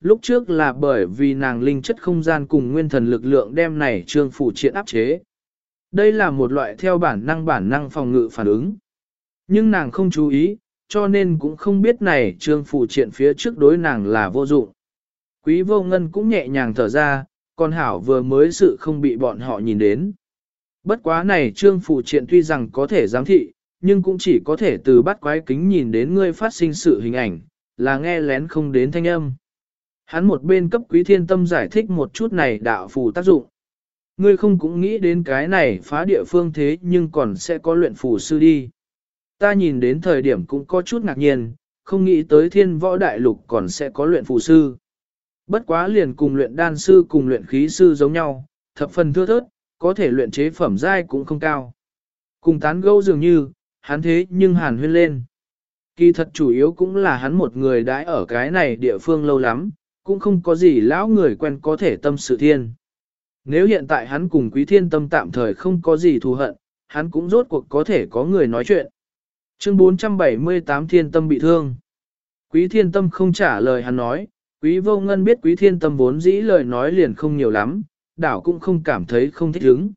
lúc trước là bởi vì nàng linh chất không gian cùng nguyên thần lực lượng đem này trương phủ triện áp chế. Đây là một loại theo bản năng bản năng phòng ngự phản ứng. Nhưng nàng không chú ý, cho nên cũng không biết này trương phủ triện phía trước đối nàng là vô dụng. Quý vô ngân cũng nhẹ nhàng thở ra, con hảo vừa mới sự không bị bọn họ nhìn đến. Bất quá này trương phủ triện tuy rằng có thể giám thị, nhưng cũng chỉ có thể từ bắt quái kính nhìn đến ngươi phát sinh sự hình ảnh, là nghe lén không đến thanh âm. Hắn một bên cấp quý thiên tâm giải thích một chút này đạo phù tác dụng. Ngươi không cũng nghĩ đến cái này phá địa phương thế nhưng còn sẽ có luyện phù sư đi. Ta nhìn đến thời điểm cũng có chút ngạc nhiên, không nghĩ tới thiên võ đại lục còn sẽ có luyện phù sư. Bất quá liền cùng luyện đan sư cùng luyện khí sư giống nhau, thập phần thưa thớt, có thể luyện chế phẩm giai cũng không cao. Cùng tán gẫu dường như, hắn thế nhưng hàn huyên lên. Kỳ thật chủ yếu cũng là hắn một người đãi ở cái này địa phương lâu lắm, cũng không có gì lão người quen có thể tâm sự thiên. Nếu hiện tại hắn cùng quý thiên tâm tạm thời không có gì thù hận, hắn cũng rốt cuộc có thể có người nói chuyện. Chương 478 Thiên Tâm bị thương. Quý Thiên Tâm không trả lời hắn nói, Quý Vô Ngân biết Quý Thiên Tâm vốn dĩ lời nói liền không nhiều lắm, đảo cũng không cảm thấy không thích ứng.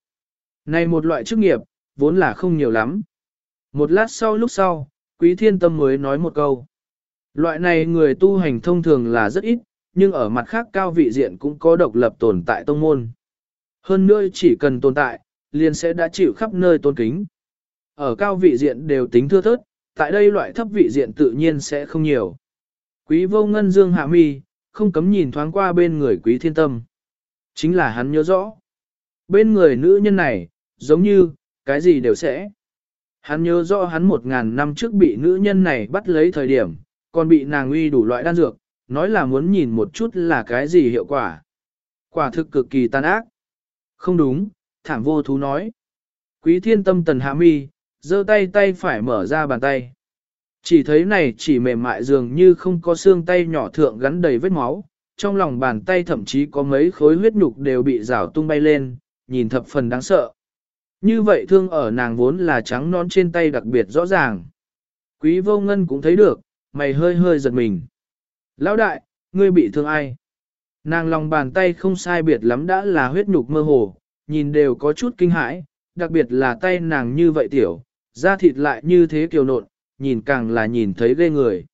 Này một loại chức nghiệp, vốn là không nhiều lắm. Một lát sau lúc sau, Quý Thiên Tâm mới nói một câu. Loại này người tu hành thông thường là rất ít, nhưng ở mặt khác cao vị diện cũng có độc lập tồn tại tông môn. Hơn nữa chỉ cần tồn tại, liền sẽ đã chịu khắp nơi tôn kính. Ở cao vị diện đều tính thưa thớt, tại đây loại thấp vị diện tự nhiên sẽ không nhiều. Quý vô ngân dương hạ mi, không cấm nhìn thoáng qua bên người quý thiên tâm. Chính là hắn nhớ rõ. Bên người nữ nhân này, giống như, cái gì đều sẽ. Hắn nhớ rõ hắn một ngàn năm trước bị nữ nhân này bắt lấy thời điểm, còn bị nàng uy đủ loại đan dược, nói là muốn nhìn một chút là cái gì hiệu quả. Quả thực cực kỳ tàn ác. Không đúng, thảm vô thú nói. Quý thiên tâm tần hạ mi, giơ tay tay phải mở ra bàn tay. Chỉ thấy này chỉ mềm mại dường như không có xương tay nhỏ thượng gắn đầy vết máu, trong lòng bàn tay thậm chí có mấy khối huyết nhục đều bị rào tung bay lên, nhìn thập phần đáng sợ. Như vậy thương ở nàng vốn là trắng non trên tay đặc biệt rõ ràng. Quý vô ngân cũng thấy được, mày hơi hơi giật mình. Lão đại, ngươi bị thương ai? Nàng lòng bàn tay không sai biệt lắm đã là huyết nhục mơ hồ, nhìn đều có chút kinh hãi, đặc biệt là tay nàng như vậy tiểu, da thịt lại như thế kiều nộn, nhìn càng là nhìn thấy ghê người.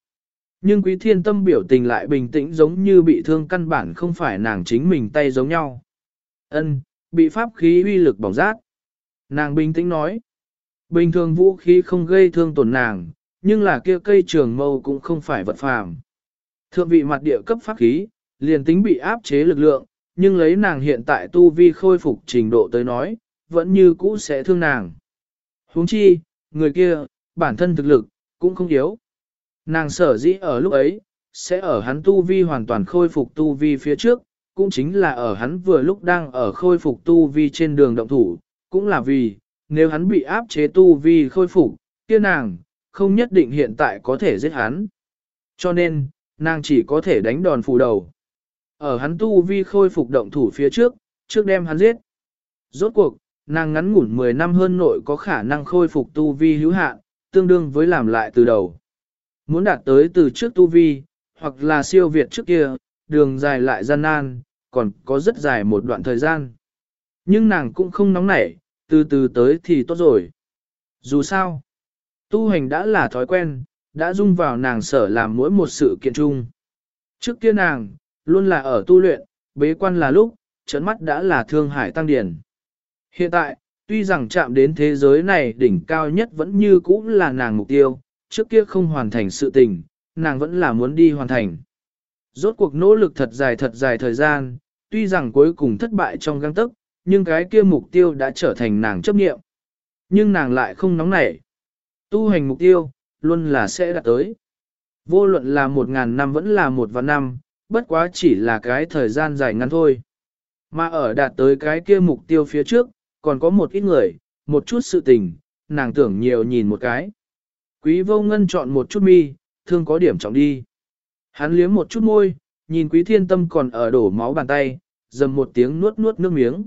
Nhưng quý thiên tâm biểu tình lại bình tĩnh giống như bị thương căn bản không phải nàng chính mình tay giống nhau. Ân, bị pháp khí uy lực bỏng rát. Nàng bình tĩnh nói. Bình thường vũ khí không gây thương tổn nàng, nhưng là kia cây trường mâu cũng không phải vật phàm. Thượng vị mặt địa cấp pháp khí, liền tính bị áp chế lực lượng, nhưng lấy nàng hiện tại tu vi khôi phục trình độ tới nói, vẫn như cũ sẽ thương nàng. huống chi, người kia, bản thân thực lực, cũng không yếu. Nàng sở dĩ ở lúc ấy, sẽ ở hắn tu vi hoàn toàn khôi phục tu vi phía trước, cũng chính là ở hắn vừa lúc đang ở khôi phục tu vi trên đường động thủ, cũng là vì, nếu hắn bị áp chế tu vi khôi phục, kia nàng, không nhất định hiện tại có thể giết hắn. Cho nên, nàng chỉ có thể đánh đòn phủ đầu. Ở hắn tu vi khôi phục động thủ phía trước, trước đem hắn giết. Rốt cuộc, nàng ngắn ngủn 10 năm hơn nội có khả năng khôi phục tu vi hữu hạn, tương đương với làm lại từ đầu. Muốn đạt tới từ trước tu vi, hoặc là siêu việt trước kia, đường dài lại gian nan, còn có rất dài một đoạn thời gian. Nhưng nàng cũng không nóng nảy, từ từ tới thì tốt rồi. Dù sao, tu hành đã là thói quen, đã dung vào nàng sở làm mỗi một sự kiện chung. Trước kia nàng, luôn là ở tu luyện, bế quan là lúc, trấn mắt đã là thương hải tăng điển. Hiện tại, tuy rằng chạm đến thế giới này đỉnh cao nhất vẫn như cũ là nàng mục tiêu, trước kia không hoàn thành sự tình, nàng vẫn là muốn đi hoàn thành. Rốt cuộc nỗ lực thật dài thật dài thời gian, tuy rằng cuối cùng thất bại trong găng tức, nhưng cái kia mục tiêu đã trở thành nàng chấp nghiệm. Nhưng nàng lại không nóng nảy. Tu hành mục tiêu, luôn là sẽ đạt tới. Vô luận là một ngàn năm vẫn là một vạn năm, bất quá chỉ là cái thời gian dài ngắn thôi. Mà ở đạt tới cái kia mục tiêu phía trước, còn có một ít người, một chút sự tình, nàng tưởng nhiều nhìn một cái. Quý vô ngân chọn một chút mi, thương có điểm trọng đi. Hắn liếm một chút môi, nhìn quý thiên tâm còn ở đổ máu bàn tay, dầm một tiếng nuốt nuốt nước miếng.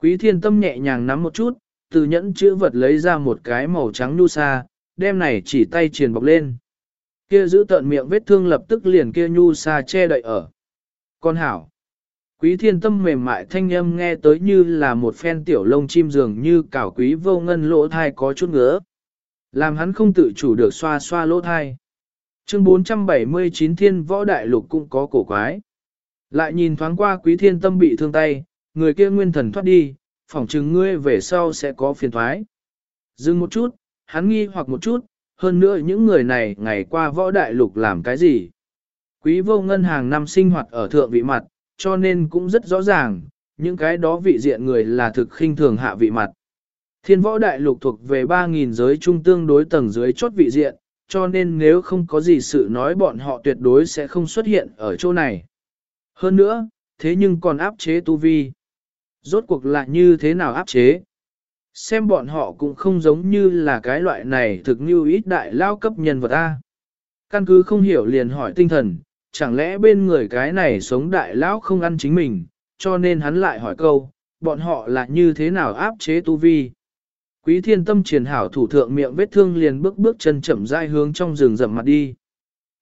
Quý thiên tâm nhẹ nhàng nắm một chút, từ nhẫn chữ vật lấy ra một cái màu trắng nu sa, đem này chỉ tay triền bọc lên. Kia giữ tận miệng vết thương lập tức liền kia nhu sa che đậy ở. Con hảo. Quý thiên tâm mềm mại thanh âm nghe tới như là một phen tiểu lông chim dường như cảo quý vô ngân lỗ thai có chút ngứa. Làm hắn không tự chủ được xoa xoa lỗ thai. Chương 479 thiên võ đại lục cũng có cổ quái. Lại nhìn thoáng qua quý thiên tâm bị thương tay, người kia nguyên thần thoát đi, phỏng chừng ngươi về sau sẽ có phiền thoái. Dừng một chút, hắn nghi hoặc một chút, hơn nữa những người này ngày qua võ đại lục làm cái gì. Quý vô ngân hàng năm sinh hoạt ở thượng vị mặt, cho nên cũng rất rõ ràng, những cái đó vị diện người là thực khinh thường hạ vị mặt. Thiên võ đại lục thuộc về 3.000 giới trung tương đối tầng dưới chốt vị diện, cho nên nếu không có gì sự nói bọn họ tuyệt đối sẽ không xuất hiện ở chỗ này. Hơn nữa, thế nhưng còn áp chế tu vi. Rốt cuộc là như thế nào áp chế? Xem bọn họ cũng không giống như là cái loại này thực như ít đại lao cấp nhân vật A. Căn cứ không hiểu liền hỏi tinh thần, chẳng lẽ bên người cái này sống đại lão không ăn chính mình, cho nên hắn lại hỏi câu, bọn họ là như thế nào áp chế tu vi. Quý thiên tâm triển hảo thủ thượng miệng vết thương liền bước bước chân chậm rãi hướng trong rừng rậm mặt đi.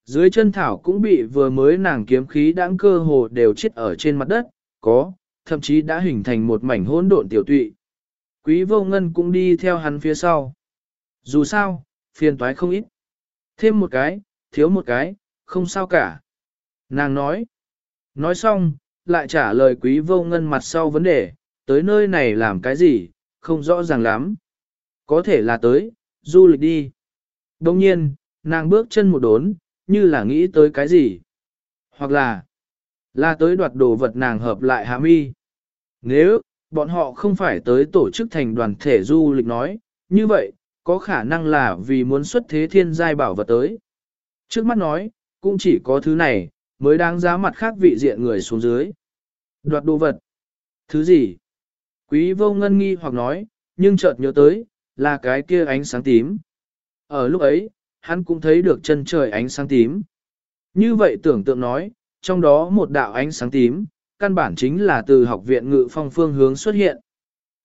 Dưới chân thảo cũng bị vừa mới nàng kiếm khí đãng cơ hồ đều chết ở trên mặt đất, có, thậm chí đã hình thành một mảnh hỗn độn tiểu tụy. Quý vô ngân cũng đi theo hắn phía sau. Dù sao, phiền toái không ít. Thêm một cái, thiếu một cái, không sao cả. Nàng nói. Nói xong, lại trả lời quý vô ngân mặt sau vấn đề, tới nơi này làm cái gì, không rõ ràng lắm. Có thể là tới, du lịch đi. Đồng nhiên, nàng bước chân một đốn, như là nghĩ tới cái gì. Hoặc là, là tới đoạt đồ vật nàng hợp lại hạ mi. Nếu, bọn họ không phải tới tổ chức thành đoàn thể du lịch nói, như vậy, có khả năng là vì muốn xuất thế thiên giai bảo vật tới. Trước mắt nói, cũng chỉ có thứ này, mới đáng giá mặt khác vị diện người xuống dưới. Đoạt đồ vật. Thứ gì? Quý vô ngân nghi hoặc nói, nhưng chợt nhớ tới, là cái kia ánh sáng tím. Ở lúc ấy, hắn cũng thấy được chân trời ánh sáng tím. Như vậy tưởng tượng nói, trong đó một đạo ánh sáng tím, căn bản chính là từ học viện ngự phong phương hướng xuất hiện.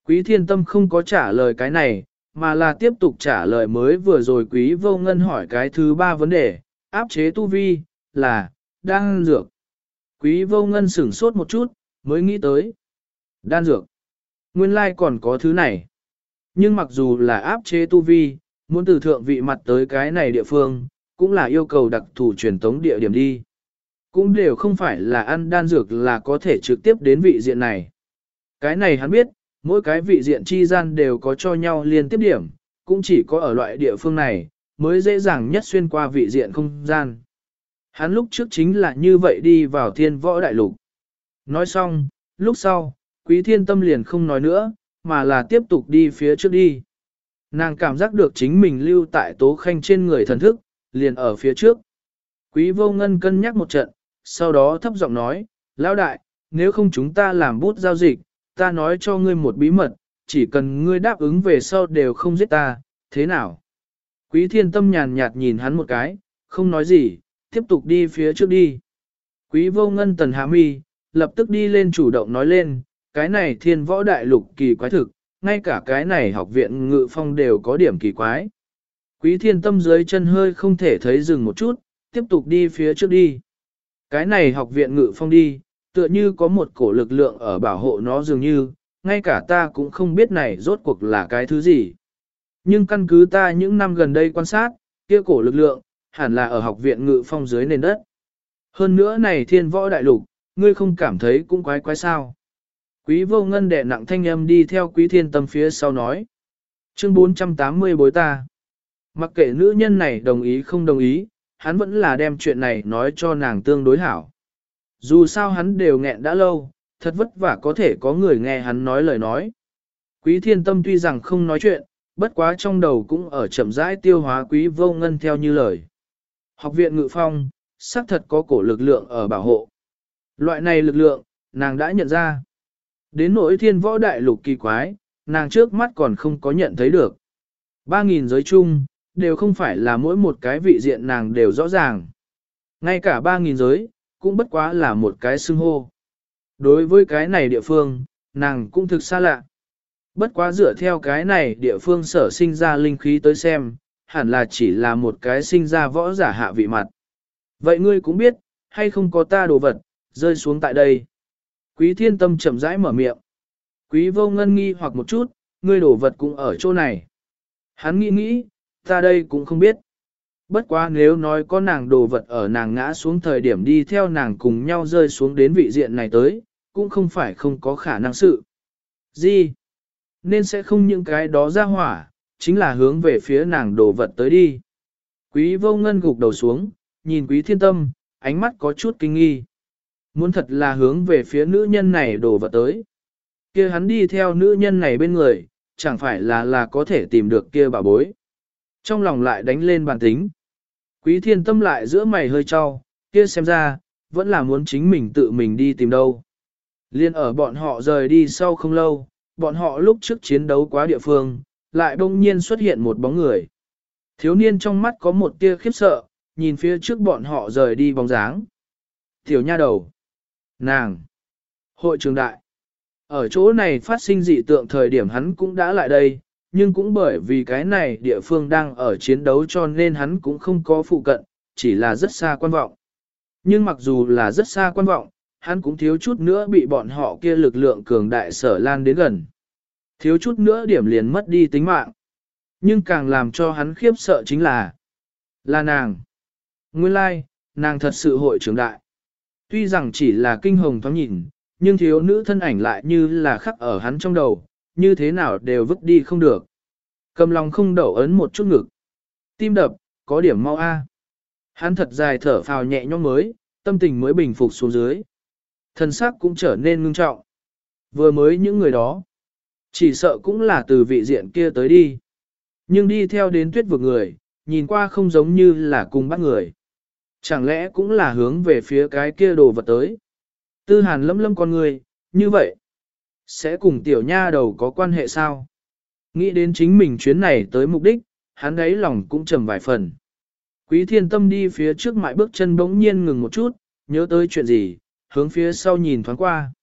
Quý thiên tâm không có trả lời cái này, mà là tiếp tục trả lời mới vừa rồi quý vô ngân hỏi cái thứ ba vấn đề, áp chế tu vi, là, đan dược. Quý vô ngân sửng sốt một chút, mới nghĩ tới. Đan dược. Nguyên lai còn có thứ này. Nhưng mặc dù là áp chế tu vi, muốn từ thượng vị mặt tới cái này địa phương, cũng là yêu cầu đặc thù truyền tống địa điểm đi. Cũng đều không phải là ăn đan dược là có thể trực tiếp đến vị diện này. Cái này hắn biết, mỗi cái vị diện chi gian đều có cho nhau liên tiếp điểm, cũng chỉ có ở loại địa phương này, mới dễ dàng nhất xuyên qua vị diện không gian. Hắn lúc trước chính là như vậy đi vào thiên võ đại lục. Nói xong, lúc sau, quý thiên tâm liền không nói nữa, mà là tiếp tục đi phía trước đi. Nàng cảm giác được chính mình lưu tại tố khanh trên người thần thức, liền ở phía trước. Quý vô ngân cân nhắc một trận, sau đó thấp giọng nói, lão đại, nếu không chúng ta làm bút giao dịch, ta nói cho ngươi một bí mật, chỉ cần ngươi đáp ứng về sau đều không giết ta, thế nào? Quý thiên tâm nhàn nhạt nhìn hắn một cái, không nói gì, tiếp tục đi phía trước đi. Quý vô ngân tần hạ mi, lập tức đi lên chủ động nói lên, cái này thiên võ đại lục kỳ quái thực, ngay cả cái này học viện ngự phong đều có điểm kỳ quái. Quý thiên tâm dưới chân hơi không thể thấy dừng một chút, tiếp tục đi phía trước đi. Cái này học viện ngự phong đi, tựa như có một cổ lực lượng ở bảo hộ nó dường như, ngay cả ta cũng không biết này rốt cuộc là cái thứ gì. Nhưng căn cứ ta những năm gần đây quan sát, kia cổ lực lượng, hẳn là ở học viện ngự phong dưới nền đất. Hơn nữa này thiên võ đại lục, ngươi không cảm thấy cũng quái quái sao. Quý vô ngân đệ nặng thanh âm đi theo quý thiên tâm phía sau nói. Chương 480 bối ta. Mặc kệ nữ nhân này đồng ý không đồng ý, hắn vẫn là đem chuyện này nói cho nàng tương đối hảo. Dù sao hắn đều nghẹn đã lâu, thật vất vả có thể có người nghe hắn nói lời nói. Quý thiên tâm tuy rằng không nói chuyện, bất quá trong đầu cũng ở chậm rãi tiêu hóa quý vô ngân theo như lời. Học viện ngự phong, xác thật có cổ lực lượng ở bảo hộ. Loại này lực lượng, nàng đã nhận ra. Đến nỗi thiên võ đại lục kỳ quái, nàng trước mắt còn không có nhận thấy được. Ba nghìn giới chung, đều không phải là mỗi một cái vị diện nàng đều rõ ràng. Ngay cả ba nghìn giới, cũng bất quá là một cái xưng hô. Đối với cái này địa phương, nàng cũng thực xa lạ. Bất quá dựa theo cái này địa phương sở sinh ra linh khí tới xem, hẳn là chỉ là một cái sinh ra võ giả hạ vị mặt. Vậy ngươi cũng biết, hay không có ta đồ vật, rơi xuống tại đây. Quý thiên tâm chậm rãi mở miệng. Quý vô ngân nghi hoặc một chút, ngươi đổ vật cũng ở chỗ này. Hắn nghĩ nghĩ, ta đây cũng không biết. Bất quá nếu nói có nàng đồ vật ở nàng ngã xuống thời điểm đi theo nàng cùng nhau rơi xuống đến vị diện này tới, cũng không phải không có khả năng sự. Gì? Nên sẽ không những cái đó ra hỏa, chính là hướng về phía nàng đồ vật tới đi. Quý vô ngân gục đầu xuống, nhìn quý thiên tâm, ánh mắt có chút kinh nghi. Muốn thật là hướng về phía nữ nhân này đồ vật tới. kia hắn đi theo nữ nhân này bên người, chẳng phải là là có thể tìm được kia bà bối. Trong lòng lại đánh lên bàn tính. Quý thiên tâm lại giữa mày hơi cho, kia xem ra, vẫn là muốn chính mình tự mình đi tìm đâu. Liên ở bọn họ rời đi sau không lâu, bọn họ lúc trước chiến đấu quá địa phương, lại đông nhiên xuất hiện một bóng người. Thiếu niên trong mắt có một tia khiếp sợ, nhìn phía trước bọn họ rời đi bóng dáng. Tiểu nha đầu. Nàng. Hội trường đại. Ở chỗ này phát sinh dị tượng thời điểm hắn cũng đã lại đây, nhưng cũng bởi vì cái này địa phương đang ở chiến đấu cho nên hắn cũng không có phụ cận, chỉ là rất xa quan vọng. Nhưng mặc dù là rất xa quan vọng, hắn cũng thiếu chút nữa bị bọn họ kia lực lượng cường đại sở lan đến gần. Thiếu chút nữa điểm liền mất đi tính mạng. Nhưng càng làm cho hắn khiếp sợ chính là là nàng. Nguyên lai, like, nàng thật sự hội trưởng đại. Tuy rằng chỉ là kinh hồng thoáng nhìn, nhưng thiếu nữ thân ảnh lại như là khắc ở hắn trong đầu, như thế nào đều vứt đi không được. Cầm lòng không đậu ấn một chút ngực. Tim đập, có điểm mau A. Hắn thật dài thở phào nhẹ nhõm mới, tâm tình mới bình phục xuống dưới. Thần sắc cũng trở nên ngưng trọng. Vừa mới những người đó, chỉ sợ cũng là từ vị diện kia tới đi. Nhưng đi theo đến tuyết vực người, nhìn qua không giống như là cùng bắt người. Chẳng lẽ cũng là hướng về phía cái kia đồ vật tới. Tư hàn lâm lâm con người, như vậy, sẽ cùng tiểu nha đầu có quan hệ sao? Nghĩ đến chính mình chuyến này tới mục đích, hắn ấy lòng cũng trầm vài phần. Quý thiên tâm đi phía trước mại bước chân bỗng nhiên ngừng một chút, nhớ tới chuyện gì, hướng phía sau nhìn thoáng qua.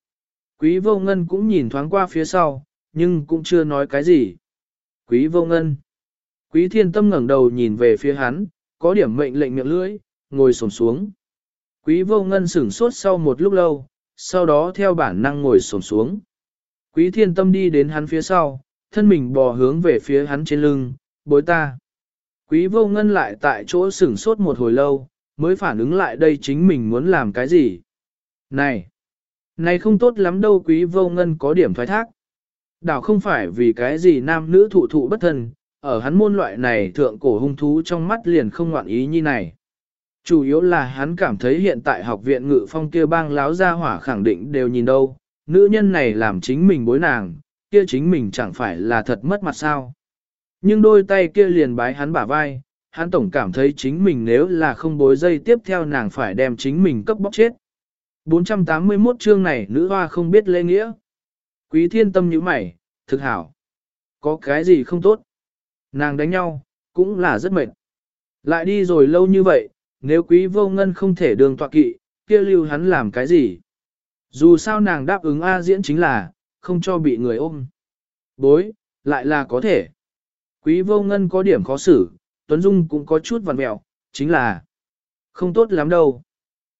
Quý vô ngân cũng nhìn thoáng qua phía sau, nhưng cũng chưa nói cái gì. Quý vô ngân. Quý thiên tâm ngẩng đầu nhìn về phía hắn, có điểm mệnh lệnh miệng lưỡi, ngồi sổm xuống. Quý vô ngân sửng sốt sau một lúc lâu, sau đó theo bản năng ngồi xổm xuống. Quý thiên tâm đi đến hắn phía sau, thân mình bò hướng về phía hắn trên lưng, bối ta. Quý vô ngân lại tại chỗ sửng sốt một hồi lâu, mới phản ứng lại đây chính mình muốn làm cái gì. Này! Này không tốt lắm đâu quý vô ngân có điểm thoái thác. Đảo không phải vì cái gì nam nữ thụ thụ bất thân, ở hắn môn loại này thượng cổ hung thú trong mắt liền không ngoạn ý như này. Chủ yếu là hắn cảm thấy hiện tại học viện ngự phong kia bang láo ra hỏa khẳng định đều nhìn đâu, nữ nhân này làm chính mình bối nàng, kia chính mình chẳng phải là thật mất mặt sao. Nhưng đôi tay kia liền bái hắn bả vai, hắn tổng cảm thấy chính mình nếu là không bối dây tiếp theo nàng phải đem chính mình cấp bóc chết. 481 chương này nữ hoa không biết lễ nghĩa. Quý thiên tâm như mày, thực hảo. Có cái gì không tốt? Nàng đánh nhau, cũng là rất mệt. Lại đi rồi lâu như vậy, nếu quý vô ngân không thể đường tọa kỵ, kia lưu hắn làm cái gì? Dù sao nàng đáp ứng A diễn chính là, không cho bị người ôm. Bối, lại là có thể. Quý vô ngân có điểm khó xử, Tuấn Dung cũng có chút vằn mẹo, chính là không tốt lắm đâu.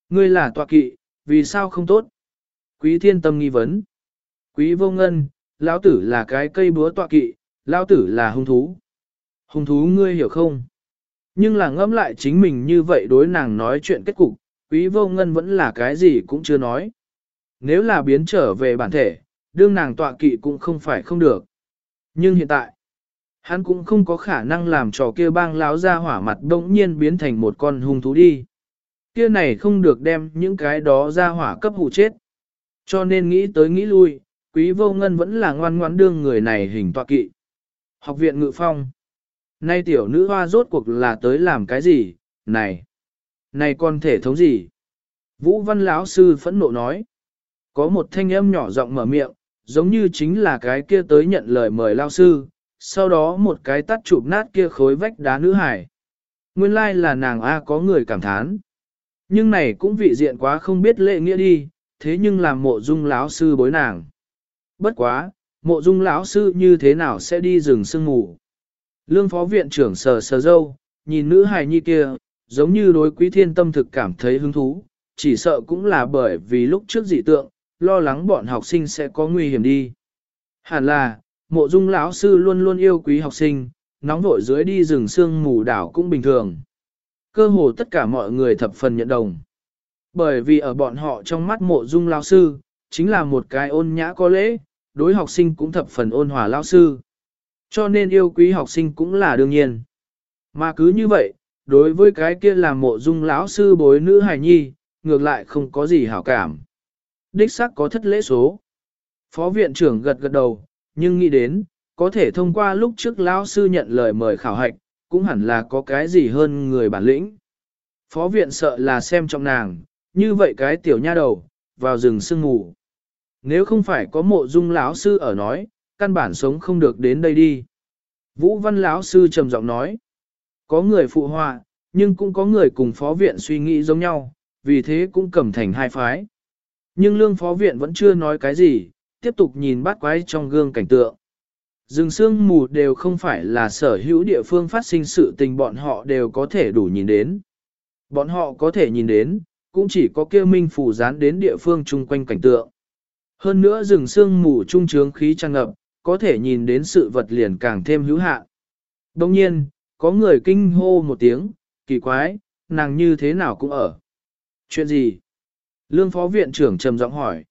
Ngươi là tọa kỵ, vì sao không tốt? Quý thiên tâm nghi vấn. Quý vô ngân, lão tử là cái cây búa tọa kỵ, lão tử là hung thú. Hung thú ngươi hiểu không? Nhưng là ngẫm lại chính mình như vậy đối nàng nói chuyện kết cục, quý vô ngân vẫn là cái gì cũng chưa nói. Nếu là biến trở về bản thể, đương nàng tọa kỵ cũng không phải không được. Nhưng hiện tại, hắn cũng không có khả năng làm trò kia bang láo ra hỏa mặt bỗng nhiên biến thành một con hung thú đi. Kia này không được đem những cái đó ra hỏa cấp hụ chết. Cho nên nghĩ tới nghĩ lui, quý vô ngân vẫn là ngoan ngoãn đương người này hình tọa kỵ. Học viện ngự phong. Nay tiểu nữ hoa rốt cuộc là tới làm cái gì, này, này con thể thống gì? Vũ văn lão sư phẫn nộ nói. Có một thanh âm nhỏ giọng mở miệng, giống như chính là cái kia tới nhận lời mời lao sư, sau đó một cái tắt chụp nát kia khối vách đá nữ hải. Nguyên lai là nàng A có người cảm thán. Nhưng này cũng vị diện quá không biết lệ nghĩa đi, thế nhưng làm mộ dung lão sư bối nàng. Bất quá, mộ dung lão sư như thế nào sẽ đi rừng sương ngủ. Lương phó viện trưởng sờ sờ dâu, nhìn nữ hài nhi kia, giống như đối quý thiên tâm thực cảm thấy hứng thú, chỉ sợ cũng là bởi vì lúc trước dị tượng, lo lắng bọn học sinh sẽ có nguy hiểm đi. Hẳn là, mộ dung lão sư luôn luôn yêu quý học sinh, nóng vội dưới đi rừng sương mù đảo cũng bình thường. Cơ hồ tất cả mọi người thập phần nhận đồng. Bởi vì ở bọn họ trong mắt mộ dung lão sư, chính là một cái ôn nhã có lễ, đối học sinh cũng thập phần ôn hòa lão sư. Cho nên yêu quý học sinh cũng là đương nhiên. Mà cứ như vậy, đối với cái kia là mộ dung lão sư bối nữ hài nhi, ngược lại không có gì hảo cảm. Đích xác có thất lễ số. Phó viện trưởng gật gật đầu, nhưng nghĩ đến, có thể thông qua lúc trước lão sư nhận lời mời khảo hạch, cũng hẳn là có cái gì hơn người bản lĩnh. Phó viện sợ là xem trọng nàng, như vậy cái tiểu nha đầu, vào rừng sương ngủ. Nếu không phải có mộ dung lão sư ở nói, căn bản sống không được đến đây đi. Vũ văn lão sư trầm giọng nói, có người phụ họa, nhưng cũng có người cùng phó viện suy nghĩ giống nhau, vì thế cũng cầm thành hai phái. Nhưng lương phó viện vẫn chưa nói cái gì, tiếp tục nhìn bát quái trong gương cảnh tượng. Rừng sương mù đều không phải là sở hữu địa phương phát sinh sự tình bọn họ đều có thể đủ nhìn đến. Bọn họ có thể nhìn đến, cũng chỉ có kêu minh phủ dán đến địa phương chung quanh cảnh tượng. Hơn nữa rừng sương mù trung trướng khí tràn ngập, có thể nhìn đến sự vật liền càng thêm hữu hạn. Đồng nhiên, có người kinh hô một tiếng, kỳ quái, nàng như thế nào cũng ở. Chuyện gì? Lương phó viện trưởng trầm giọng hỏi.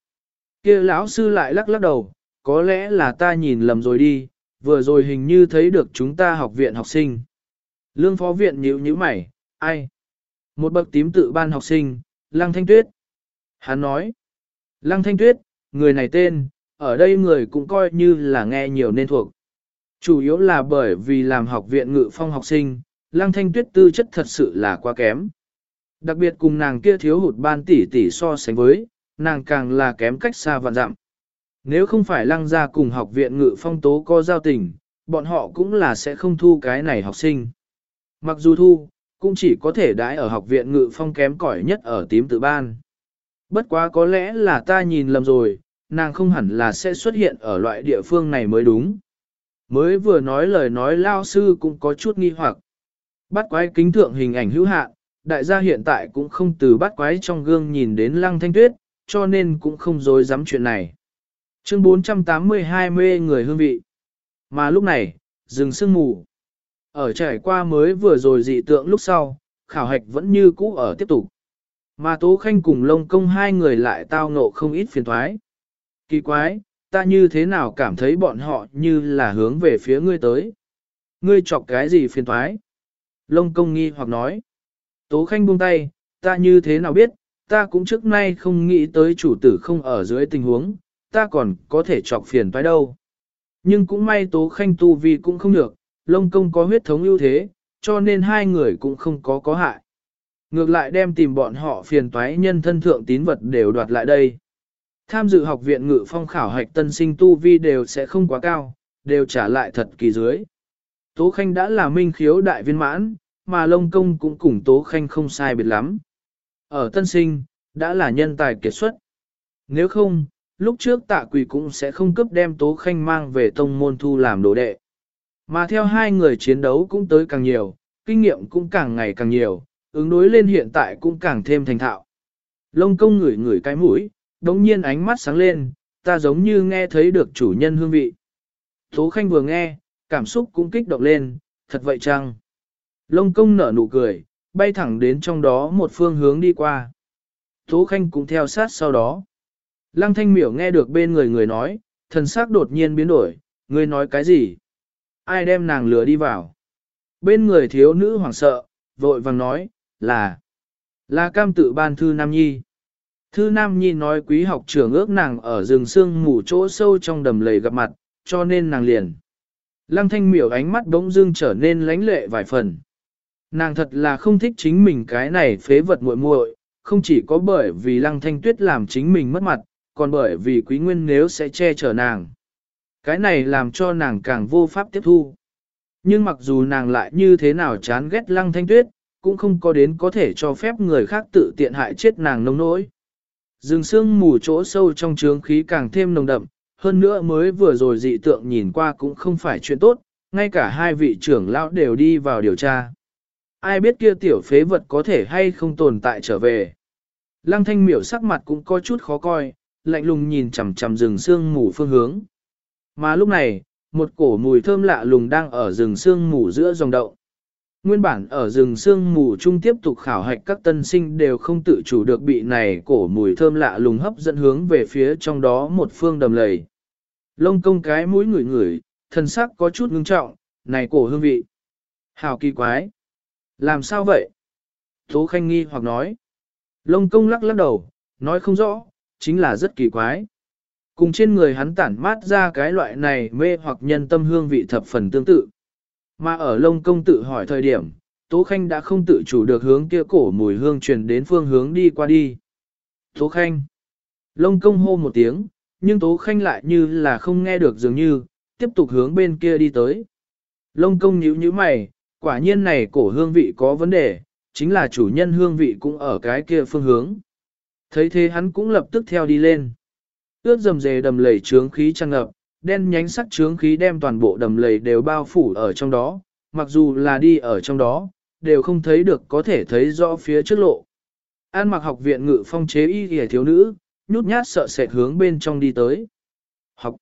kia lão sư lại lắc lắc đầu, có lẽ là ta nhìn lầm rồi đi, vừa rồi hình như thấy được chúng ta học viện học sinh. Lương phó viện nhíu nhíu mày, ai? Một bậc tím tự ban học sinh, Lăng Thanh Tuyết. Hắn nói, Lăng Thanh Tuyết, người này tên, ở đây người cũng coi như là nghe nhiều nên thuộc. Chủ yếu là bởi vì làm học viện ngự phong học sinh, Lăng Thanh Tuyết tư chất thật sự là quá kém. Đặc biệt cùng nàng kia thiếu hụt ban tỷ tỷ so sánh với, nàng càng là kém cách xa vạn dặm. Nếu không phải lăng ra cùng học viện ngự phong tố có giao tình, bọn họ cũng là sẽ không thu cái này học sinh. Mặc dù thu, cũng chỉ có thể đãi ở học viện ngự phong kém cỏi nhất ở tím tự ban. Bất quá có lẽ là ta nhìn lầm rồi, nàng không hẳn là sẽ xuất hiện ở loại địa phương này mới đúng. Mới vừa nói lời nói lao sư cũng có chút nghi hoặc. Bắt quái kính thượng hình ảnh hữu hạn, đại gia hiện tại cũng không từ bắt quái trong gương nhìn đến lăng thanh tuyết, cho nên cũng không dối dám chuyện này. Chương 482 mê người hương vị. Mà lúc này, rừng sương mù. Ở trải qua mới vừa rồi dị tượng lúc sau, khảo hạch vẫn như cũ ở tiếp tục. Mà Tố Khanh cùng Lông Công hai người lại tao ngộ không ít phiền thoái. Kỳ quái, ta như thế nào cảm thấy bọn họ như là hướng về phía ngươi tới. Ngươi chọc cái gì phiền thoái? Lông Công nghi hoặc nói. Tố Khanh buông tay, ta như thế nào biết, ta cũng trước nay không nghĩ tới chủ tử không ở dưới tình huống, ta còn có thể chọc phiền toái đâu. Nhưng cũng may Tố Khanh tu vi cũng không được, lông công có huyết thống ưu thế, cho nên hai người cũng không có có hại. Ngược lại đem tìm bọn họ phiền toái nhân thân thượng tín vật đều đoạt lại đây. Tham dự học viện ngự phong khảo hạch tân sinh tu vi đều sẽ không quá cao, đều trả lại thật kỳ dưới. Tố Khanh đã là minh khiếu đại viên mãn, mà lông công cũng cùng Tố Khanh không sai biệt lắm. Ở tân sinh, đã là nhân tài kiệt xuất. Nếu không, lúc trước tạ quỷ cũng sẽ không cấp đem Tố Khanh mang về tông môn thu làm đồ đệ. Mà theo hai người chiến đấu cũng tới càng nhiều, kinh nghiệm cũng càng ngày càng nhiều, ứng đối lên hiện tại cũng càng thêm thành thạo. Lông công ngửi ngửi cái mũi, đống nhiên ánh mắt sáng lên, ta giống như nghe thấy được chủ nhân hương vị. Tố Khanh vừa nghe, cảm xúc cũng kích động lên, thật vậy chăng? Lông công nở nụ cười, bay thẳng đến trong đó một phương hướng đi qua. Tố Khanh cũng theo sát sau đó. Lăng Thanh Miểu nghe được bên người người nói, thần sắc đột nhiên biến đổi, người nói cái gì? Ai đem nàng lừa đi vào? Bên người thiếu nữ hoảng sợ, vội vàng nói, là, là cam tự ban thư Nam Nhi. Thư Nam Nhi nói quý học trưởng ước nàng ở rừng sương mù chỗ sâu trong đầm lầy gặp mặt, cho nên nàng liền. Lăng thanh miểu ánh mắt bỗng dưng trở nên lánh lệ vài phần. Nàng thật là không thích chính mình cái này phế vật muội muội, không chỉ có bởi vì lăng thanh tuyết làm chính mình mất mặt, còn bởi vì quý nguyên nếu sẽ che chở nàng. Cái này làm cho nàng càng vô pháp tiếp thu. Nhưng mặc dù nàng lại như thế nào chán ghét lăng thanh tuyết, cũng không có đến có thể cho phép người khác tự tiện hại chết nàng nông nỗi. Dừng sương mù chỗ sâu trong trướng khí càng thêm nồng đậm, hơn nữa mới vừa rồi dị tượng nhìn qua cũng không phải chuyện tốt, ngay cả hai vị trưởng lão đều đi vào điều tra. Ai biết kia tiểu phế vật có thể hay không tồn tại trở về. Lăng thanh miểu sắc mặt cũng có chút khó coi, lạnh lùng nhìn chằm chằm rừng sương mù phương hướng. Mà lúc này, một cổ mùi thơm lạ lùng đang ở rừng sương mù giữa dòng đậu. Nguyên bản ở rừng sương mù chung tiếp tục khảo hạch các tân sinh đều không tự chủ được bị này cổ mùi thơm lạ lùng hấp dẫn hướng về phía trong đó một phương đầm lầy. Lông công cái mũi ngửi ngửi, thân sắc có chút ngưng trọng, này cổ hương vị. Hào kỳ quái. Làm sao vậy? Tố Khanh nghi hoặc nói. Lông công lắc lắc đầu, nói không rõ, chính là rất kỳ quái. Cùng trên người hắn tản mát ra cái loại này mê hoặc nhân tâm hương vị thập phần tương tự. Mà ở lông công tự hỏi thời điểm, Tố Khanh đã không tự chủ được hướng kia cổ mùi hương truyền đến phương hướng đi qua đi. Tố Khanh. Lông công hô một tiếng, nhưng Tố Khanh lại như là không nghe được dường như, tiếp tục hướng bên kia đi tới. Lông công nhíu nhíu mày, quả nhiên này cổ hương vị có vấn đề, chính là chủ nhân hương vị cũng ở cái kia phương hướng. Thấy thế hắn cũng lập tức theo đi lên. Ướt dầm dề đầm lầy trướng khí trăng ngập, đen nhánh sắc trướng khí đem toàn bộ đầm lầy đều bao phủ ở trong đó, mặc dù là đi ở trong đó, đều không thấy được có thể thấy rõ phía trước lộ. An mặc học viện ngự phong chế y kìa thiếu nữ, nhút nhát sợ sệt hướng bên trong đi tới. Học,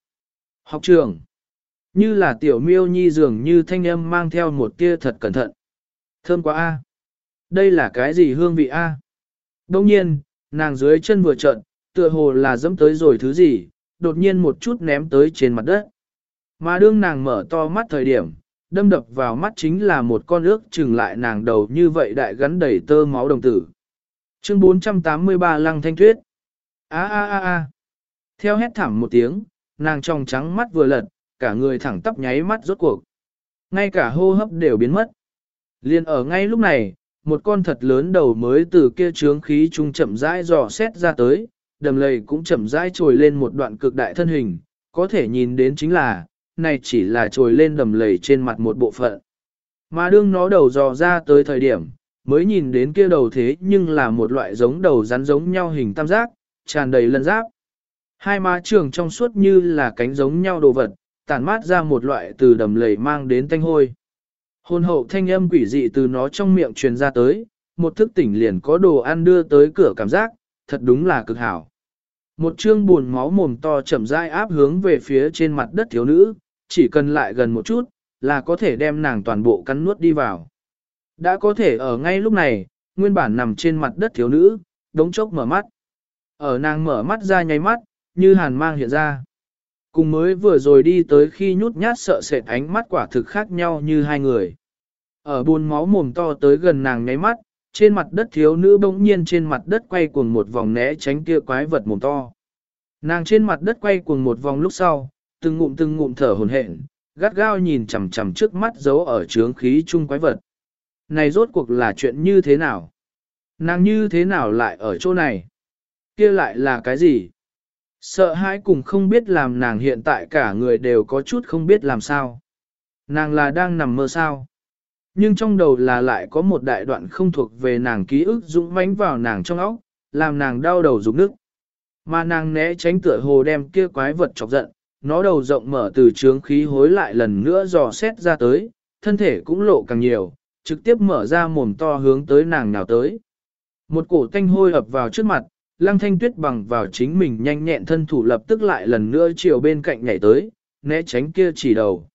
học trường, như là tiểu miêu nhi dường như thanh âm mang theo một tia thật cẩn thận. Thơm quá a. Đây là cái gì hương vị a? Đông nhiên, nàng dưới chân vừa trợn, tựa hồ là dẫm tới rồi thứ gì, đột nhiên một chút ném tới trên mặt đất. Mà đương nàng mở to mắt thời điểm, đâm đập vào mắt chính là một con ước chừng lại nàng đầu như vậy đại gắn đầy tơ máu đồng tử. Chương 483 Lăng Thanh Tuyết a a a a Theo hét thảm một tiếng, nàng trong trắng mắt vừa lật, cả người thẳng tắp nháy mắt rốt cuộc. Ngay cả hô hấp đều biến mất. Liên ở ngay lúc này, một con thật lớn đầu mới từ kia trướng khí trung chậm rãi dò xét ra tới, đầm lầy cũng chậm rãi trồi lên một đoạn cực đại thân hình, có thể nhìn đến chính là, này chỉ là trồi lên đầm lầy trên mặt một bộ phận. Mà đương nó đầu dò ra tới thời điểm, mới nhìn đến kia đầu thế nhưng là một loại giống đầu rắn giống nhau hình tam giác, tràn đầy lân giáp. Hai má trường trong suốt như là cánh giống nhau đồ vật, tản mát ra một loại từ đầm lầy mang đến tanh hôi. Hôn hậu thanh âm quỷ dị từ nó trong miệng truyền ra tới, một thức tỉnh liền có đồ ăn đưa tới cửa cảm giác, thật đúng là cực hảo. Một chương buồn máu mồm to chậm rãi áp hướng về phía trên mặt đất thiếu nữ, chỉ cần lại gần một chút, là có thể đem nàng toàn bộ cắn nuốt đi vào. Đã có thể ở ngay lúc này, nguyên bản nằm trên mặt đất thiếu nữ, đống chốc mở mắt. Ở nàng mở mắt ra nháy mắt, như hàn mang hiện ra. Cùng mới vừa rồi đi tới khi nhút nhát sợ sệt ánh mắt quả thực khác nhau như hai người. Ở buồn máu mồm to tới gần nàng nháy mắt, trên mặt đất thiếu nữ bỗng nhiên trên mặt đất quay cuồng một vòng né tránh kia quái vật mồm to. Nàng trên mặt đất quay cuồng một vòng lúc sau, từng ngụm từng ngụm thở hồn hển, gắt gao nhìn chằm chằm trước mắt giấu ở trướng khí chung quái vật. Này rốt cuộc là chuyện như thế nào? Nàng như thế nào lại ở chỗ này? Kia lại là cái gì? Sợ hãi cùng không biết làm nàng hiện tại cả người đều có chút không biết làm sao. Nàng là đang nằm mơ sao? Nhưng trong đầu là lại có một đại đoạn không thuộc về nàng ký ức dũng mãnh vào nàng trong óc, làm nàng đau đầu rụng nước. Mà nàng né tránh tựa hồ đem kia quái vật chọc giận, nó đầu rộng mở từ trướng khí hối lại lần nữa dò xét ra tới, thân thể cũng lộ càng nhiều, trực tiếp mở ra mồm to hướng tới nàng nào tới. Một cổ tanh hôi ập vào trước mặt, lăng thanh tuyết bằng vào chính mình nhanh nhẹn thân thủ lập tức lại lần nữa chiều bên cạnh nhảy tới, né tránh kia chỉ đầu.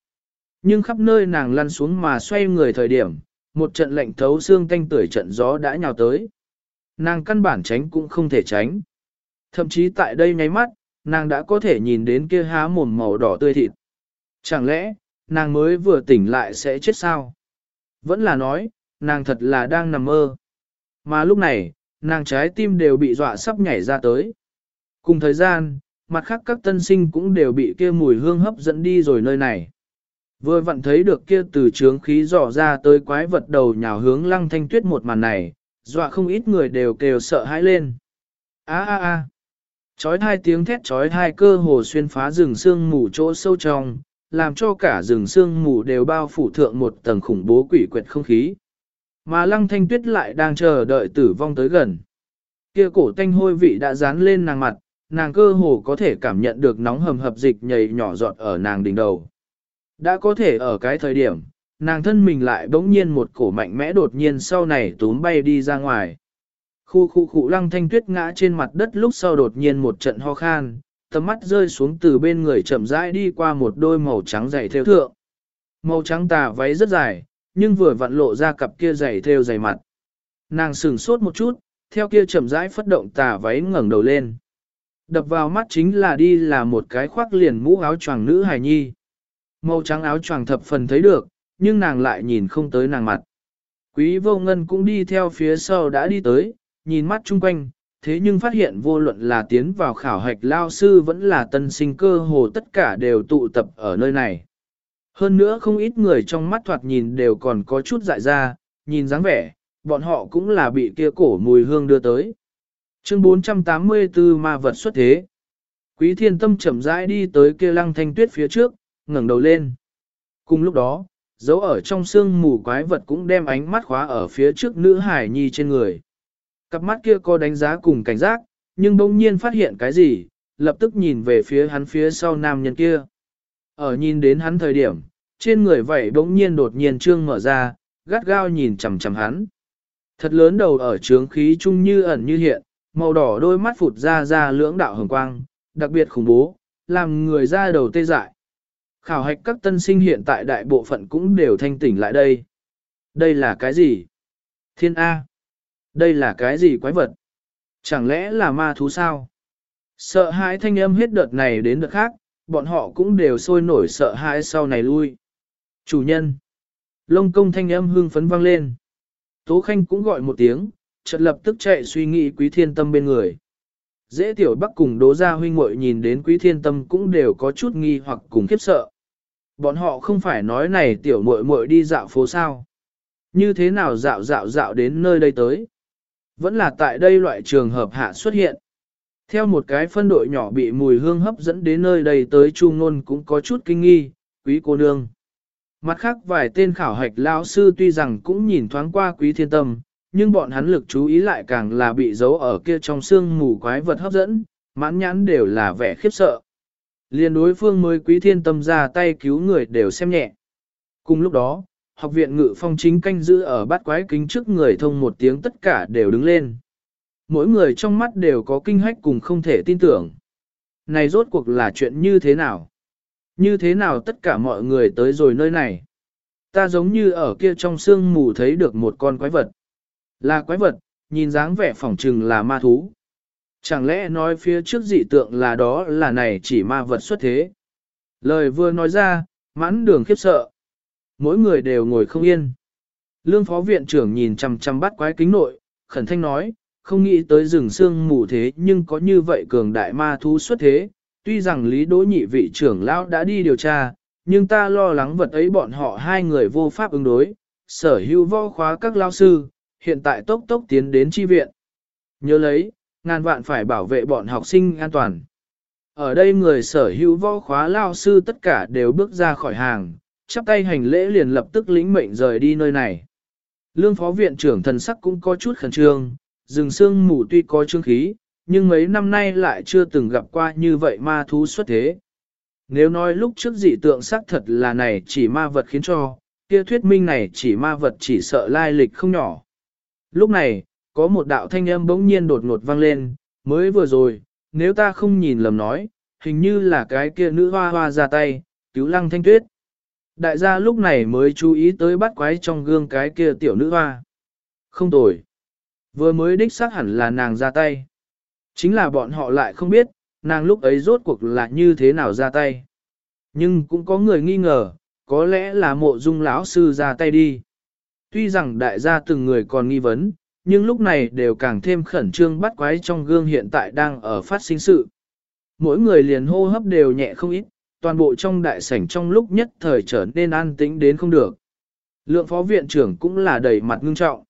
Nhưng khắp nơi nàng lăn xuống mà xoay người thời điểm, một trận lạnh thấu xương tanh tưởi trận gió đã nhào tới. Nàng căn bản tránh cũng không thể tránh. Thậm chí tại đây nháy mắt, nàng đã có thể nhìn đến kia há mồm màu đỏ tươi thịt. Chẳng lẽ, nàng mới vừa tỉnh lại sẽ chết sao? Vẫn là nói, nàng thật là đang nằm mơ. Mà lúc này, nàng trái tim đều bị dọa sắp nhảy ra tới. Cùng thời gian, mặt khác các tân sinh cũng đều bị kia mùi hương hấp dẫn đi rồi nơi này. Vừa vặn thấy được kia từ trướng khí dò ra tới quái vật đầu nhào hướng lăng thanh tuyết một màn này, dọa không ít người đều kêu sợ hãi lên. Á á á! Chói hai tiếng thét chói hai cơ hồ xuyên phá rừng sương mù chỗ sâu trong, làm cho cả rừng sương mù đều bao phủ thượng một tầng khủng bố quỷ quyệt không khí. Mà lăng thanh tuyết lại đang chờ đợi tử vong tới gần. Kia cổ tanh hôi vị đã dán lên nàng mặt, nàng cơ hồ có thể cảm nhận được nóng hầm hập dịch nhầy nhỏ giọt ở nàng đỉnh đầu. Đã có thể ở cái thời điểm, nàng thân mình lại bỗng nhiên một cổ mạnh mẽ đột nhiên sau này túm bay đi ra ngoài. Khu khu khu lăng thanh tuyết ngã trên mặt đất lúc sau đột nhiên một trận ho khan, tầm mắt rơi xuống từ bên người chậm rãi đi qua một đôi màu trắng dày theo thượng. Màu trắng tà váy rất dài, nhưng vừa vặn lộ ra cặp kia dày theo dày mặt. Nàng sừng sốt một chút, theo kia chậm rãi phất động tà váy ngẩng đầu lên. Đập vào mắt chính là đi là một cái khoác liền mũ áo choàng nữ hài nhi. Màu trắng áo choàng thập phần thấy được, nhưng nàng lại nhìn không tới nàng mặt. Quý vô ngân cũng đi theo phía sau đã đi tới, nhìn mắt chung quanh, thế nhưng phát hiện vô luận là tiến vào khảo hạch lao sư vẫn là tân sinh cơ hồ tất cả đều tụ tập ở nơi này. Hơn nữa không ít người trong mắt thoạt nhìn đều còn có chút dại ra, nhìn dáng vẻ, bọn họ cũng là bị kia cổ mùi hương đưa tới. Chương 484 ma vật xuất thế. Quý thiên tâm chậm rãi đi tới kia lăng thanh tuyết phía trước, ngẩng đầu lên. Cùng lúc đó, dấu ở trong xương mù quái vật cũng đem ánh mắt khóa ở phía trước nữ hải nhi trên người. Cặp mắt kia có đánh giá cùng cảnh giác, nhưng bỗng nhiên phát hiện cái gì, lập tức nhìn về phía hắn phía sau nam nhân kia. Ở nhìn đến hắn thời điểm, trên người vậy bỗng nhiên đột nhiên trương mở ra, gắt gao nhìn chằm chằm hắn. Thật lớn đầu ở trướng khí trung như ẩn như hiện, màu đỏ đôi mắt phụt ra ra lưỡng đạo hồng quang, đặc biệt khủng bố, làm người ra đầu tê dại. Khảo hạch các tân sinh hiện tại đại bộ phận cũng đều thanh tỉnh lại đây. Đây là cái gì? Thiên A. Đây là cái gì quái vật? Chẳng lẽ là ma thú sao? Sợ hãi thanh âm hết đợt này đến đợt khác, bọn họ cũng đều sôi nổi sợ hãi sau này lui. Chủ nhân. Lông công thanh âm hương phấn vang lên. Tố Khanh cũng gọi một tiếng, chợt lập tức chạy suy nghĩ quý thiên tâm bên người. Dễ tiểu bắc cùng đố gia huynh muội nhìn đến quý thiên tâm cũng đều có chút nghi hoặc cùng khiếp sợ. Bọn họ không phải nói này tiểu muội muội đi dạo phố sao. Như thế nào dạo dạo dạo đến nơi đây tới. Vẫn là tại đây loại trường hợp hạ xuất hiện. Theo một cái phân đội nhỏ bị mùi hương hấp dẫn đến nơi đây tới Chu Ngôn cũng có chút kinh nghi, quý cô nương. Mặt khác vài tên khảo hạch lão sư tuy rằng cũng nhìn thoáng qua quý thiên tâm, nhưng bọn hắn lực chú ý lại càng là bị giấu ở kia trong xương mù quái vật hấp dẫn, mãn nhãn đều là vẻ khiếp sợ. Liên đối phương mới quý thiên tâm ra tay cứu người đều xem nhẹ. Cùng lúc đó, học viện ngự phong chính canh giữ ở bát quái kính trước người thông một tiếng tất cả đều đứng lên. Mỗi người trong mắt đều có kinh hách cùng không thể tin tưởng. Này rốt cuộc là chuyện như thế nào? Như thế nào tất cả mọi người tới rồi nơi này? Ta giống như ở kia trong sương mù thấy được một con quái vật. Là quái vật, nhìn dáng vẻ phỏng trừng là ma thú. Chẳng lẽ nói phía trước dị tượng là đó là này chỉ ma vật xuất thế? Lời vừa nói ra, mãn đường khiếp sợ. Mỗi người đều ngồi không yên. Lương phó viện trưởng nhìn chằm chằm bắt quái kính nội, khẩn thanh nói, không nghĩ tới rừng xương mù thế nhưng có như vậy cường đại ma thú xuất thế. Tuy rằng Lý Đỗ Nhị vị trưởng lão đã đi điều tra, nhưng ta lo lắng vật ấy bọn họ hai người vô pháp ứng đối, sở hữu võ khóa các lao sư, hiện tại tốc tốc tiến đến chi viện. Nhớ lấy, ngàn vạn phải bảo vệ bọn học sinh an toàn. Ở đây người sở hữu võ khóa lao sư tất cả đều bước ra khỏi hàng, chắp tay hành lễ liền lập tức lĩnh mệnh rời đi nơi này. Lương phó viện trưởng thần sắc cũng có chút khẩn trương, rừng sương mù tuy có trương khí, nhưng mấy năm nay lại chưa từng gặp qua như vậy ma thú xuất thế. Nếu nói lúc trước dị tượng xác thật là này chỉ ma vật khiến cho, kia thuyết minh này chỉ ma vật chỉ sợ lai lịch không nhỏ. Lúc này, có một đạo thanh âm bỗng nhiên đột ngột vang lên, mới vừa rồi, nếu ta không nhìn lầm nói, hình như là cái kia nữ hoa hoa ra tay, cứu lăng thanh tuyết. Đại gia lúc này mới chú ý tới bắt quái trong gương cái kia tiểu nữ hoa. Không tồi. Vừa mới đích xác hẳn là nàng ra tay. Chính là bọn họ lại không biết, nàng lúc ấy rốt cuộc là như thế nào ra tay. Nhưng cũng có người nghi ngờ, có lẽ là mộ dung lão sư ra tay đi. Tuy rằng đại gia từng người còn nghi vấn, nhưng lúc này đều càng thêm khẩn trương bắt quái trong gương hiện tại đang ở phát sinh sự. Mỗi người liền hô hấp đều nhẹ không ít, toàn bộ trong đại sảnh trong lúc nhất thời trở nên an tĩnh đến không được. Lượng phó viện trưởng cũng là đầy mặt ngưng trọng.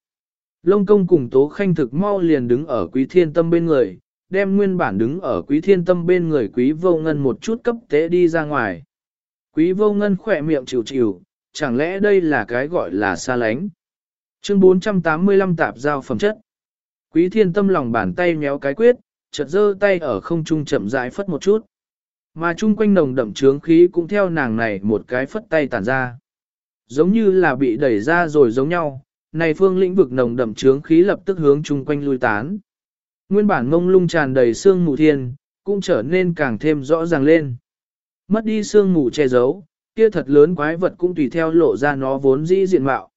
Lông công cùng tố khanh thực mau liền đứng ở quý thiên tâm bên người, đem nguyên bản đứng ở quý thiên tâm bên người quý vô ngân một chút cấp tế đi ra ngoài. Quý vô ngân khỏe miệng chịu chịu, chẳng lẽ đây là cái gọi là xa lánh. Chương 485 tạp giao phẩm chất. Quý thiên tâm lòng bàn tay méo cái quyết, chợt giơ tay ở không trung chậm rãi phất một chút. Mà chung quanh nồng đậm trướng khí cũng theo nàng này một cái phất tay tản ra. Giống như là bị đẩy ra rồi giống nhau, này phương lĩnh vực nồng đậm trướng khí lập tức hướng chung quanh lui tán. Nguyên bản ngông lung tràn đầy sương mù thiên, cũng trở nên càng thêm rõ ràng lên. Mất đi sương mù che giấu, kia thật lớn quái vật cũng tùy theo lộ ra nó vốn dĩ diện mạo.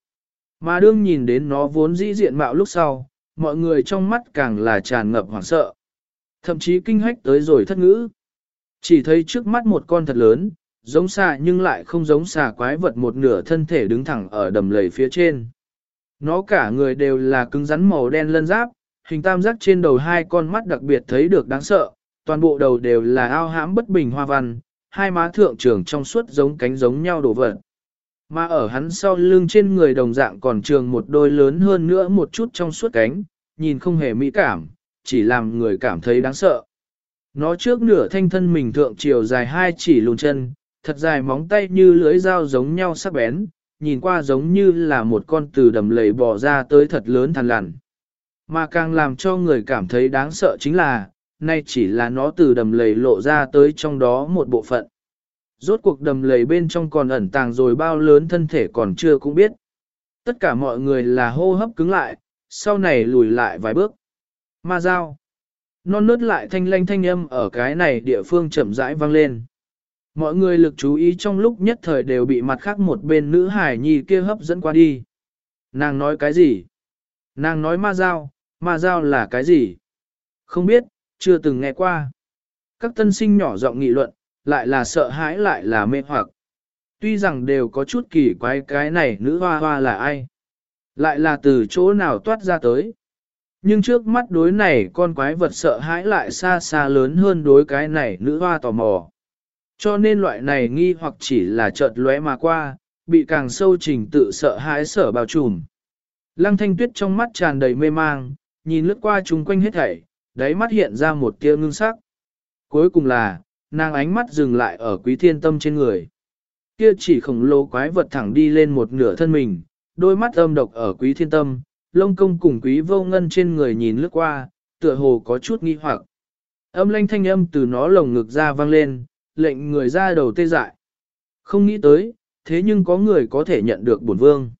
Mà đương nhìn đến nó vốn dĩ diện mạo lúc sau, mọi người trong mắt càng là tràn ngập hoảng sợ. Thậm chí kinh hách tới rồi thất ngữ. Chỉ thấy trước mắt một con thật lớn, giống xà nhưng lại không giống xà quái vật một nửa thân thể đứng thẳng ở đầm lầy phía trên. Nó cả người đều là cứng rắn màu đen lân giáp, hình tam giác trên đầu hai con mắt đặc biệt thấy được đáng sợ, toàn bộ đầu đều là ao hãm bất bình hoa văn, hai má thượng trường trong suốt giống cánh giống nhau đổ vật. Mà ở hắn sau lưng trên người đồng dạng còn trường một đôi lớn hơn nữa một chút trong suốt cánh, nhìn không hề mỹ cảm, chỉ làm người cảm thấy đáng sợ. Nó trước nửa thanh thân mình thượng chiều dài hai chỉ lùn chân, thật dài móng tay như lưới dao giống nhau sắc bén, nhìn qua giống như là một con từ đầm lầy bò ra tới thật lớn thằn lằn. Mà càng làm cho người cảm thấy đáng sợ chính là, nay chỉ là nó từ đầm lầy lộ ra tới trong đó một bộ phận. Rốt cuộc đầm lầy bên trong còn ẩn tàng rồi bao lớn thân thể còn chưa cũng biết. Tất cả mọi người là hô hấp cứng lại, sau này lùi lại vài bước. Ma dao. Non nớt lại thanh lanh thanh âm ở cái này địa phương chậm rãi vang lên. Mọi người lực chú ý trong lúc nhất thời đều bị mặt khác một bên nữ hải nhi kia hấp dẫn qua đi. Nàng nói cái gì? Nàng nói ma giao, ma giao là cái gì? Không biết, chưa từng nghe qua. Các tân sinh nhỏ giọng nghị luận, lại là sợ hãi lại là mê hoặc. Tuy rằng đều có chút kỳ quái cái này nữ hoa hoa là ai? Lại là từ chỗ nào toát ra tới? Nhưng trước mắt đối này con quái vật sợ hãi lại xa xa lớn hơn đối cái này nữ hoa tò mò. Cho nên loại này nghi hoặc chỉ là chợt lóe mà qua, bị càng sâu trình tự sợ hãi sở bao trùm. Lăng thanh tuyết trong mắt tràn đầy mê mang, nhìn lướt qua chúng quanh hết thảy, đáy mắt hiện ra một tia ngưng sắc. Cuối cùng là, nàng ánh mắt dừng lại ở quý thiên tâm trên người. Kia chỉ khổng lồ quái vật thẳng đi lên một nửa thân mình, đôi mắt âm độc ở quý thiên tâm, lông công cùng quý vô ngân trên người nhìn lướt qua, tựa hồ có chút nghi hoặc. Âm lanh thanh âm từ nó lồng ngực ra vang lên, lệnh người ra đầu tê dại. Không nghĩ tới, thế nhưng có người có thể nhận được bổn vương.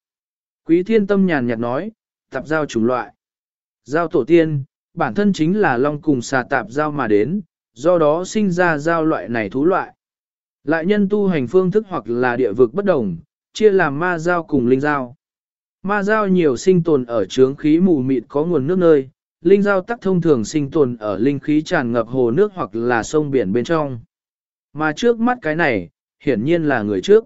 Quý thiên tâm nhàn nhạt nói, tạp giao chủng loại. Giao tổ tiên, bản thân chính là long cùng xà tạp giao mà đến, do đó sinh ra giao loại này thú loại. Lại nhân tu hành phương thức hoặc là địa vực bất đồng, chia làm ma giao cùng linh giao. Ma giao nhiều sinh tồn ở trướng khí mù mịt có nguồn nước nơi, linh giao tắc thông thường sinh tồn ở linh khí tràn ngập hồ nước hoặc là sông biển bên trong. Mà trước mắt cái này, hiển nhiên là người trước.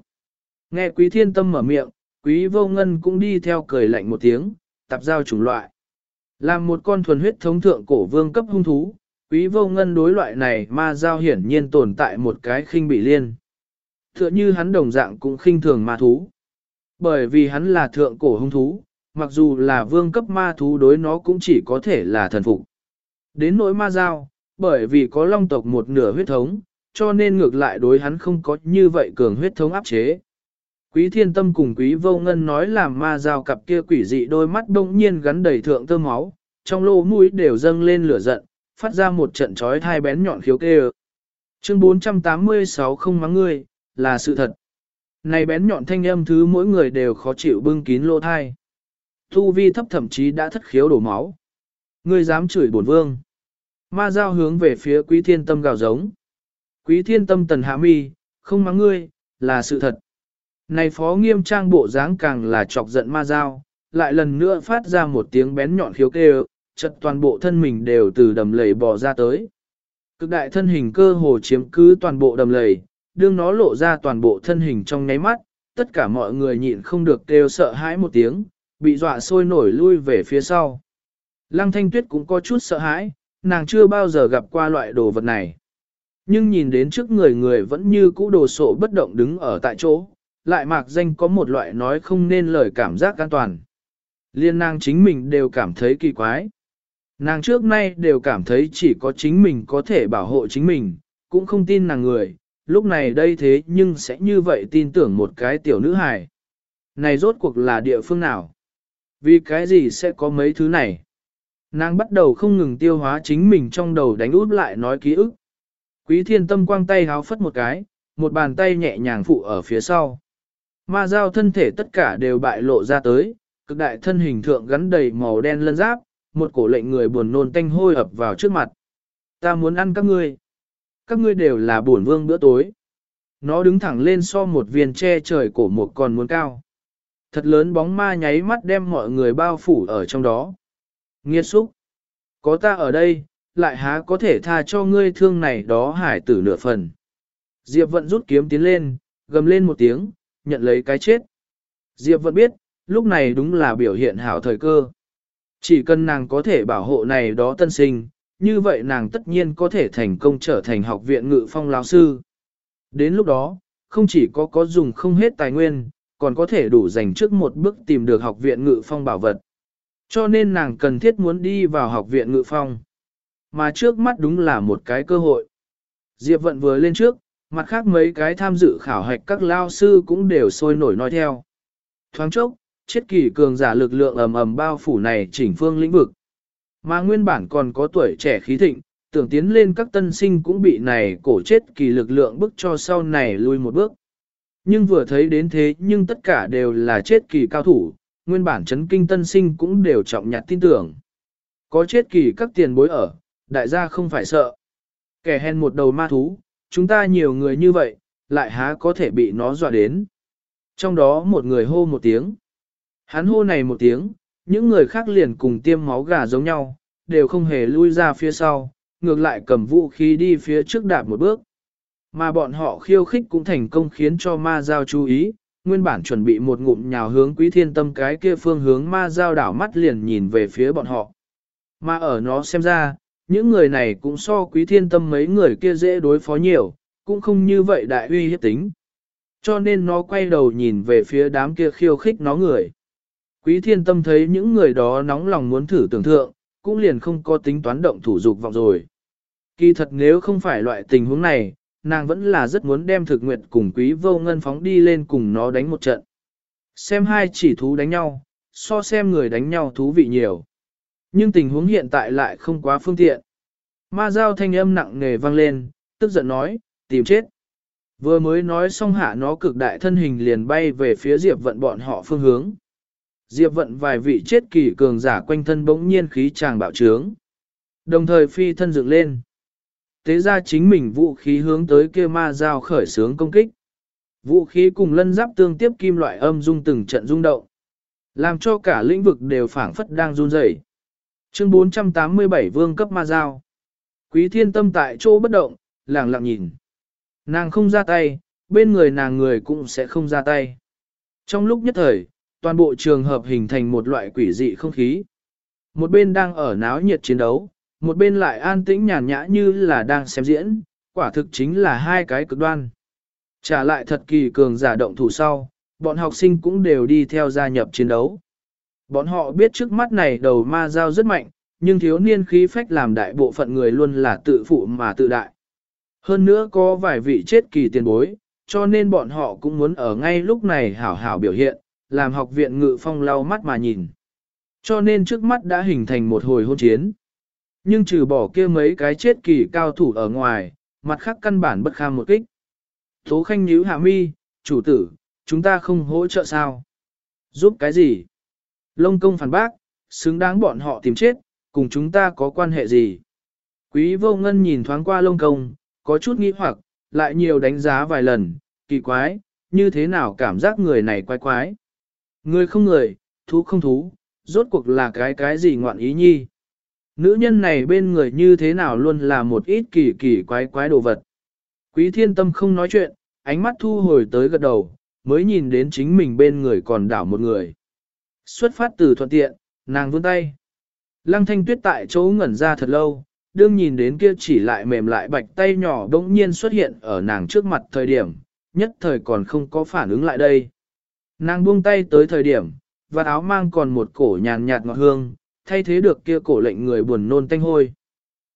Nghe quý thiên tâm mở miệng, quý vô ngân cũng đi theo cười lạnh một tiếng, tạp giao chủng loại. Làm một con thuần huyết thống thượng cổ vương cấp hung thú, quý vô ngân đối loại này ma giao hiển nhiên tồn tại một cái khinh bị liên. Thựa như hắn đồng dạng cũng khinh thường ma thú. Bởi vì hắn là thượng cổ hung thú, mặc dù là vương cấp ma thú đối nó cũng chỉ có thể là thần phục. Đến nỗi ma giao, bởi vì có long tộc một nửa huyết thống, cho nên ngược lại đối hắn không có như vậy cường huyết thống áp chế. Quý thiên tâm cùng quý vô ngân nói làm ma giao cặp kia quỷ dị đôi mắt đông nhiên gắn đầy thượng tơ máu, trong lỗ mũi đều dâng lên lửa giận, phát ra một trận trói thai bén nhọn khiếu kê Chương 486 không mắng ngươi, là sự thật. Này bén nhọn thanh âm thứ mỗi người đều khó chịu bưng kín lỗ thai. Thu vi thấp thậm chí đã thất khiếu đổ máu. Ngươi dám chửi bổn vương. Ma giao hướng về phía quý thiên tâm gào giống. Quý thiên tâm tần hạ mi, không mắng ngươi, là sự thật. Này phó nghiêm trang bộ dáng càng là chọc giận ma giao, lại lần nữa phát ra một tiếng bén nhọn khiếu kêu, chật toàn bộ thân mình đều từ đầm lầy bò ra tới. Cực đại thân hình cơ hồ chiếm cứ toàn bộ đầm lầy, đương nó lộ ra toàn bộ thân hình trong nháy mắt, tất cả mọi người nhịn không được kêu sợ hãi một tiếng, bị dọa sôi nổi lui về phía sau. Lăng thanh tuyết cũng có chút sợ hãi, nàng chưa bao giờ gặp qua loại đồ vật này. Nhưng nhìn đến trước người người vẫn như cũ đồ sộ bất động đứng ở tại chỗ, lại mạc danh có một loại nói không nên lời cảm giác an toàn. Liên nàng chính mình đều cảm thấy kỳ quái. Nàng trước nay đều cảm thấy chỉ có chính mình có thể bảo hộ chính mình, cũng không tin nàng người, lúc này đây thế nhưng sẽ như vậy tin tưởng một cái tiểu nữ hài. Này rốt cuộc là địa phương nào? Vì cái gì sẽ có mấy thứ này? Nàng bắt đầu không ngừng tiêu hóa chính mình trong đầu đánh út lại nói ký ức. Quý thiên tâm quang tay háo phất một cái, một bàn tay nhẹ nhàng phụ ở phía sau. Ma giao thân thể tất cả đều bại lộ ra tới, cực đại thân hình thượng gắn đầy màu đen lân giáp, một cổ lệnh người buồn nôn tanh hôi ập vào trước mặt. Ta muốn ăn các ngươi. Các ngươi đều là buồn vương bữa tối. Nó đứng thẳng lên so một viên che trời cổ một còn muốn cao. Thật lớn bóng ma nháy mắt đem mọi người bao phủ ở trong đó. Nghiệt xúc. Có ta ở đây, lại há có thể tha cho ngươi thương này đó hải tử nửa phần. Diệp vận rút kiếm tiến lên, gầm lên một tiếng, nhận lấy cái chết. Diệp vận biết, lúc này đúng là biểu hiện hảo thời cơ. Chỉ cần nàng có thể bảo hộ này đó tân sinh, như vậy nàng tất nhiên có thể thành công trở thành học viện ngự phong lão sư. Đến lúc đó, không chỉ có có dùng không hết tài nguyên, còn có thể đủ dành trước một bước tìm được học viện ngự phong bảo vật. Cho nên nàng cần thiết muốn đi vào học viện ngự phong. Mà trước mắt đúng là một cái cơ hội. Diệp vận vừa lên trước, mặt khác mấy cái tham dự khảo hạch các lao sư cũng đều sôi nổi nói theo. Thoáng chốc, chết kỳ cường giả lực lượng ầm ầm bao phủ này chỉnh phương lĩnh vực. Mà nguyên bản còn có tuổi trẻ khí thịnh, tưởng tiến lên các tân sinh cũng bị này cổ chết kỳ lực lượng bức cho sau này lui một bước. Nhưng vừa thấy đến thế nhưng tất cả đều là chết kỳ cao thủ, nguyên bản chấn kinh tân sinh cũng đều trọng nhặt tin tưởng. Có chết kỳ các tiền bối ở, đại gia không phải sợ. Kẻ hèn một đầu ma thú, chúng ta nhiều người như vậy, lại há có thể bị nó dọa đến. Trong đó một người hô một tiếng. Hắn hô này một tiếng, những người khác liền cùng tiêm máu gà giống nhau, đều không hề lui ra phía sau, ngược lại cầm vũ khí đi phía trước đạp một bước. Mà bọn họ khiêu khích cũng thành công khiến cho ma giao chú ý, nguyên bản chuẩn bị một ngụm nhào hướng quý thiên tâm cái kia phương hướng ma giao đảo mắt liền nhìn về phía bọn họ. Mà ở nó xem ra, những người này cũng so quý thiên tâm mấy người kia dễ đối phó nhiều, cũng không như vậy đại uy hiếp tính. Cho nên nó quay đầu nhìn về phía đám kia khiêu khích nó người. Quý thiên tâm thấy những người đó nóng lòng muốn thử tưởng thượng, cũng liền không có tính toán động thủ dục vọng rồi. Kỳ thật nếu không phải loại tình huống này, nàng vẫn là rất muốn đem thực nguyệt cùng quý vô ngân phóng đi lên cùng nó đánh một trận. Xem hai chỉ thú đánh nhau, so xem người đánh nhau thú vị nhiều. Nhưng tình huống hiện tại lại không quá phương tiện. Ma giao thanh âm nặng nề vang lên, tức giận nói, tìm chết. Vừa mới nói xong hạ nó cực đại thân hình liền bay về phía Diệp vận bọn họ phương hướng. Diệp vận vài vị chết kỳ cường giả quanh thân bỗng nhiên khí tràng bạo trướng. Đồng thời phi thân dựng lên. Tế ra chính mình vũ khí hướng tới kia ma giao khởi sướng công kích. Vũ khí cùng lân giáp tương tiếp kim loại âm dung từng trận rung động. Làm cho cả lĩnh vực đều phảng phất đang run rẩy. Chương 487 Vương cấp ma giao. Quý thiên tâm tại chỗ bất động, lặng lặng nhìn. Nàng không ra tay, bên người nàng người cũng sẽ không ra tay. Trong lúc nhất thời, toàn bộ trường hợp hình thành một loại quỷ dị không khí. Một bên đang ở náo nhiệt chiến đấu, một bên lại an tĩnh nhàn nhã như là đang xem diễn, quả thực chính là hai cái cực đoan. Trả lại thật kỳ cường giả động thủ sau, bọn học sinh cũng đều đi theo gia nhập chiến đấu. Bọn họ biết trước mắt này đầu ma giao rất mạnh, nhưng thiếu niên khí phách làm đại bộ phận người luôn là tự phụ mà tự đại. Hơn nữa có vài vị chết kỳ tiền bối, cho nên bọn họ cũng muốn ở ngay lúc này hảo hảo biểu hiện, làm học viện ngự phong lau mắt mà nhìn. Cho nên trước mắt đã hình thành một hồi hôn chiến. Nhưng trừ bỏ kia mấy cái chết kỳ cao thủ ở ngoài, mặt khác căn bản bất kham một kích. Tố khanh nhíu hạ mi, chủ tử, chúng ta không hỗ trợ sao? Giúp cái gì? Lông công phản bác, xứng đáng bọn họ tìm chết, cùng chúng ta có quan hệ gì? Quý vô ngân nhìn thoáng qua lông công, có chút nghĩ hoặc, lại nhiều đánh giá vài lần, kỳ quái, như thế nào cảm giác người này quái quái? Người không người, thú không thú, rốt cuộc là cái cái gì ngoạn ý nhi? Nữ nhân này bên người như thế nào luôn là một ít kỳ kỳ quái quái đồ vật. Quý thiên tâm không nói chuyện, ánh mắt thu hồi tới gật đầu, mới nhìn đến chính mình bên người còn đảo một người. Xuất phát từ thuận tiện, nàng vươn tay. Lăng thanh tuyết tại chỗ ngẩn ra thật lâu, đương nhìn đến kia chỉ lại mềm lại bạch tay nhỏ đống nhiên xuất hiện ở nàng trước mặt thời điểm, nhất thời còn không có phản ứng lại đây. Nàng buông tay tới thời điểm, và áo mang còn một cổ nhàn nhạt ngọt hương, thay thế được kia cổ lệnh người buồn nôn tanh hôi.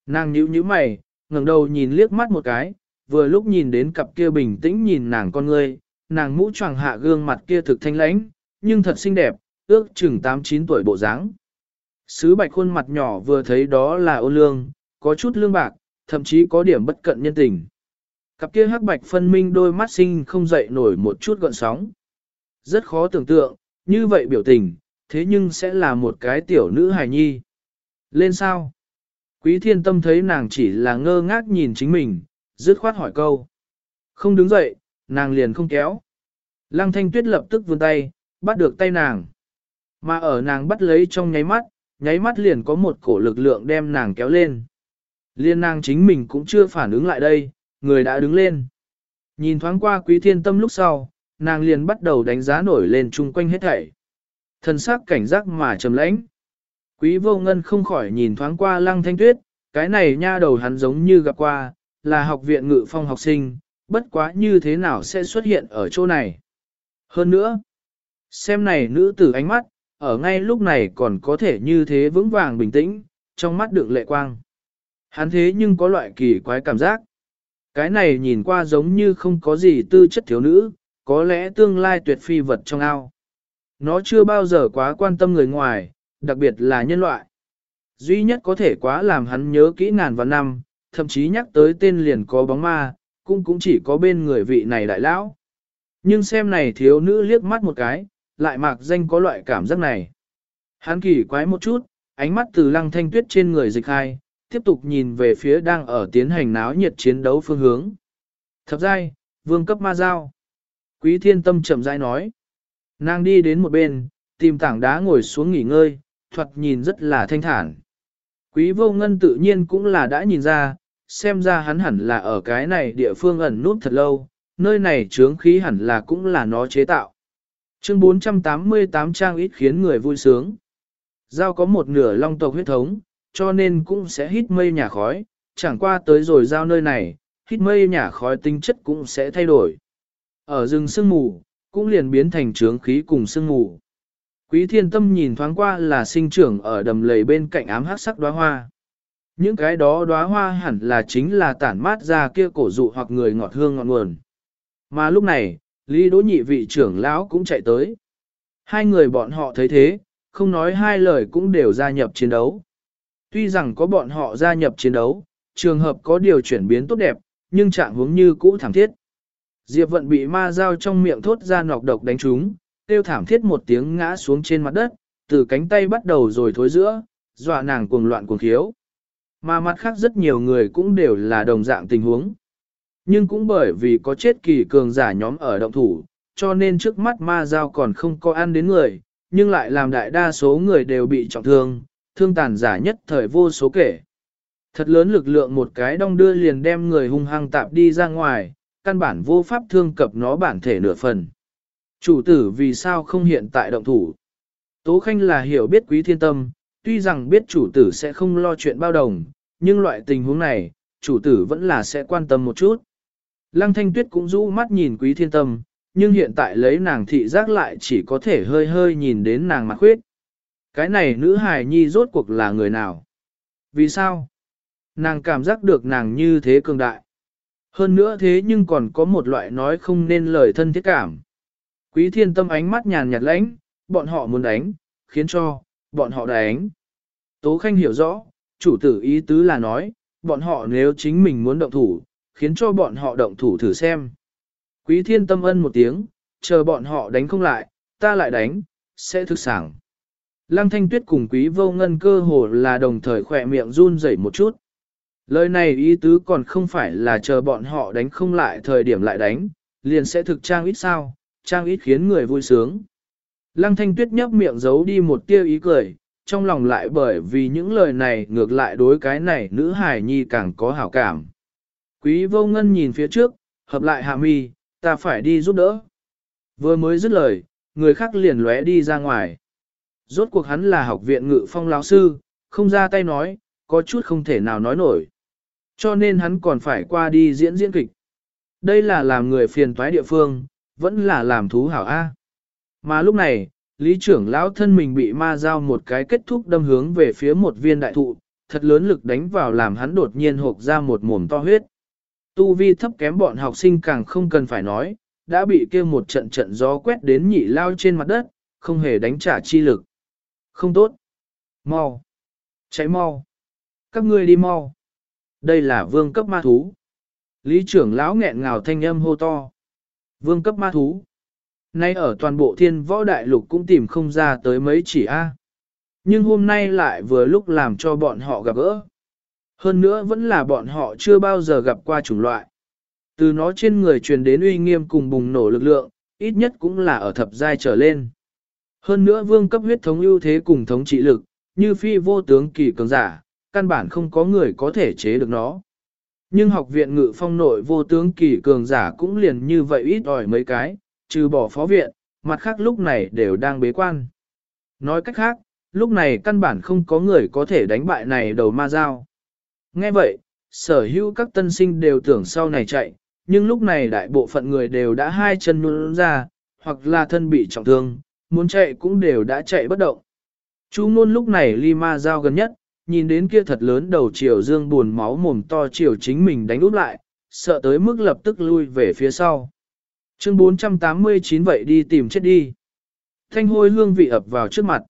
Nàng nhíu nhíu mày, ngẩng đầu nhìn liếc mắt một cái, vừa lúc nhìn đến cặp kia bình tĩnh nhìn nàng con ngươi, nàng mũ choàng hạ gương mặt kia thực thanh lãnh, nhưng thật xinh đẹp, ước chừng 8-9 tuổi bộ dáng. Sứ bạch khuôn mặt nhỏ vừa thấy đó là ô lương, có chút lương bạc, thậm chí có điểm bất cận nhân tình. Cặp kia hắc bạch phân minh đôi mắt sinh không dậy nổi một chút gợn sóng. Rất khó tưởng tượng, như vậy biểu tình, thế nhưng sẽ là một cái tiểu nữ hài nhi. Lên sao? Quý thiên tâm thấy nàng chỉ là ngơ ngác nhìn chính mình, dứt khoát hỏi câu. Không đứng dậy, nàng liền không kéo. Lăng thanh tuyết lập tức vươn tay, bắt được tay nàng. Mà ở nàng bắt lấy trong nháy mắt, nháy mắt liền có một cổ lực lượng đem nàng kéo lên. Liên nàng chính mình cũng chưa phản ứng lại đây, người đã đứng lên. Nhìn thoáng qua quý thiên tâm lúc sau, nàng liền bắt đầu đánh giá nổi lên chung quanh hết thảy. Thần sắc cảnh giác mà trầm lãnh. Quý vô ngân không khỏi nhìn thoáng qua lăng thanh tuyết, cái này nha đầu hắn giống như gặp qua, là học viện ngự phong học sinh, bất quá như thế nào sẽ xuất hiện ở chỗ này. Hơn nữa, xem này nữ tử ánh mắt, ở ngay lúc này còn có thể như thế vững vàng bình tĩnh, trong mắt đựng lệ quang. Hắn thế nhưng có loại kỳ quái cảm giác. Cái này nhìn qua giống như không có gì tư chất thiếu nữ, có lẽ tương lai tuyệt phi vật trong ao. Nó chưa bao giờ quá quan tâm người ngoài, đặc biệt là nhân loại. Duy nhất có thể quá làm hắn nhớ kỹ ngàn và năm, thậm chí nhắc tới tên liền có bóng ma, cũng cũng chỉ có bên người vị này đại lão. Nhưng xem này thiếu nữ liếc mắt một cái, lại mạc danh có loại cảm giác này. Hắn kỳ quái một chút, ánh mắt từ lăng thanh tuyết trên người dịch hai, tiếp tục nhìn về phía đang ở tiến hành náo nhiệt chiến đấu phương hướng. Thập giai, vương cấp ma giao. Quý thiên tâm chậm rãi nói. Nàng đi đến một bên, tìm tảng đá ngồi xuống nghỉ ngơi, thuật nhìn rất là thanh thản. Quý vô ngân tự nhiên cũng là đã nhìn ra, xem ra hắn hẳn là ở cái này địa phương ẩn nút thật lâu, nơi này trướng khí hẳn là cũng là nó chế tạo. Chương 488 trang ít khiến người vui sướng. Giao có một nửa long tộc huyết thống, cho nên cũng sẽ hít mây nhà khói, chẳng qua tới rồi giao nơi này, hít mây nhà khói tinh chất cũng sẽ thay đổi. Ở rừng sương mù, cũng liền biến thành trướng khí cùng sương mù. Quý thiên tâm nhìn thoáng qua là sinh trưởng ở đầm lầy bên cạnh ám hát sắc đóa hoa. Những cái đó đóa hoa hẳn là chính là tản mát ra kia cổ dụ hoặc người ngọt hương ngọt nguồn. Mà lúc này, Lý Đỗ nhị vị trưởng lão cũng chạy tới. Hai người bọn họ thấy thế, không nói hai lời cũng đều gia nhập chiến đấu. Tuy rằng có bọn họ gia nhập chiến đấu, trường hợp có điều chuyển biến tốt đẹp, nhưng trạng hướng như cũ thảm thiết. Diệp vận bị ma dao trong miệng thốt ra nọc độc đánh trúng, tiêu thảm thiết một tiếng ngã xuống trên mặt đất, từ cánh tay bắt đầu rồi thối giữa, dọa nàng cuồng loạn cuồng khiếu. Mà mặt khác rất nhiều người cũng đều là đồng dạng tình huống. Nhưng cũng bởi vì có chết kỳ cường giả nhóm ở động thủ, cho nên trước mắt ma dao còn không có ăn đến người, nhưng lại làm đại đa số người đều bị trọng thương, thương tàn giả nhất thời vô số kể. Thật lớn lực lượng một cái đong đưa liền đem người hung hăng tạp đi ra ngoài, căn bản vô pháp thương cập nó bản thể nửa phần. Chủ tử vì sao không hiện tại động thủ? Tố Khanh là hiểu biết quý thiên tâm, tuy rằng biết chủ tử sẽ không lo chuyện bao đồng, nhưng loại tình huống này, chủ tử vẫn là sẽ quan tâm một chút. Lăng thanh tuyết cũng rũ mắt nhìn quý thiên tâm, nhưng hiện tại lấy nàng thị giác lại chỉ có thể hơi hơi nhìn đến nàng mặt khuyết. Cái này nữ hài nhi rốt cuộc là người nào? Vì sao? Nàng cảm giác được nàng như thế cường đại. Hơn nữa thế nhưng còn có một loại nói không nên lời thân thiết cảm. Quý thiên tâm ánh mắt nhàn nhạt lãnh, bọn họ muốn đánh, khiến cho, bọn họ đánh. Tố Khanh hiểu rõ, chủ tử ý tứ là nói, bọn họ nếu chính mình muốn động thủ, khiến cho bọn họ động thủ thử xem. Quý thiên tâm ân một tiếng, chờ bọn họ đánh không lại, ta lại đánh, sẽ thực sảng. Lăng thanh tuyết cùng quý vô ngân cơ hồ là đồng thời khỏe miệng run rẩy một chút. Lời này ý tứ còn không phải là chờ bọn họ đánh không lại thời điểm lại đánh, liền sẽ thực trang ít sao, trang ít khiến người vui sướng. Lăng thanh tuyết nhấp miệng giấu đi một tia ý cười, trong lòng lại bởi vì những lời này ngược lại đối cái này nữ hài nhi càng có hảo cảm. Quý vô ngân nhìn phía trước, hợp lại hạ mi, ta phải đi giúp đỡ. Vừa mới dứt lời, người khác liền lóe đi ra ngoài. Rốt cuộc hắn là học viện ngự phong lão sư, không ra tay nói, có chút không thể nào nói nổi. Cho nên hắn còn phải qua đi diễn diễn kịch. Đây là làm người phiền toái địa phương, vẫn là làm thú hảo A. Mà lúc này, lý trưởng lão thân mình bị ma giao một cái kết thúc đâm hướng về phía một viên đại thụ, thật lớn lực đánh vào làm hắn đột nhiên hộp ra một mồm to huyết. Tu vi thấp kém bọn học sinh càng không cần phải nói, đã bị kia một trận trận gió quét đến nhị lao trên mặt đất, không hề đánh trả chi lực. Không tốt. Mau. Cháy mau. Các ngươi đi mau. Đây là vương cấp ma thú. Lý trưởng lão nghẹn ngào thanh âm hô to. Vương cấp ma thú. Nay ở toàn bộ thiên võ đại lục cũng tìm không ra tới mấy chỉ A. Nhưng hôm nay lại vừa lúc làm cho bọn họ gặp gỡ. Hơn nữa vẫn là bọn họ chưa bao giờ gặp qua chủng loại. Từ nó trên người truyền đến uy nghiêm cùng bùng nổ lực lượng, ít nhất cũng là ở thập giai trở lên. Hơn nữa vương cấp huyết thống ưu thế cùng thống trị lực, như phi vô tướng kỳ cường giả, căn bản không có người có thể chế được nó. Nhưng học viện ngự phong nội vô tướng kỳ cường giả cũng liền như vậy ít ỏi mấy cái, trừ bỏ phó viện, mặt khác lúc này đều đang bế quan. Nói cách khác, lúc này căn bản không có người có thể đánh bại này đầu ma dao. Nghe vậy, sở hữu các tân sinh đều tưởng sau này chạy, nhưng lúc này đại bộ phận người đều đã hai chân nhún ra, hoặc là thân bị trọng thương, muốn chạy cũng đều đã chạy bất động. Chú ngôn lúc này ly ma giao gần nhất, nhìn đến kia thật lớn đầu chiều dương buồn máu mồm to chiều chính mình đánh úp lại, sợ tới mức lập tức lui về phía sau. Chương 489 vậy đi tìm chết đi. Thanh hôi hương vị ập vào trước mặt.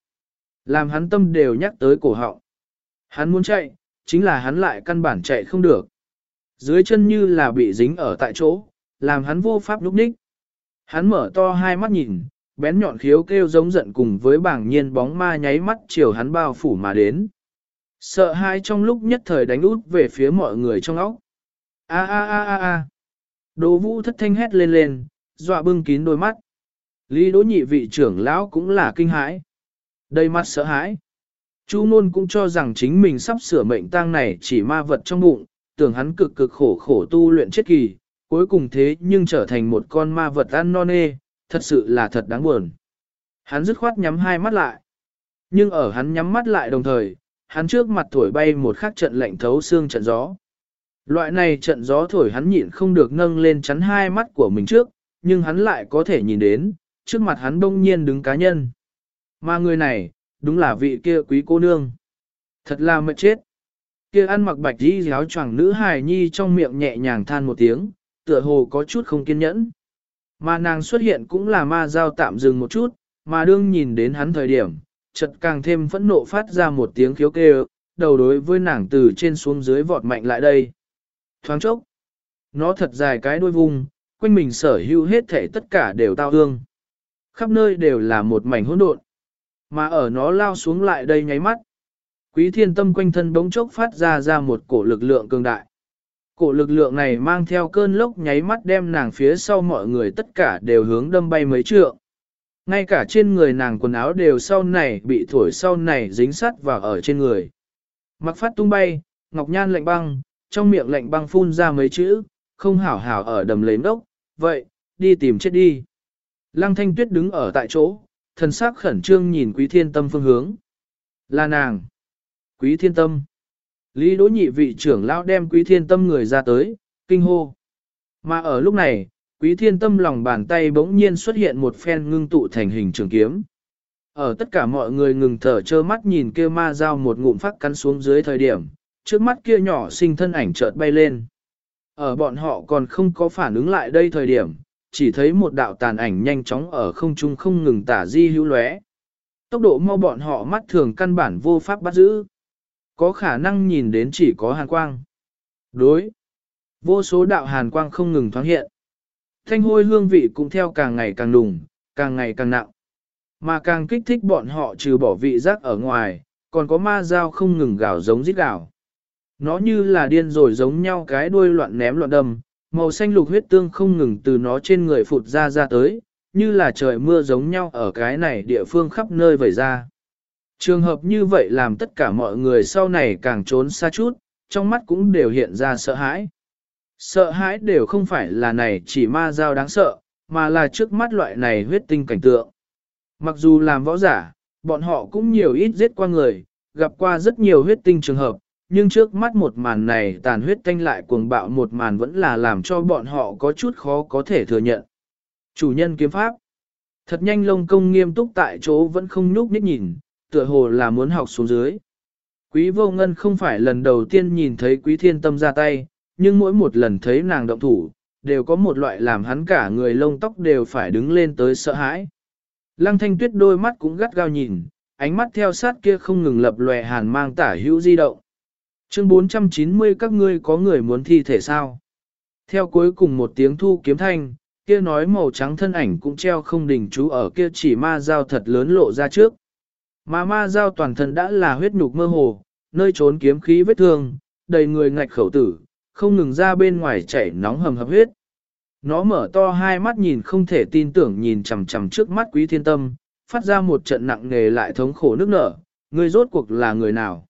Làm hắn tâm đều nhắc tới cổ họng. Hắn muốn chạy, chính là hắn lại căn bản chạy không được. Dưới chân như là bị dính ở tại chỗ, làm hắn vô pháp lúc ních. Hắn mở to hai mắt nhìn, bén nhọn khiếu kêu giống giận cùng với bảng nhiên bóng ma nháy mắt chiều hắn bao phủ mà đến. Sợ hai trong lúc nhất thời đánh út về phía mọi người trong óc. A a a a a. Đỗ vũ thất thanh hét lên lên, dọa bưng kín đôi mắt. Lý đỗ nhị vị trưởng lão cũng là kinh hãi. Đầy mắt sợ hãi. Chu nôn cũng cho rằng chính mình sắp sửa mệnh tang này chỉ ma vật trong bụng, tưởng hắn cực cực khổ khổ tu luyện chết kỳ, cuối cùng thế nhưng trở thành một con ma vật ăn non nê, thật sự là thật đáng buồn. Hắn dứt khoát nhắm hai mắt lại. Nhưng ở hắn nhắm mắt lại đồng thời, hắn trước mặt thổi bay một khắc trận lạnh thấu xương trận gió. Loại này trận gió thổi hắn nhịn không được nâng lên chắn hai mắt của mình trước, nhưng hắn lại có thể nhìn đến, trước mặt hắn đông nhiên đứng cá nhân. Mà người này, đúng là vị kia quý cô nương. Thật là mệt chết. Kia ăn mặc bạch đi giáo choàng nữ hài nhi trong miệng nhẹ nhàng than một tiếng, tựa hồ có chút không kiên nhẫn. Mà nàng xuất hiện cũng là ma giao tạm dừng một chút, mà đương nhìn đến hắn thời điểm, chợt càng thêm phẫn nộ phát ra một tiếng khiếu kêu, đầu đối với nàng từ trên xuống dưới vọt mạnh lại đây. Thoáng chốc, nó thật dài cái đuôi vung, quanh mình sở hữu hết thể tất cả đều tao hương. Khắp nơi đều là một mảnh hỗn độn. Mà ở nó lao xuống lại đây nháy mắt. Quý thiên tâm quanh thân bỗng chốc phát ra ra một cổ lực lượng cường đại. Cổ lực lượng này mang theo cơn lốc nháy mắt đem nàng phía sau mọi người tất cả đều hướng đâm bay mấy trượng. Ngay cả trên người nàng quần áo đều sau này bị thổi sau này dính sắt và ở trên người. Mặc phát tung bay, ngọc nhan lạnh băng, trong miệng lạnh băng phun ra mấy chữ, không hảo hảo ở đầm lấy đốc, vậy, đi tìm chết đi. Lăng thanh tuyết đứng ở tại chỗ, thần sắc khẩn trương nhìn quý thiên tâm phương hướng. Là nàng. Quý thiên tâm. Lý đỗ nhị vị trưởng lão đem quý thiên tâm người ra tới, kinh hô. Mà ở lúc này, quý thiên tâm lòng bàn tay bỗng nhiên xuất hiện một phen ngưng tụ thành hình trường kiếm. Ở tất cả mọi người ngừng thở trơ mắt nhìn kia ma dao một ngụm phát cắn xuống dưới thời điểm, trước mắt kia nhỏ sinh thân ảnh chợt bay lên. Ở bọn họ còn không có phản ứng lại đây thời điểm, chỉ thấy một đạo tàn ảnh nhanh chóng ở không trung không ngừng tả di hữu lóe. Tốc độ mau bọn họ mắt thường căn bản vô pháp bắt giữ. Có khả năng nhìn đến chỉ có hàn quang. Đối. Vô số đạo hàn quang không ngừng thoáng hiện. Thanh hôi hương vị cũng theo càng ngày càng đùng, càng ngày càng nặng. Mà càng kích thích bọn họ trừ bỏ vị giác ở ngoài, còn có ma dao không ngừng gào giống rít gào. Nó như là điên rồi giống nhau cái đuôi loạn ném loạn đâm, màu xanh lục huyết tương không ngừng từ nó trên người phụt ra ra tới, như là trời mưa giống nhau ở cái này địa phương khắp nơi vẩy ra. Trường hợp như vậy làm tất cả mọi người sau này càng trốn xa chút, trong mắt cũng đều hiện ra sợ hãi. Sợ hãi đều không phải là này chỉ ma dao đáng sợ, mà là trước mắt loại này huyết tinh cảnh tượng. Mặc dù làm võ giả, bọn họ cũng nhiều ít giết qua người, gặp qua rất nhiều huyết tinh trường hợp, nhưng trước mắt một màn này tàn huyết tanh lại cuồng bạo một màn vẫn là làm cho bọn họ có chút khó có thể thừa nhận. Chủ nhân kiếm pháp. Thật nhanh lông công nghiêm túc tại chỗ vẫn không nhúc nhích nhìn, tựa hồ là muốn học xuống dưới. Quý vô ngân không phải lần đầu tiên nhìn thấy quý thiên tâm ra tay, nhưng mỗi một lần thấy nàng động thủ, đều có một loại làm hắn cả người lông tóc đều phải đứng lên tới sợ hãi. Lăng thanh tuyết đôi mắt cũng gắt gao nhìn, ánh mắt theo sát kia không ngừng lập lòe hàn mang tả hữu di động. Chương 490 các ngươi có người muốn thi thể sao? Theo cuối cùng một tiếng thu kiếm thanh, kia nói màu trắng thân ảnh cũng treo không đỉnh chú ở kia chỉ ma dao thật lớn lộ ra trước. Mà ma dao toàn thân đã là huyết nhục mơ hồ, nơi trốn kiếm khí vết thương, đầy người ngạch khẩu tử, không ngừng ra bên ngoài chảy nóng hầm hập huyết. Nó mở to hai mắt nhìn không thể tin tưởng nhìn chằm chằm trước mắt quý thiên tâm, phát ra một trận nặng nề lại thống khổ nước nở, người rốt cuộc là người nào.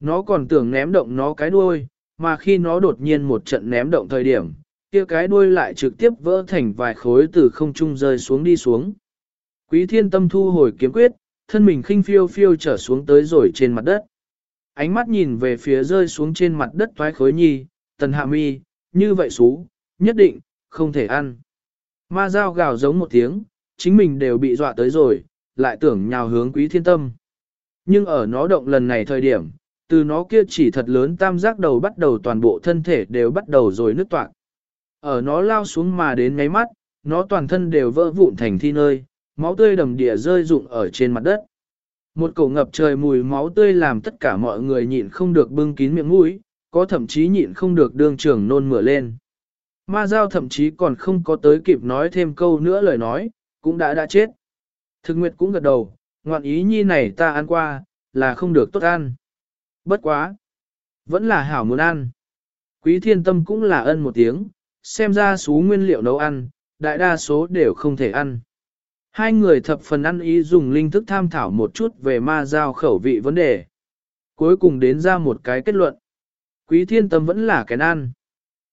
Nó còn tưởng ném động nó cái đuôi, mà khi nó đột nhiên một trận ném động thời điểm, kia cái đuôi lại trực tiếp vỡ thành vài khối từ không trung rơi xuống đi xuống. Quý thiên tâm thu hồi kiếm quyết, thân mình khinh phiêu phiêu trở xuống tới rồi trên mặt đất. Ánh mắt nhìn về phía rơi xuống trên mặt đất thoái khối nhi, tần hạ mi, như vậy xú, nhất định, không thể ăn. Ma dao gào giống một tiếng, chính mình đều bị dọa tới rồi, lại tưởng nhào hướng quý thiên tâm. Nhưng ở nó động lần này thời điểm, từ nó kia chỉ thật lớn tam giác đầu bắt đầu toàn bộ thân thể đều bắt đầu rồi nứt toạn. Ở nó lao xuống mà đến ngáy mắt, nó toàn thân đều vỡ vụn thành thi nơi, máu tươi đầm địa rơi rụng ở trên mặt đất. Một cổ ngập trời mùi máu tươi làm tất cả mọi người nhịn không được bưng kín miệng mũi, có thậm chí nhịn không được đương trường nôn mửa lên. Ma Giao thậm chí còn không có tới kịp nói thêm câu nữa lời nói, cũng đã đã chết. Thực nguyệt cũng gật đầu, ngoạn ý nhi này ta ăn qua, là không được tốt ăn. Bất quá. Vẫn là hảo muốn ăn. Quý thiên tâm cũng là ân một tiếng, xem ra số nguyên liệu nấu ăn, đại đa số đều không thể ăn. Hai người thập phần ăn ý dùng linh thức tham thảo một chút về ma giao khẩu vị vấn đề. Cuối cùng đến ra một cái kết luận. Quý thiên tâm vẫn là cái ăn.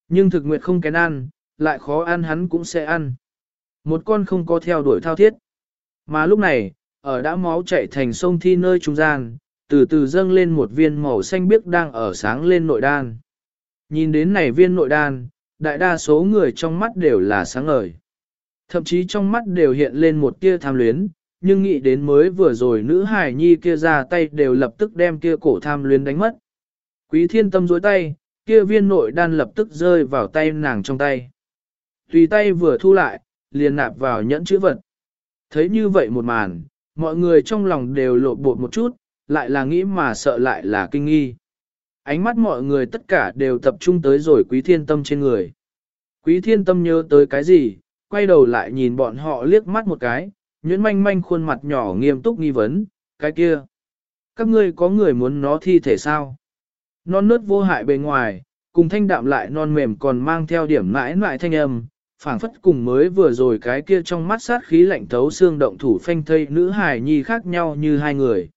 Nhưng thực nguyệt không kén ăn, lại khó ăn hắn cũng sẽ ăn. Một con không có theo đuổi thao thiết. Mà lúc này, ở đã máu chảy thành sông thi nơi trung gian, từ từ dâng lên một viên màu xanh biếc đang ở sáng lên nội đan. Nhìn đến này viên nội đan, đại đa số người trong mắt đều là sáng ngời. Thậm chí trong mắt đều hiện lên một tia tham luyến, nhưng nghĩ đến mới vừa rồi nữ hải nhi kia ra tay đều lập tức đem kia cổ tham luyến đánh mất. Quý thiên tâm dối tay, kia viên nội đan lập tức rơi vào tay nàng trong tay. Tùy tay vừa thu lại, liền nạp vào nhẫn chữ vật. Thấy như vậy một màn, mọi người trong lòng đều lộ bột một chút, lại là nghĩ mà sợ lại là kinh nghi. Ánh mắt mọi người tất cả đều tập trung tới rồi quý thiên tâm trên người. Quý thiên tâm nhớ tới cái gì, quay đầu lại nhìn bọn họ liếc mắt một cái, nhuyễn manh manh khuôn mặt nhỏ nghiêm túc nghi vấn, cái kia. Các ngươi có người muốn nó thi thể sao? Non nớt vô hại bề ngoài, cùng thanh đạm lại non mềm còn mang theo điểm mãi mãi thanh âm, phảng phất cùng mới vừa rồi cái kia trong mắt sát khí lạnh thấu xương động thủ phanh thây nữ hài nhi khác nhau như hai người.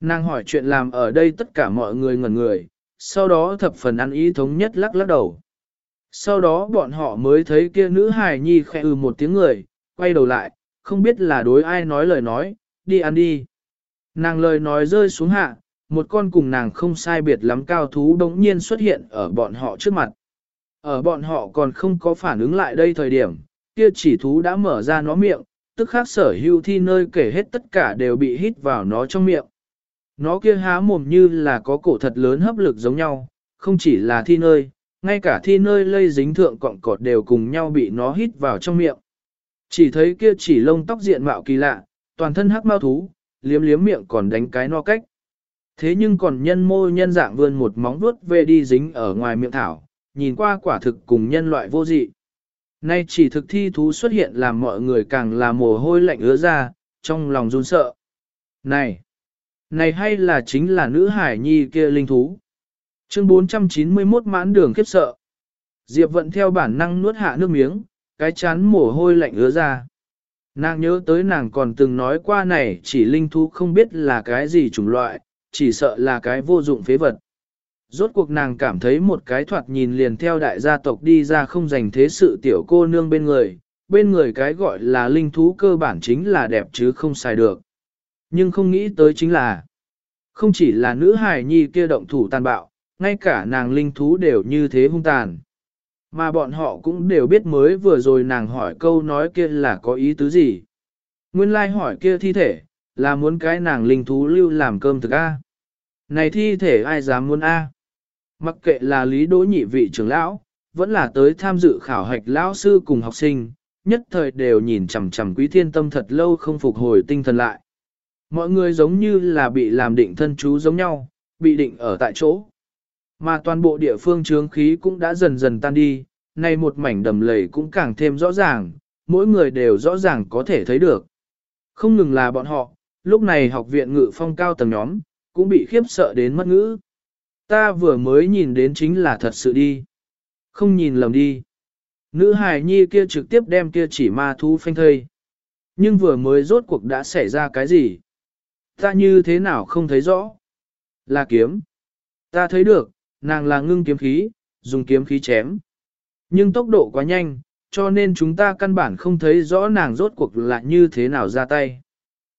Nàng hỏi chuyện làm ở đây tất cả mọi người ngẩn người, sau đó thập phần ăn ý thống nhất lắc lắc đầu. Sau đó bọn họ mới thấy kia nữ hài nhi khẽ ừ một tiếng người, quay đầu lại, không biết là đối ai nói lời nói, đi ăn đi. Nàng lời nói rơi xuống hạ, một con cùng nàng không sai biệt lắm cao thú đống nhiên xuất hiện ở bọn họ trước mặt. Ở bọn họ còn không có phản ứng lại đây thời điểm, kia chỉ thú đã mở ra nó miệng, tức khác sở hưu thi nơi kể hết tất cả đều bị hít vào nó trong miệng. Nó kia há mồm như là có cổ thật lớn hấp lực giống nhau, không chỉ là thi nơi, ngay cả thi nơi lây dính thượng cọng cọt đều cùng nhau bị nó hít vào trong miệng. Chỉ thấy kia chỉ lông tóc diện mạo kỳ lạ, toàn thân hắc mau thú, liếm liếm miệng còn đánh cái no cách. Thế nhưng còn nhân môi nhân dạng vươn một móng vuốt về đi dính ở ngoài miệng thảo, nhìn qua quả thực cùng nhân loại vô dị. Nay chỉ thực thi thú xuất hiện làm mọi người càng là mồ hôi lạnh ứa ra, trong lòng run sợ. Này! Này hay là chính là nữ hải nhi kia linh thú? Chương 491 mãn đường khiếp sợ. Diệp vận theo bản năng nuốt hạ nước miếng, cái chán mồ hôi lạnh ứa ra. Nàng nhớ tới nàng còn từng nói qua này chỉ linh thú không biết là cái gì chủng loại, chỉ sợ là cái vô dụng phế vật. Rốt cuộc nàng cảm thấy một cái thoạt nhìn liền theo đại gia tộc đi ra không dành thế sự tiểu cô nương bên người, bên người cái gọi là linh thú cơ bản chính là đẹp chứ không xài được. Nhưng không nghĩ tới chính là, không chỉ là nữ hài nhi kia động thủ tàn bạo, ngay cả nàng linh thú đều như thế hung tàn. Mà bọn họ cũng đều biết mới vừa rồi nàng hỏi câu nói kia là có ý tứ gì. Nguyên lai like hỏi kia thi thể, là muốn cái nàng linh thú lưu làm cơm thực A. Này thi thể ai dám muốn A. Mặc kệ là lý đỗ nhị vị trưởng lão, vẫn là tới tham dự khảo hạch lão sư cùng học sinh, nhất thời đều nhìn chằm chằm quý thiên tâm thật lâu không phục hồi tinh thần lại. Mọi người giống như là bị làm định thân chú giống nhau, bị định ở tại chỗ. Mà toàn bộ địa phương trướng khí cũng đã dần dần tan đi, nay một mảnh đầm lầy cũng càng thêm rõ ràng, mỗi người đều rõ ràng có thể thấy được. Không ngừng là bọn họ, lúc này học viện ngự phong cao tầng nhóm, cũng bị khiếp sợ đến mất ngữ. Ta vừa mới nhìn đến chính là thật sự đi. Không nhìn lầm đi. Nữ hài nhi kia trực tiếp đem kia chỉ ma thú phanh thây. Nhưng vừa mới rốt cuộc đã xảy ra cái gì? Ta như thế nào không thấy rõ? Là kiếm. Ta thấy được, nàng là ngưng kiếm khí, dùng kiếm khí chém. Nhưng tốc độ quá nhanh, cho nên chúng ta căn bản không thấy rõ nàng rốt cuộc là như thế nào ra tay.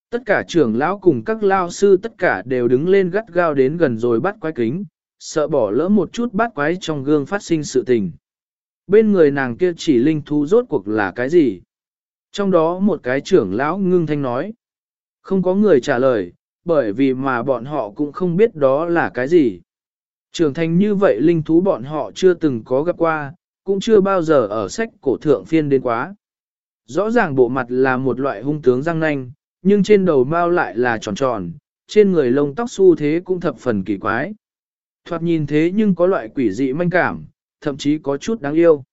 Tất cả trưởng lão cùng các lao sư tất cả đều đứng lên gắt gao đến gần rồi bắt quái kính, sợ bỏ lỡ một chút bắt quái trong gương phát sinh sự tình. Bên người nàng kia chỉ linh thú rốt cuộc là cái gì? Trong đó một cái trưởng lão ngưng thanh nói. Không có người trả lời, bởi vì mà bọn họ cũng không biết đó là cái gì. Trưởng thành như vậy linh thú bọn họ chưa từng có gặp qua, cũng chưa bao giờ ở sách cổ thượng phiên đến quá. Rõ ràng bộ mặt là một loại hung tướng răng nanh, nhưng trên đầu mao lại là tròn tròn, trên người lông tóc xu thế cũng thập phần kỳ quái. Thoạt nhìn thế nhưng có loại quỷ dị manh cảm, thậm chí có chút đáng yêu.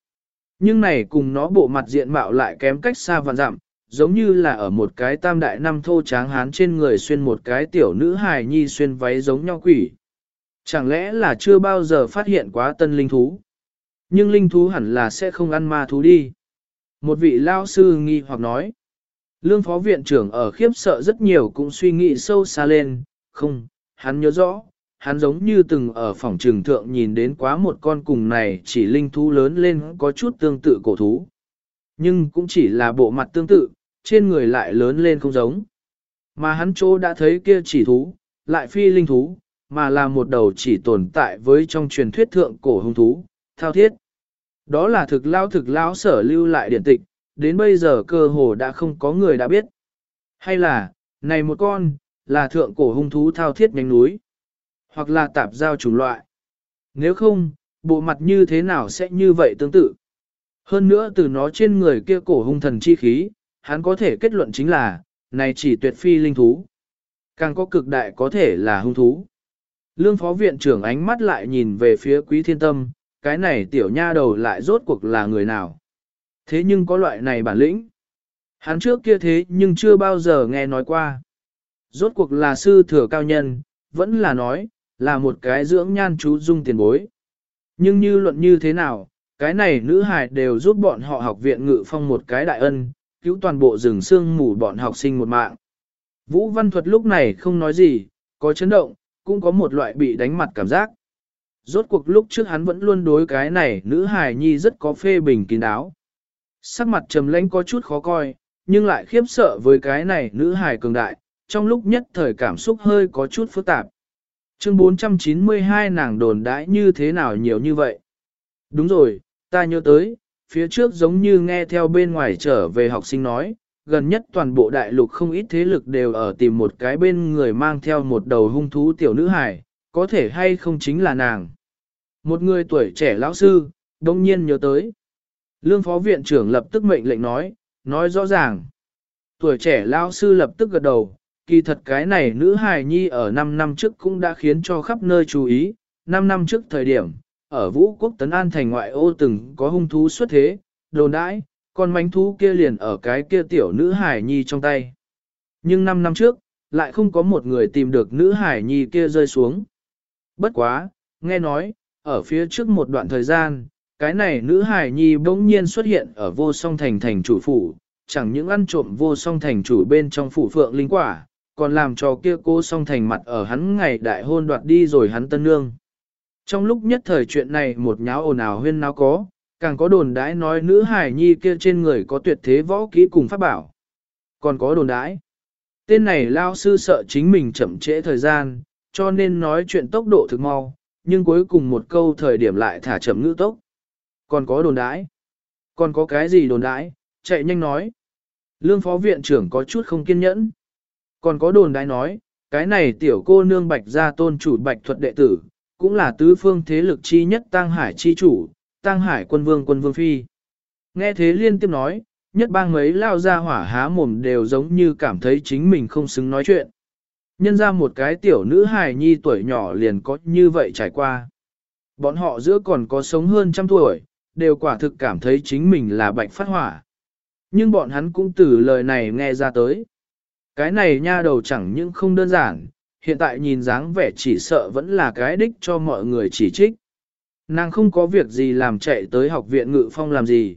Nhưng này cùng nó bộ mặt diện mạo lại kém cách xa vạn dặm, giống như là ở một cái tam đại năm thô tráng hán trên người xuyên một cái tiểu nữ hài nhi xuyên váy giống nhau quỷ. Chẳng lẽ là chưa bao giờ phát hiện quá tân linh thú? Nhưng linh thú hẳn là sẽ không ăn ma thú đi. Một vị lao sư nghi hoặc nói. Lương phó viện trưởng ở khiếp sợ rất nhiều cũng suy nghĩ sâu xa lên, không, hắn nhớ rõ, hắn giống như từng ở phòng trường thượng nhìn đến quá một con cùng này chỉ linh thú lớn lên có chút tương tự cổ thú. Nhưng cũng chỉ là bộ mặt tương tự, trên người lại lớn lên không giống. Mà hắn chỗ đã thấy kia chỉ thú, lại phi linh thú, mà là một đầu chỉ tồn tại với trong truyền thuyết thượng cổ hung thú, thao thiết. Đó là thực lao thực lao sở lưu lại điển tịch, đến bây giờ cơ hồ đã không có người đã biết. Hay là, này một con, là thượng cổ hung thú thao thiết nhánh núi, hoặc là tạp giao chủng loại. Nếu không, bộ mặt như thế nào sẽ như vậy tương tự? Hơn nữa từ nó trên người kia cổ hung thần chi khí, hắn có thể kết luận chính là, này chỉ tuyệt phi linh thú. Càng có cực đại có thể là hung thú. Lương phó viện trưởng ánh mắt lại nhìn về phía quý thiên tâm, cái này tiểu nha đầu lại rốt cuộc là người nào. Thế nhưng có loại này bản lĩnh. Hắn trước kia thế nhưng chưa bao giờ nghe nói qua. Rốt cuộc là sư thừa cao nhân, vẫn là nói, là một cái dưỡng nhan chú dung tiền bối. Nhưng như luận như thế nào, cái này nữ hài đều giúp bọn họ học viện ngự phong một cái đại ân, cứu toàn bộ rừng xương mù bọn học sinh một mạng. Vũ Văn Thuật lúc này không nói gì, có chấn động, cũng có một loại bị đánh mặt cảm giác. Rốt cuộc lúc trước hắn vẫn luôn đối cái này nữ hài nhi rất có phê bình kín đáo. Sắc mặt trầm lãnh có chút khó coi, nhưng lại khiếp sợ với cái này nữ hài cường đại, trong lúc nhất thời cảm xúc hơi có chút phức tạp. Chương 492 nàng đồn đãi như thế nào nhiều như vậy? Đúng rồi, ta nhớ tới, phía trước giống như nghe theo bên ngoài trở về học sinh nói, gần nhất toàn bộ đại lục không ít thế lực đều ở tìm một cái bên người mang theo một đầu hung thú tiểu nữ hải, có thể hay không chính là nàng. Một người tuổi trẻ lão sư, đông nhiên nhớ tới. Lương phó viện trưởng lập tức mệnh lệnh nói, nói rõ ràng. Tuổi trẻ lão sư lập tức gật đầu, kỳ thật cái này nữ hài nhi ở 5 năm trước cũng đã khiến cho khắp nơi chú ý, 5 năm trước thời điểm, ở vũ quốc tấn an thành ngoại ô từng có hung thú xuất thế, đồn đãi, con mánh thú kia liền ở cái kia tiểu nữ hải nhi trong tay. Nhưng 5 năm trước, lại không có một người tìm được nữ hải nhi kia rơi xuống. Bất quá, nghe nói, ở phía trước một đoạn thời gian, cái này nữ hải nhi bỗng nhiên xuất hiện ở vô song thành thành chủ phủ, chẳng những ăn trộm vô song thành chủ bên trong phủ phượng linh quả, còn làm cho kia cô song thành mặt ở hắn ngày đại hôn đoạt đi rồi hắn tân nương. Trong lúc nhất thời chuyện này một nháo ồn ào huyên náo có, càng có đồn đãi nói nữ hải nhi kia trên người có tuyệt thế võ kỹ cùng pháp bảo. Còn có đồn đãi. Tên này lao sư sợ chính mình chậm trễ thời gian, cho nên nói chuyện tốc độ thực mau, nhưng cuối cùng một câu thời điểm lại thả chậm ngữ tốc. Còn có đồn đãi. Còn có cái gì đồn đãi, chạy nhanh nói. Lương phó viện trưởng có chút không kiên nhẫn. Còn có đồn đãi nói, cái này tiểu cô nương bạch gia tôn chủ bạch thuật đệ tử, cũng là tứ phương thế lực chi nhất tăng hải chi chủ, tăng hải quân vương quân vương phi. Nghe thế liên tiếp nói, nhất bang mấy lao ra hỏa há mồm đều giống như cảm thấy chính mình không xứng nói chuyện. Nhân ra một cái tiểu nữ hài nhi tuổi nhỏ liền có như vậy trải qua. Bọn họ giữa còn có sống hơn trăm tuổi, đều quả thực cảm thấy chính mình là bạch phát hỏa. Nhưng bọn hắn cũng từ lời này nghe ra tới. Cái này nha đầu chẳng những không đơn giản, hiện tại nhìn dáng vẻ chỉ sợ vẫn là cái đích cho mọi người chỉ trích. Nàng không có việc gì làm chạy tới học viện ngự phong làm gì.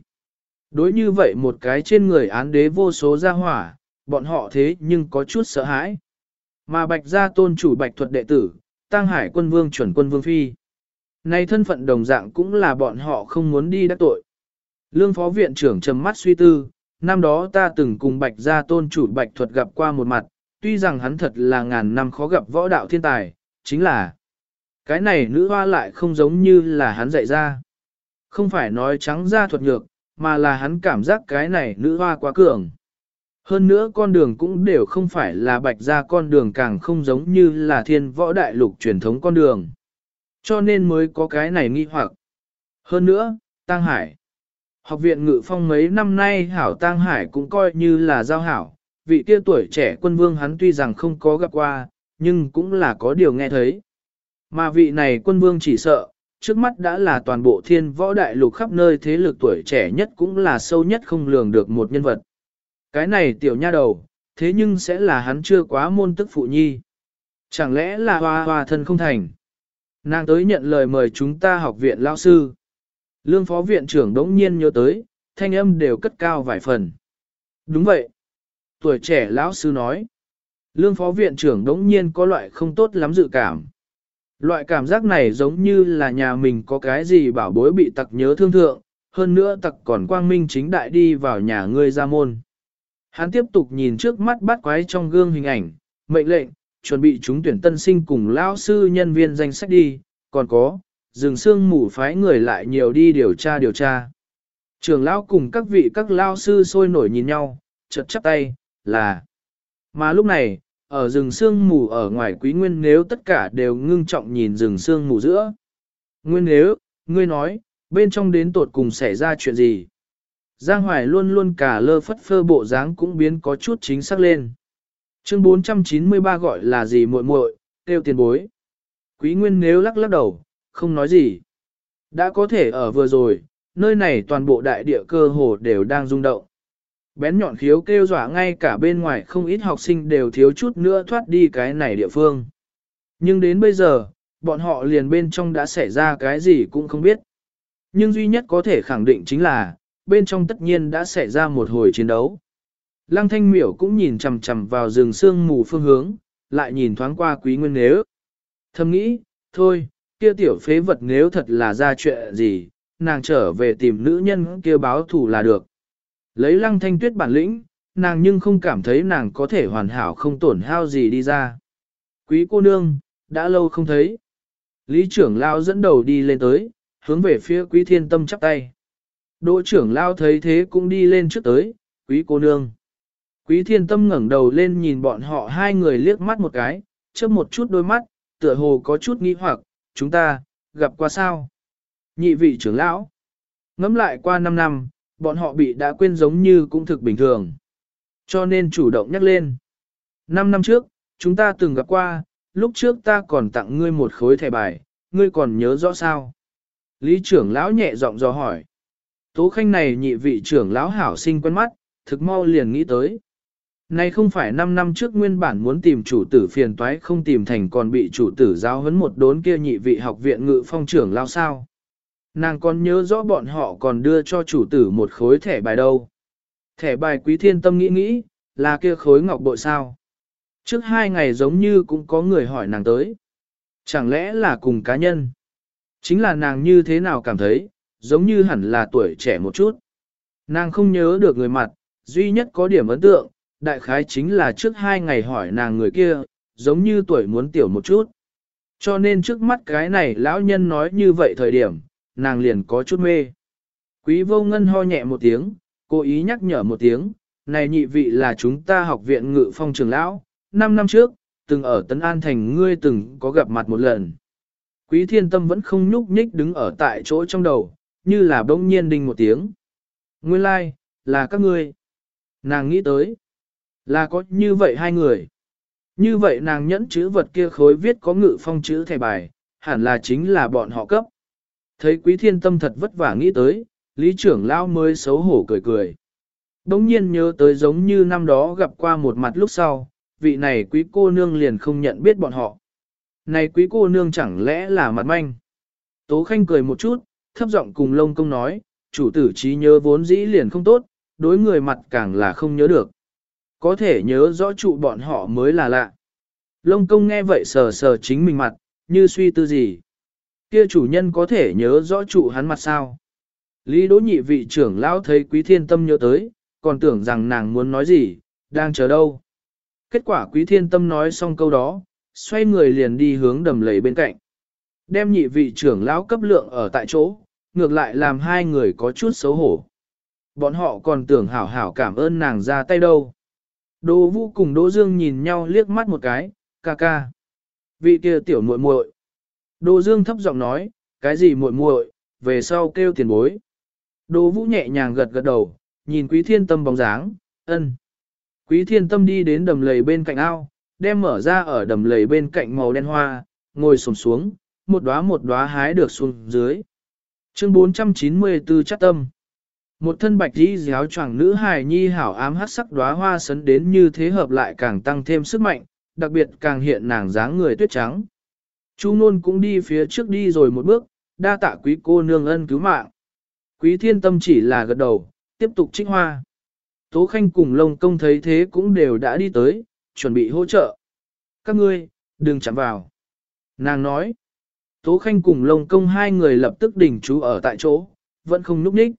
Đối như vậy một cái trên người án đế vô số gia hỏa, bọn họ thế nhưng có chút sợ hãi. Mà bạch gia tôn chủ bạch thuật đệ tử, tăng hải quân vương chuẩn quân vương phi. Này thân phận đồng dạng cũng là bọn họ không muốn đi đắc tội. Lương phó viện trưởng trầm mắt suy tư, năm đó ta từng cùng bạch gia tôn chủ bạch thuật gặp qua một mặt, tuy rằng hắn thật là ngàn năm khó gặp võ đạo thiên tài, chính là cái này nữ hoa lại không giống như là hắn dạy ra. Không phải nói trắng ra thuật nhược, mà là hắn cảm giác cái này nữ hoa quá cường. Hơn nữa con đường cũng đều không phải là bạch ra con đường càng không giống như là thiên võ đại lục truyền thống con đường. Cho nên mới có cái này nghi hoặc. Hơn nữa, Tăng Hải. Học viện ngự phong mấy năm nay hảo Tăng Hải cũng coi như là giao hảo. Vị kia tuổi trẻ quân vương hắn tuy rằng không có gặp qua, nhưng cũng là có điều nghe thấy. Mà vị này quân vương chỉ sợ, trước mắt đã là toàn bộ thiên võ đại lục khắp nơi thế lực tuổi trẻ nhất cũng là sâu nhất không lường được một nhân vật. Cái này tiểu nha đầu, thế nhưng sẽ là hắn chưa quá môn tức phụ nhi. Chẳng lẽ là hoa hoa thân không thành? Nàng tới nhận lời mời chúng ta học viện lao sư. Lương phó viện trưởng đống nhiên nhớ tới, thanh âm đều cất cao vài phần. Đúng vậy. Tuổi trẻ lão sư nói. Lương phó viện trưởng đống nhiên có loại không tốt lắm dự cảm. Loại cảm giác này giống như là nhà mình có cái gì bảo bối bị tặc nhớ thương thượng, hơn nữa tặc còn quang minh chính đại đi vào nhà ngươi ra môn. Hắn tiếp tục nhìn trước mắt bắt quái trong gương hình ảnh, mệnh lệnh, chuẩn bị chúng tuyển tân sinh cùng lao sư nhân viên danh sách đi, còn có, rừng xương mù phái người lại nhiều đi điều tra điều tra. Trường lão cùng các vị các lao sư sôi nổi nhìn nhau, chật chắp tay, là. Mà lúc này, ở rừng xương mù ở ngoài quý nguyên nếu tất cả đều ngưng trọng nhìn rừng xương mù giữa. Nguyên nếu, ngươi nói, bên trong đến tột cùng xảy ra chuyện gì? Giang Hoài luôn luôn cả lơ phất phơ bộ dáng cũng biến có chút chính xác lên. Chương 493 gọi là gì muội muội, tiêu tiền bối. Quý Nguyên nếu lắc lắc đầu, không nói gì. Đã có thể ở vừa rồi, nơi này toàn bộ đại địa cơ hồ đều đang rung động. Bén nhọn khiếu kêu dọa ngay cả bên ngoài không ít học sinh đều thiếu chút nữa thoát đi cái này địa phương. Nhưng đến bây giờ, bọn họ liền bên trong đã xảy ra cái gì cũng không biết. Nhưng duy nhất có thể khẳng định chính là, bên trong tất nhiên đã xảy ra một hồi chiến đấu. Lăng thanh miểu cũng nhìn chằm chằm vào rừng sương mù phương hướng, lại nhìn thoáng qua quý nguyên nếu. Thầm nghĩ, thôi, kia tiểu phế vật nếu thật là ra chuyện gì, nàng trở về tìm nữ nhân kia báo thù là được. Lấy lăng thanh tuyết bản lĩnh, nàng nhưng không cảm thấy nàng có thể hoàn hảo không tổn hao gì đi ra. Quý cô nương, đã lâu không thấy. Lý trưởng lao dẫn đầu đi lên tới, hướng về phía quý thiên tâm chắp tay. Đỗ trưởng lao thấy thế cũng đi lên trước tới, quý cô nương. Quý thiên tâm ngẩng đầu lên nhìn bọn họ hai người liếc mắt một cái, chớp một chút đôi mắt, tựa hồ có chút nghi hoặc, chúng ta, gặp qua sao? Nhị vị trưởng lão. Ngắm lại qua 5 năm, bọn họ bị đã quên giống như cũng thực bình thường. Cho nên chủ động nhắc lên. Năm năm trước, chúng ta từng gặp qua, lúc trước ta còn tặng ngươi một khối thẻ bài, ngươi còn nhớ rõ sao? Lý trưởng lão nhẹ giọng dò hỏi. Tố khanh này nhị vị trưởng lão hảo sinh quen mắt, thực mau liền nghĩ tới. Này không phải 5 năm trước nguyên bản muốn tìm chủ tử phiền toái không tìm thành còn bị chủ tử giáo huấn một đốn kia nhị vị học viện ngự phong trưởng lao sao. Nàng còn nhớ rõ bọn họ còn đưa cho chủ tử một khối thẻ bài đâu. Thẻ bài quý thiên tâm nghĩ nghĩ, là kia khối ngọc bội sao. Trước hai ngày giống như cũng có người hỏi nàng tới. Chẳng lẽ là cùng cá nhân? Chính là nàng như thế nào cảm thấy, giống như hẳn là tuổi trẻ một chút. Nàng không nhớ được người mặt, duy nhất có điểm ấn tượng, đại khái chính là trước hai ngày hỏi nàng người kia, giống như tuổi muốn tiểu một chút. Cho nên trước mắt cái này lão nhân nói như vậy thời điểm, nàng liền có chút mê. Quý vô ngân ho nhẹ một tiếng, cố ý nhắc nhở một tiếng, này nhị vị là chúng ta học viện ngự phong trường lão, năm năm trước, từng ở Tấn An Thành ngươi từng có gặp mặt một lần. Quý thiên tâm vẫn không nhúc nhích đứng ở tại chỗ trong đầu, như là bỗng nhiên đinh một tiếng. Nguyên lai, like, là các ngươi. Nàng nghĩ tới. Là có như vậy hai người. Như vậy nàng nhẫn chữ vật kia khối viết có ngự phong chữ thẻ bài, hẳn là chính là bọn họ cấp. Thấy quý thiên tâm thật vất vả nghĩ tới, lý trưởng lão mới xấu hổ cười cười. Đống nhiên nhớ tới giống như năm đó gặp qua một mặt lúc sau, vị này quý cô nương liền không nhận biết bọn họ. Này quý cô nương chẳng lẽ là mặt manh? Tố Khanh cười một chút, thấp giọng cùng lông công nói, chủ tử trí nhớ vốn dĩ liền không tốt, đối người mặt càng là không nhớ được. Có thể nhớ rõ trụ bọn họ mới là lạ. Lông công nghe vậy sờ sờ chính mình mặt, như suy tư gì. Kia chủ nhân có thể nhớ rõ trụ hắn mặt sao? Lý đỗ nhị vị trưởng lão thấy quý thiên tâm nhớ tới, còn tưởng rằng nàng muốn nói gì, đang chờ đâu. Kết quả quý thiên tâm nói xong câu đó, xoay người liền đi hướng đầm lầy bên cạnh. Đem nhị vị trưởng lão cấp lượng ở tại chỗ, ngược lại làm hai người có chút xấu hổ. Bọn họ còn tưởng hảo hảo cảm ơn nàng ra tay đâu. Đỗ vũ cùng Đỗ Dương nhìn nhau liếc mắt một cái, ca ca. Vị kia tiểu muội muội. Đồ Dương thấp giọng nói, cái gì muội muội, về sau kêu tiền bối. Đồ vũ nhẹ nhàng gật gật đầu, nhìn quý thiên tâm bóng dáng, ân. Quý thiên tâm đi đến đầm lầy bên cạnh ao, đem mở ra ở đầm lầy bên cạnh màu đen hoa, ngồi sồn xuống, một đóa một đóa hái được xuống dưới. Chương 494 chắc tâm. Một thân bạch đi giáo choàng nữ hài nhi hảo ám hát sắc đóa hoa sấn đến như thế hợp lại càng tăng thêm sức mạnh, đặc biệt càng hiện nàng dáng người tuyết trắng. Chu nôn cũng đi phía trước đi rồi một bước, đa tạ quý cô nương ân cứu mạng. Quý thiên tâm chỉ là gật đầu, tiếp tục trích hoa. Tố Khanh cùng Lông Công thấy thế cũng đều đã đi tới, chuẩn bị hỗ trợ. Các ngươi, đừng chạm vào. Nàng nói. Tố Khanh cùng Lông Công hai người lập tức đỉnh chú ở tại chỗ, vẫn không núp ních.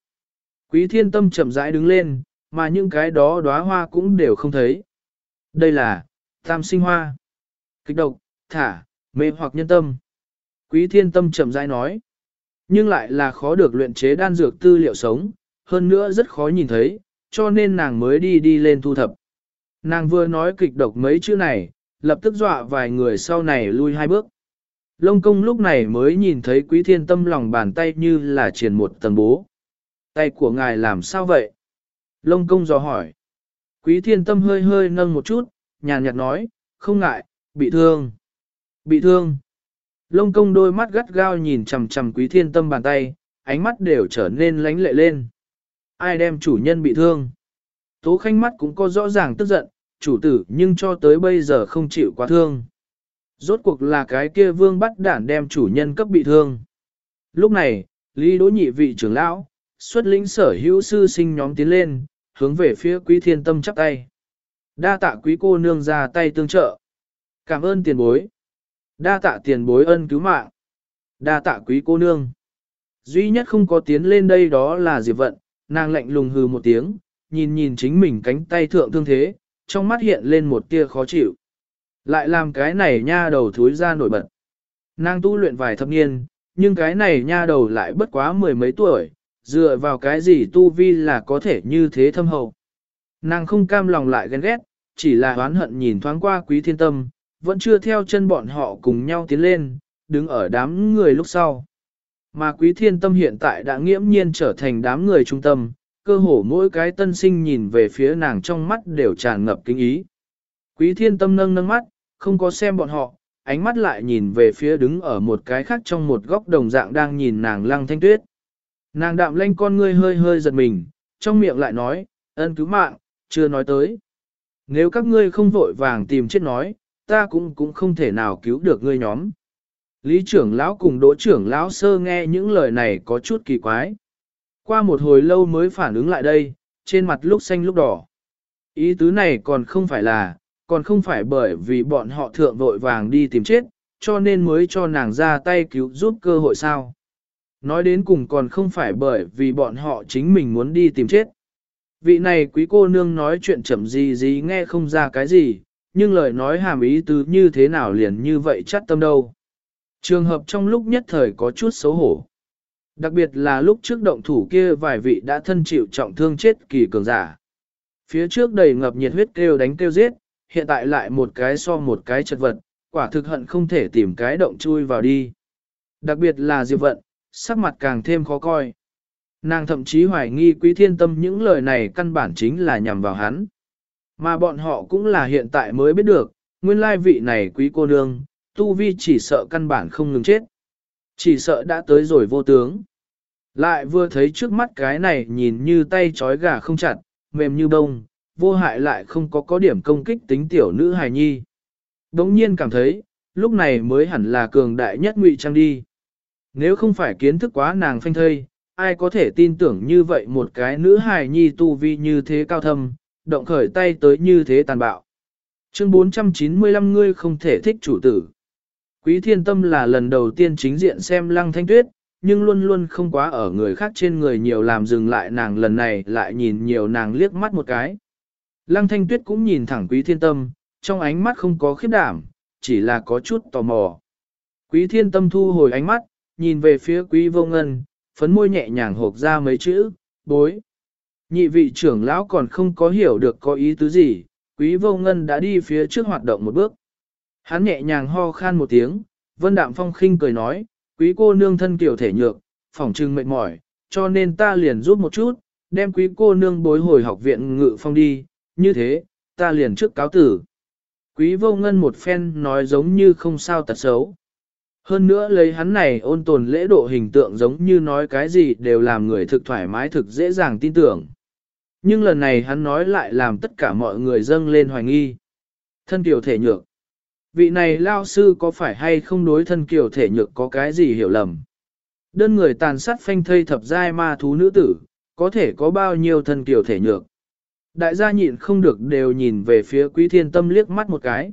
Quý thiên tâm chậm rãi đứng lên, mà những cái đó đóa hoa cũng đều không thấy. Đây là, tam sinh hoa. Kích độc, thả, mê hoặc nhân tâm. Quý thiên tâm chậm rãi nói. Nhưng lại là khó được luyện chế đan dược tư liệu sống, hơn nữa rất khó nhìn thấy, cho nên nàng mới đi đi lên thu thập. Nàng vừa nói kịch độc mấy chữ này, lập tức dọa vài người sau này lui hai bước. Lông công lúc này mới nhìn thấy quý thiên tâm lòng bàn tay như là triển một tầng bố. Tay của ngài làm sao vậy? Lông công dò hỏi. Quý thiên tâm hơi hơi nâng một chút, nhàn nhạt nói, không ngại, bị thương. Bị thương. Lông công đôi mắt gắt gao nhìn chằm chằm quý thiên tâm bàn tay, ánh mắt đều trở nên lánh lệ lên. Ai đem chủ nhân bị thương? Tố khanh mắt cũng có rõ ràng tức giận, chủ tử nhưng cho tới bây giờ không chịu quá thương. Rốt cuộc là cái kia vương bắt đản đem chủ nhân cấp bị thương. Lúc này, Lý Đỗ nhị vị trưởng lão, xuất lĩnh sở hữu sư sinh nhóm tiến lên, hướng về phía quý thiên tâm chắp tay. Đa tạ quý cô nương ra tay tương trợ. Cảm ơn tiền bối. Đa tạ tiền bối ân cứu mạng. Đa tạ quý cô nương. Duy nhất không có tiến lên đây đó là Diệp Vận, nàng lạnh lùng hừ một tiếng, nhìn nhìn chính mình cánh tay thượng thương thế, trong mắt hiện lên một tia khó chịu. Lại làm cái này nha đầu thối ra nổi bật. Nàng tu luyện vài thập niên, nhưng cái này nha đầu lại bất quá mười mấy tuổi, dựa vào cái gì tu vi là có thể như thế thâm hậu. Nàng không cam lòng lại ghen ghét, chỉ là oán hận nhìn thoáng qua quý thiên tâm, vẫn chưa theo chân bọn họ cùng nhau tiến lên, đứng ở đám người lúc sau. Mà quý thiên tâm hiện tại đã nghiễm nhiên trở thành đám người trung tâm, cơ hồ mỗi cái tân sinh nhìn về phía nàng trong mắt đều tràn ngập kinh ý. Quý thiên tâm nâng nâng mắt, không có xem bọn họ, ánh mắt lại nhìn về phía đứng ở một cái khác trong một góc đồng dạng đang nhìn nàng lăng thanh tuyết. Nàng đạm lanh con ngươi hơi hơi giật mình, trong miệng lại nói, ân cứu mạng, chưa nói tới. Nếu các ngươi không vội vàng tìm chết nói, ta cũng cũng không thể nào cứu được ngươi nhóm. Lý trưởng lão cùng đỗ trưởng lão sơ nghe những lời này có chút kỳ quái. Qua một hồi lâu mới phản ứng lại đây, trên mặt lúc xanh lúc đỏ. Ý tứ này còn không phải là, còn không phải bởi vì bọn họ thượng vội vàng đi tìm chết, cho nên mới cho nàng ra tay cứu giúp cơ hội sao. Nói đến cùng còn không phải bởi vì bọn họ chính mình muốn đi tìm chết. Vị này quý cô nương nói chuyện chậm gì gì nghe không ra cái gì, nhưng lời nói hàm ý tứ như thế nào liền như vậy chắc tâm đâu. Trường hợp trong lúc nhất thời có chút xấu hổ. Đặc biệt là lúc trước động thủ kia vài vị đã thân chịu trọng thương chết kỳ cường giả. Phía trước đầy ngập nhiệt huyết kêu đánh kêu giết, hiện tại lại một cái so một cái chật vật, quả thực hận không thể tìm cái động chui vào đi. Đặc biệt là Diệp Vận, sắc mặt càng thêm khó coi. Nàng thậm chí hoài nghi quý thiên tâm những lời này căn bản chính là nhằm vào hắn. Mà bọn họ cũng là hiện tại mới biết được, nguyên lai vị này quý cô nương, tu vi chỉ sợ căn bản không ngừng chết. Chỉ sợ đã tới rồi vô tướng. Lại vừa thấy trước mắt cái này nhìn như tay trói gà không chặt, mềm như bông, vô hại lại không có có điểm công kích tính tiểu nữ hài nhi. Đống nhiên cảm thấy, lúc này mới hẳn là cường đại nhất ngụy trang đi. Nếu không phải kiến thức quá nàng phanh thây, ai có thể tin tưởng như vậy một cái nữ hài nhi tu vi như thế cao thâm, động khởi tay tới như thế tàn bạo. Chương 495 ngươi không thể thích chủ tử. Quý thiên tâm là lần đầu tiên chính diện xem lăng thanh tuyết, nhưng luôn luôn không quá ở người khác trên người nhiều làm dừng lại nàng lần này lại nhìn nhiều nàng liếc mắt một cái. Lăng thanh tuyết cũng nhìn thẳng quý thiên tâm, trong ánh mắt không có khiếp đảm, chỉ là có chút tò mò. Quý thiên tâm thu hồi ánh mắt, nhìn về phía quý vô ngân, phấn môi nhẹ nhàng hộp ra mấy chữ, bối. Nhị vị trưởng lão còn không có hiểu được có ý tứ gì, quý vô ngân đã đi phía trước hoạt động một bước. Hắn nhẹ nhàng ho khan một tiếng, vân đạm phong khinh cười nói, quý cô nương thân kiểu thể nhược, phỏng trưng mệt mỏi, cho nên ta liền giúp một chút, đem quý cô nương bối hồi học viện ngự phong đi, như thế, ta liền trước cáo tử. Quý vô ngân một phen nói giống như không sao tật xấu. Hơn nữa lấy hắn này ôn tồn lễ độ hình tượng giống như nói cái gì đều làm người thực thoải mái thực dễ dàng tin tưởng. Nhưng lần này hắn nói lại làm tất cả mọi người dâng lên hoài nghi. Thân kiều thể nhược. Vị này lao sư có phải hay không đối thân kiều thể nhược có cái gì hiểu lầm? Đơn người tàn sát phanh thây thập giai ma thú nữ tử, có thể có bao nhiêu thân kiều thể nhược? Đại gia nhịn không được đều nhìn về phía quý thiên tâm liếc mắt một cái.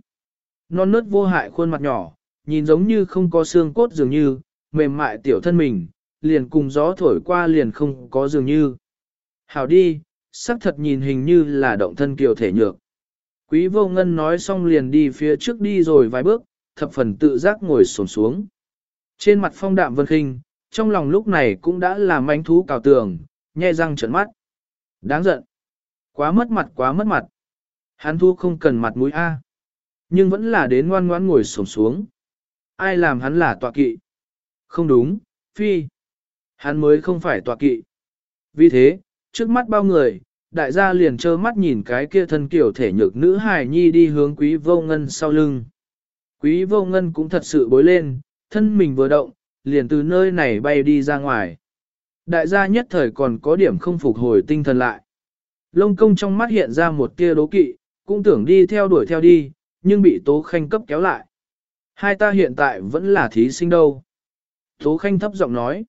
Non nớt vô hại khuôn mặt nhỏ, nhìn giống như không có xương cốt dường như, mềm mại tiểu thân mình, liền cùng gió thổi qua liền không có dường như. Hảo đi, sắc thật nhìn hình như là động thân kiều thể nhược. Quý vô ngân nói xong liền đi phía trước đi rồi vài bước, thập phần tự giác ngồi sổn xuống. Trên mặt phong đạm vân khinh, trong lòng lúc này cũng đã làm ánh thú cào tường, nhe răng trợn mắt. Đáng giận. Quá mất mặt quá mất mặt. Hắn thu không cần mặt mũi A. Nhưng vẫn là đến ngoan ngoãn ngồi xổm xuống. Ai làm hắn là tọa kỵ? Không đúng, phi. Hắn mới không phải tọa kỵ. Vì thế, trước mắt bao người, đại gia liền trơ mắt nhìn cái kia thân kiểu thể nhược nữ hài nhi đi hướng quý vô ngân sau lưng. Quý vô ngân cũng thật sự bối lên, thân mình vừa động, liền từ nơi này bay đi ra ngoài. Đại gia nhất thời còn có điểm không phục hồi tinh thần lại. Lông công trong mắt hiện ra một tia đố kỵ, cũng tưởng đi theo đuổi theo đi, nhưng bị Tố Khanh cấp kéo lại. Hai ta hiện tại vẫn là thí sinh đâu. Tố Khanh thấp giọng nói.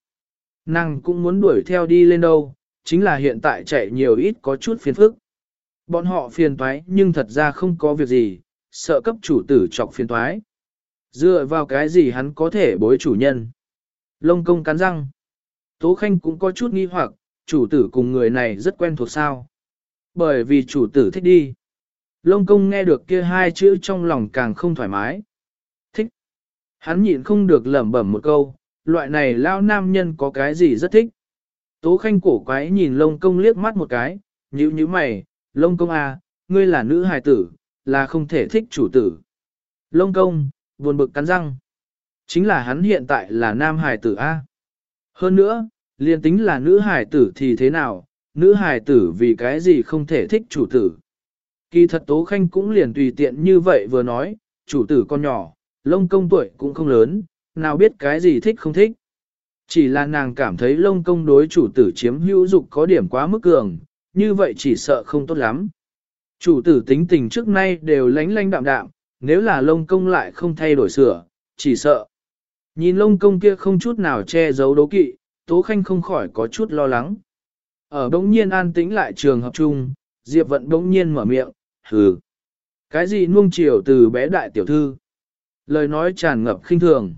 Nàng cũng muốn đuổi theo đi lên đâu, chính là hiện tại chạy nhiều ít có chút phiền phức. Bọn họ phiền toái nhưng thật ra không có việc gì, sợ cấp chủ tử chọc phiền toái. Dựa vào cái gì hắn có thể bối chủ nhân. Lông công cắn răng. Tố Khanh cũng có chút nghi hoặc, chủ tử cùng người này rất quen thuộc sao. Bởi vì chủ tử thích đi. Lông công nghe được kia hai chữ trong lòng càng không thoải mái. Hắn nhịn không được lẩm bẩm một câu, loại này lao nam nhân có cái gì rất thích. Tố khanh cổ quái nhìn lông công liếc mắt một cái, nhíu nhíu mày, lông công à, ngươi là nữ hài tử, là không thể thích chủ tử. Lông công, buồn bực cắn răng. Chính là hắn hiện tại là nam hài tử A. Hơn nữa, liền tính là nữ hài tử thì thế nào, nữ hài tử vì cái gì không thể thích chủ tử. Kỳ thật Tố Khanh cũng liền tùy tiện như vậy vừa nói, chủ tử con nhỏ, lông công tuổi cũng không lớn, nào biết cái gì thích không thích. Chỉ là nàng cảm thấy lông công đối chủ tử chiếm hữu dục có điểm quá mức cường, như vậy chỉ sợ không tốt lắm. Chủ tử tính tình trước nay đều lánh lánh đạm đạm, nếu là lông công lại không thay đổi sửa, chỉ sợ. Nhìn lông công kia không chút nào che giấu đấu kỵ, Tố Khanh không khỏi có chút lo lắng. Ở đống nhiên an tĩnh lại trường hợp chung, Diệp Vận đống nhiên mở miệng, hừ. Cái gì nuông chiều từ bé đại tiểu thư? Lời nói tràn ngập khinh thường.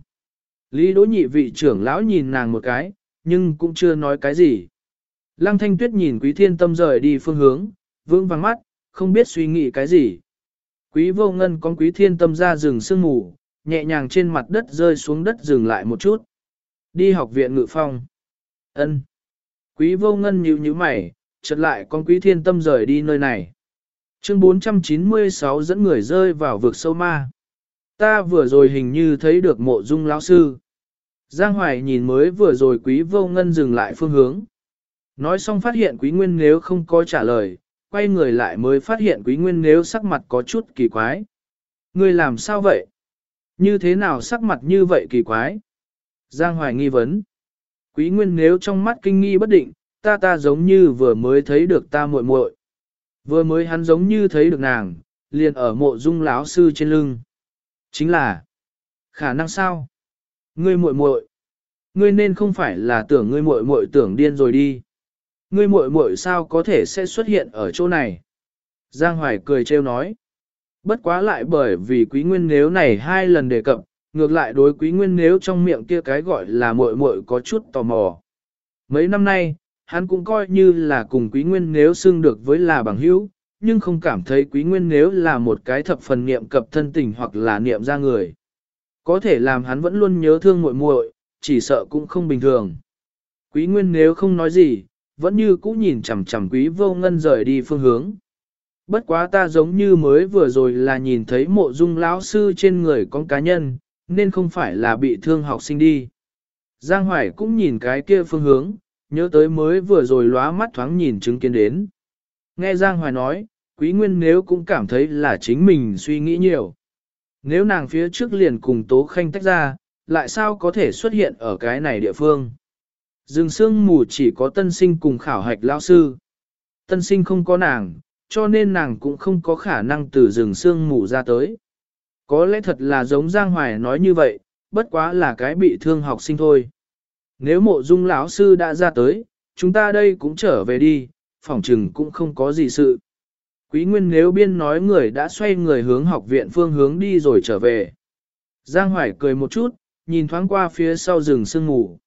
Lý Đỗ nhị vị trưởng lão nhìn nàng một cái, nhưng cũng chưa nói cái gì. Lăng thanh tuyết nhìn quý thiên tâm rời đi phương hướng, vương vàng mắt, không biết suy nghĩ cái gì. Quý vô ngân con quý thiên tâm ra rừng sương mù, nhẹ nhàng trên mặt đất rơi xuống đất dừng lại một chút. Đi học viện ngự phong. ân Quý vô ngân nhíu nhíu mày, chợt lại con quý thiên tâm rời đi nơi này. Chương 496 dẫn người rơi vào vực sâu ma. Ta vừa rồi hình như thấy được mộ dung lão sư. Giang Hoài nhìn mới vừa rồi quý vô ngân dừng lại phương hướng. Nói xong phát hiện quý nguyên nếu không có trả lời, quay người lại mới phát hiện quý nguyên nếu sắc mặt có chút kỳ quái. Người làm sao vậy? Như thế nào sắc mặt như vậy kỳ quái? Giang Hoài nghi vấn. Quý Nguyên nếu trong mắt kinh nghi bất định, ta ta giống như vừa mới thấy được ta muội muội. Vừa mới hắn giống như thấy được nàng, liền ở mộ dung lão sư trên lưng. Chính là, khả năng sao? Ngươi muội muội, ngươi nên không phải là tưởng ngươi muội muội tưởng điên rồi đi. Ngươi muội muội sao có thể sẽ xuất hiện ở chỗ này? Giang Hoài cười trêu nói. Bất quá lại bởi vì quý nguyên nếu này hai lần đề cập, ngược lại đối quý nguyên nếu trong miệng kia cái gọi là muội muội có chút tò mò. Mấy năm nay, hắn cũng coi như là cùng quý nguyên nếu xưng được với là bằng hữu, nhưng không cảm thấy quý nguyên nếu là một cái thập phần niệm cập thân tình hoặc là niệm ra người. Có thể làm hắn vẫn luôn nhớ thương muội muội, chỉ sợ cũng không bình thường. Quý nguyên nếu không nói gì, vẫn như cũ nhìn chằm chằm quý vô ngân rời đi phương hướng. Bất quá ta giống như mới vừa rồi là nhìn thấy mộ dung lão sư trên người con cá nhân, nên không phải là bị thương học sinh đi. Giang Hoài cũng nhìn cái kia phương hướng, nhớ tới mới vừa rồi lóa mắt thoáng nhìn chứng kiến đến. Nghe Giang Hoài nói, Quý Nguyên nếu cũng cảm thấy là chính mình suy nghĩ nhiều. Nếu nàng phía trước liền cùng Tố Khanh tách ra, lại sao có thể xuất hiện ở cái này địa phương? Dừng sương mù chỉ có tân sinh cùng khảo hạch lão sư. Tân sinh không có nàng, cho nên nàng cũng không có khả năng từ rừng sương mù ra tới. Có lẽ thật là giống Giang Hoài nói như vậy, bất quá là cái bị thương học sinh thôi. Nếu mộ dung lão sư đã ra tới, chúng ta đây cũng trở về đi, phỏng chừng cũng không có gì sự. Quý Nguyên nếu biên nói người đã xoay người hướng học viện phương hướng đi rồi trở về. Giang Hoài cười một chút, nhìn thoáng qua phía sau rừng sương ngủ.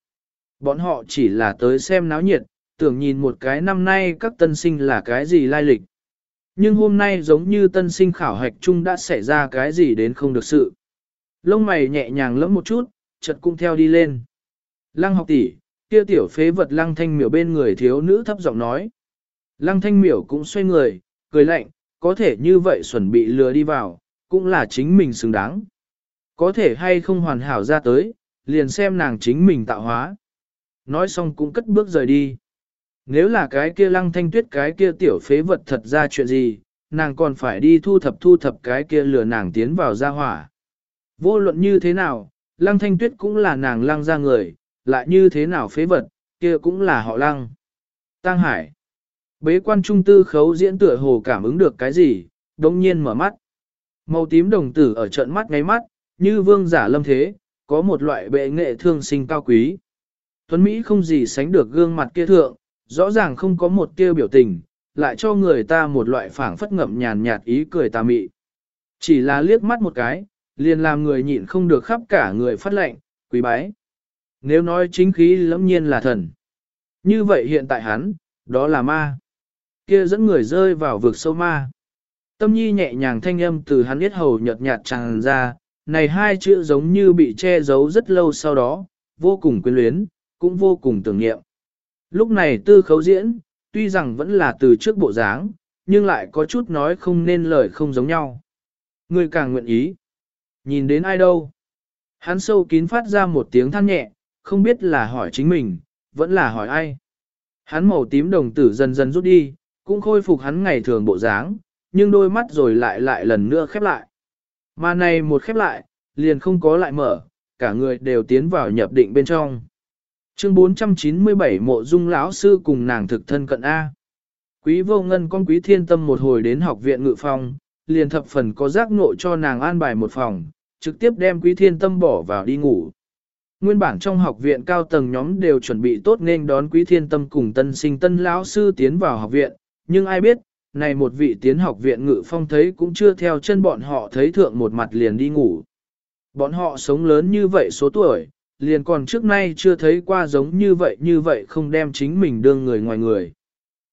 Bọn họ chỉ là tới xem náo nhiệt, tưởng nhìn một cái năm nay các tân sinh là cái gì lai lịch. Nhưng hôm nay giống như tân sinh khảo hạch chung đã xảy ra cái gì đến không được sự. Lông mày nhẹ nhàng lẫm một chút, chợt cũng theo đi lên. Lăng học tỷ, kia tiểu phế vật lăng thanh miểu bên người thiếu nữ thấp giọng nói. Lăng thanh miểu cũng xoay người, cười lạnh, có thể như vậy chuẩn bị lừa đi vào, cũng là chính mình xứng đáng. Có thể hay không hoàn hảo ra tới, liền xem nàng chính mình tạo hóa. Nói xong cũng cất bước rời đi. Nếu là cái kia lăng thanh tuyết cái kia tiểu phế vật thật ra chuyện gì, nàng còn phải đi thu thập thu thập cái kia lừa nàng tiến vào gia hỏa. Vô luận như thế nào, lăng thanh tuyết cũng là nàng lăng ra người, lại như thế nào phế vật, kia cũng là họ lăng. Tăng Hải. Bế quan trung tư khấu diễn tựa hồ cảm ứng được cái gì, đồng nhiên mở mắt. Màu tím đồng tử ở trận mắt ngay mắt, như vương giả lâm thế, có một loại bệ nghệ thương sinh cao quý. Tuấn Mỹ không gì sánh được gương mặt kia thượng, rõ ràng không có một tia biểu tình, lại cho người ta một loại phảng phất ngậm nhàn nhạt ý cười tà mị. Chỉ là liếc mắt một cái, liền làm người nhịn không được khắp cả người phát lệnh, quý bái. Nếu nói chính khí lẫm nhiên là thần. Như vậy hiện tại hắn, đó là ma. Kia dẫn người rơi vào vực sâu ma. Tâm nhi nhẹ nhàng thanh âm từ hắn biết hầu nhợt nhạt tràn ra, này hai chữ giống như bị che giấu rất lâu sau đó, vô cùng quyến luyến, cũng vô cùng tưởng niệm. Lúc này tư khấu diễn, tuy rằng vẫn là từ trước bộ dáng, nhưng lại có chút nói không nên lời không giống nhau. Người càng nguyện ý. Nhìn đến ai đâu? Hắn sâu kín phát ra một tiếng than nhẹ, không biết là hỏi chính mình, vẫn là hỏi ai. Hắn màu tím đồng tử dần dần rút đi, cũng khôi phục hắn ngày thường bộ dáng, nhưng đôi mắt rồi lại lại lần nữa khép lại. Mà này một khép lại, liền không có lại mở, cả người đều tiến vào nhập định bên trong. Chương 497 mộ dung lão sư cùng nàng thực thân cận A. Quý vô ngân con quý thiên tâm một hồi đến học viện ngự phòng, liền thập phần có giác ngộ cho nàng an bài một phòng, trực tiếp đem quý thiên tâm bỏ vào đi ngủ. Nguyên bản trong học viện cao tầng nhóm đều chuẩn bị tốt nên đón quý thiên tâm cùng tân sinh tân lão sư tiến vào học viện, nhưng ai biết, này một vị tiến học viện ngự phong thấy cũng chưa theo chân bọn họ thấy thượng một mặt liền đi ngủ. Bọn họ sống lớn như vậy số tuổi, liền còn trước nay chưa thấy qua giống như vậy như vậy không đem chính mình đương người ngoài người.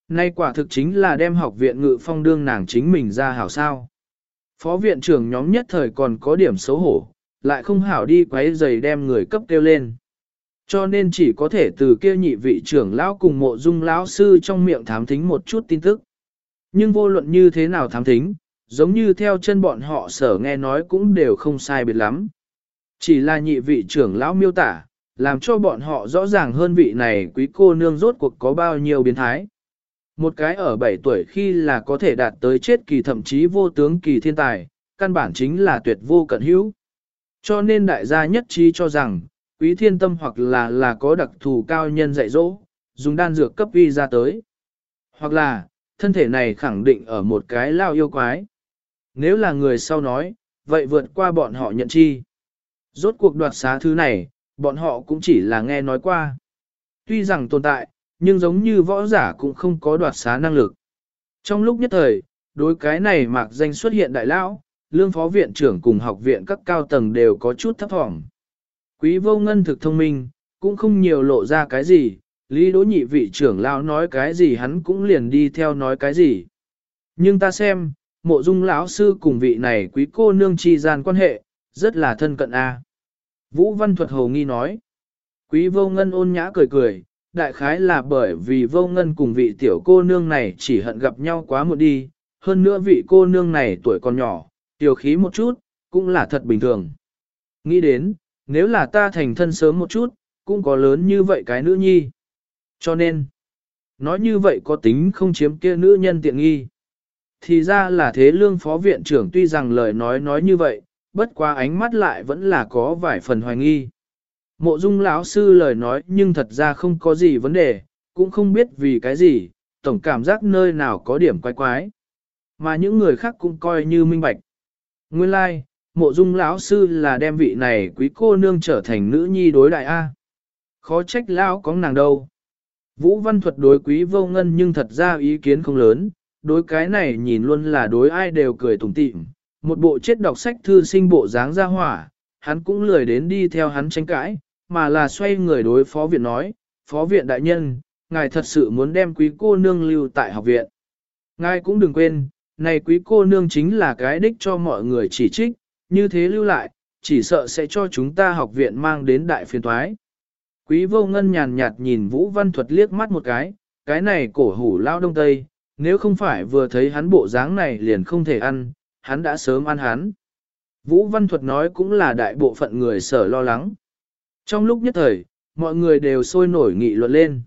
Nay quả thực chính là đem học viện ngự phong đương nàng chính mình ra hảo sao. Phó viện trưởng nhóm nhất thời còn có điểm xấu hổ, lại không hảo đi quấy giày đem người cấp kêu lên. Cho nên chỉ có thể từ kia nhị vị trưởng lão cùng mộ dung lão sư trong miệng thám thính một chút tin tức. Nhưng vô luận như thế nào thám thính, giống như theo chân bọn họ sở nghe nói cũng đều không sai biệt lắm. Chỉ là nhị vị trưởng lão miêu tả, làm cho bọn họ rõ ràng hơn vị này quý cô nương rốt cuộc có bao nhiêu biến thái. Một cái ở 7 tuổi khi là có thể đạt tới chết kỳ thậm chí vô tướng kỳ thiên tài, căn bản chính là tuyệt vô cận hữu. Cho nên đại gia nhất trí cho rằng, quý thiên tâm hoặc là là có đặc thù cao nhân dạy dỗ, dùng đan dược cấp vi ra tới. Hoặc là, thân thể này khẳng định ở một cái lao yêu quái. Nếu là người sau nói, vậy vượt qua bọn họ nhận chi. Rốt cuộc đoạt xá thứ này, bọn họ cũng chỉ là nghe nói qua. Tuy rằng tồn tại, nhưng giống như võ giả cũng không có đoạt xá năng lực. Trong lúc nhất thời, đối cái này mạc danh xuất hiện đại lão, lương phó viện trưởng cùng học viện các cao tầng đều có chút thấp thỏm. Quý vô ngân thực thông minh, cũng không nhiều lộ ra cái gì, lý đỗ nhị vị trưởng lão nói cái gì hắn cũng liền đi theo nói cái gì. Nhưng ta xem, mộ dung lão sư cùng vị này quý cô nương chi gian quan hệ, rất là thân cận a. Vũ Văn Thuật Hồ Nghi nói, quý vô ngân ôn nhã cười cười, đại khái là bởi vì vô ngân cùng vị tiểu cô nương này chỉ hận gặp nhau quá một đi, hơn nữa vị cô nương này tuổi còn nhỏ, tiểu khí một chút, cũng là thật bình thường. Nghĩ đến, nếu là ta thành thân sớm một chút, cũng có lớn như vậy cái nữ nhi. Cho nên, nói như vậy có tính không chiếm kia nữ nhân tiện nghi. Thì ra là thế lương phó viện trưởng tuy rằng lời nói nói như vậy, bất qua ánh mắt lại vẫn là có vài phần hoài nghi. Mộ dung lão sư lời nói nhưng thật ra không có gì vấn đề, cũng không biết vì cái gì, tổng cảm giác nơi nào có điểm quái quái. Mà những người khác cũng coi như minh bạch. Nguyên lai, like, mộ dung lão sư là đem vị này quý cô nương trở thành nữ nhi đối đại A. Khó trách lão có nàng đâu. Vũ văn thuật đối quý vô ngân nhưng thật ra ý kiến không lớn, đối cái này nhìn luôn là đối ai đều cười tủm tỉm. Một bộ chết đọc sách thư sinh bộ dáng ra hỏa, hắn cũng lười đến đi theo hắn tranh cãi, mà là xoay người đối phó viện nói, phó viện đại nhân, ngài thật sự muốn đem quý cô nương lưu tại học viện. Ngài cũng đừng quên, này quý cô nương chính là cái đích cho mọi người chỉ trích, như thế lưu lại, chỉ sợ sẽ cho chúng ta học viện mang đến đại phiền toái. Quý vô ngân nhàn nhạt nhìn Vũ Văn Thuật liếc mắt một cái, cái này cổ hủ lao đông tây, nếu không phải vừa thấy hắn bộ dáng này liền không thể ăn, hắn đã sớm ăn hắn. Vũ Văn Thuật nói cũng là đại bộ phận người sở lo lắng. Trong lúc nhất thời, mọi người đều sôi nổi nghị luận lên.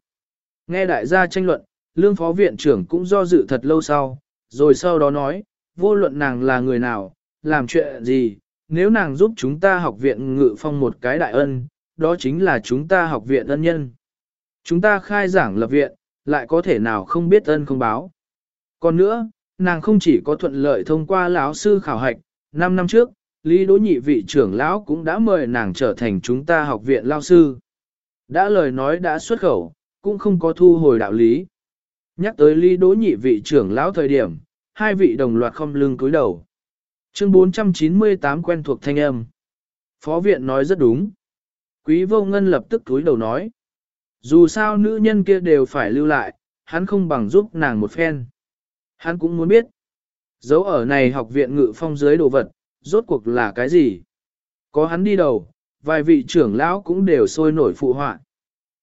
Nghe đại gia tranh luận, lương phó viện trưởng cũng do dự thật lâu sau, rồi sau đó nói, vô luận nàng là người nào, làm chuyện gì, nếu nàng giúp chúng ta học viện ngự phong một cái đại ân, đó chính là chúng ta học viện ân nhân. Chúng ta khai giảng lập viện, lại có thể nào không biết ân không báo. Còn nữa, nàng không chỉ có thuận lợi thông qua lão sư khảo hạch, 5 năm trước, Lý Đỗ Nhị vị trưởng lão cũng đã mời nàng trở thành chúng ta học viện lao sư. Đã lời nói đã xuất khẩu, cũng không có thu hồi đạo lý. Nhắc tới Lý Đỗ Nhị vị trưởng lão thời điểm, hai vị đồng loạt không lưng cúi đầu. Chương 498 quen thuộc thanh âm. Phó viện nói rất đúng. Quý vô ngân lập tức cúi đầu nói. Dù sao nữ nhân kia đều phải lưu lại, hắn không bằng giúp nàng một phen. Hắn cũng muốn biết. Dấu ở này học viện ngự phong dưới đồ vật, rốt cuộc là cái gì? Có hắn đi đầu, vài vị trưởng lão cũng đều sôi nổi phụ họa.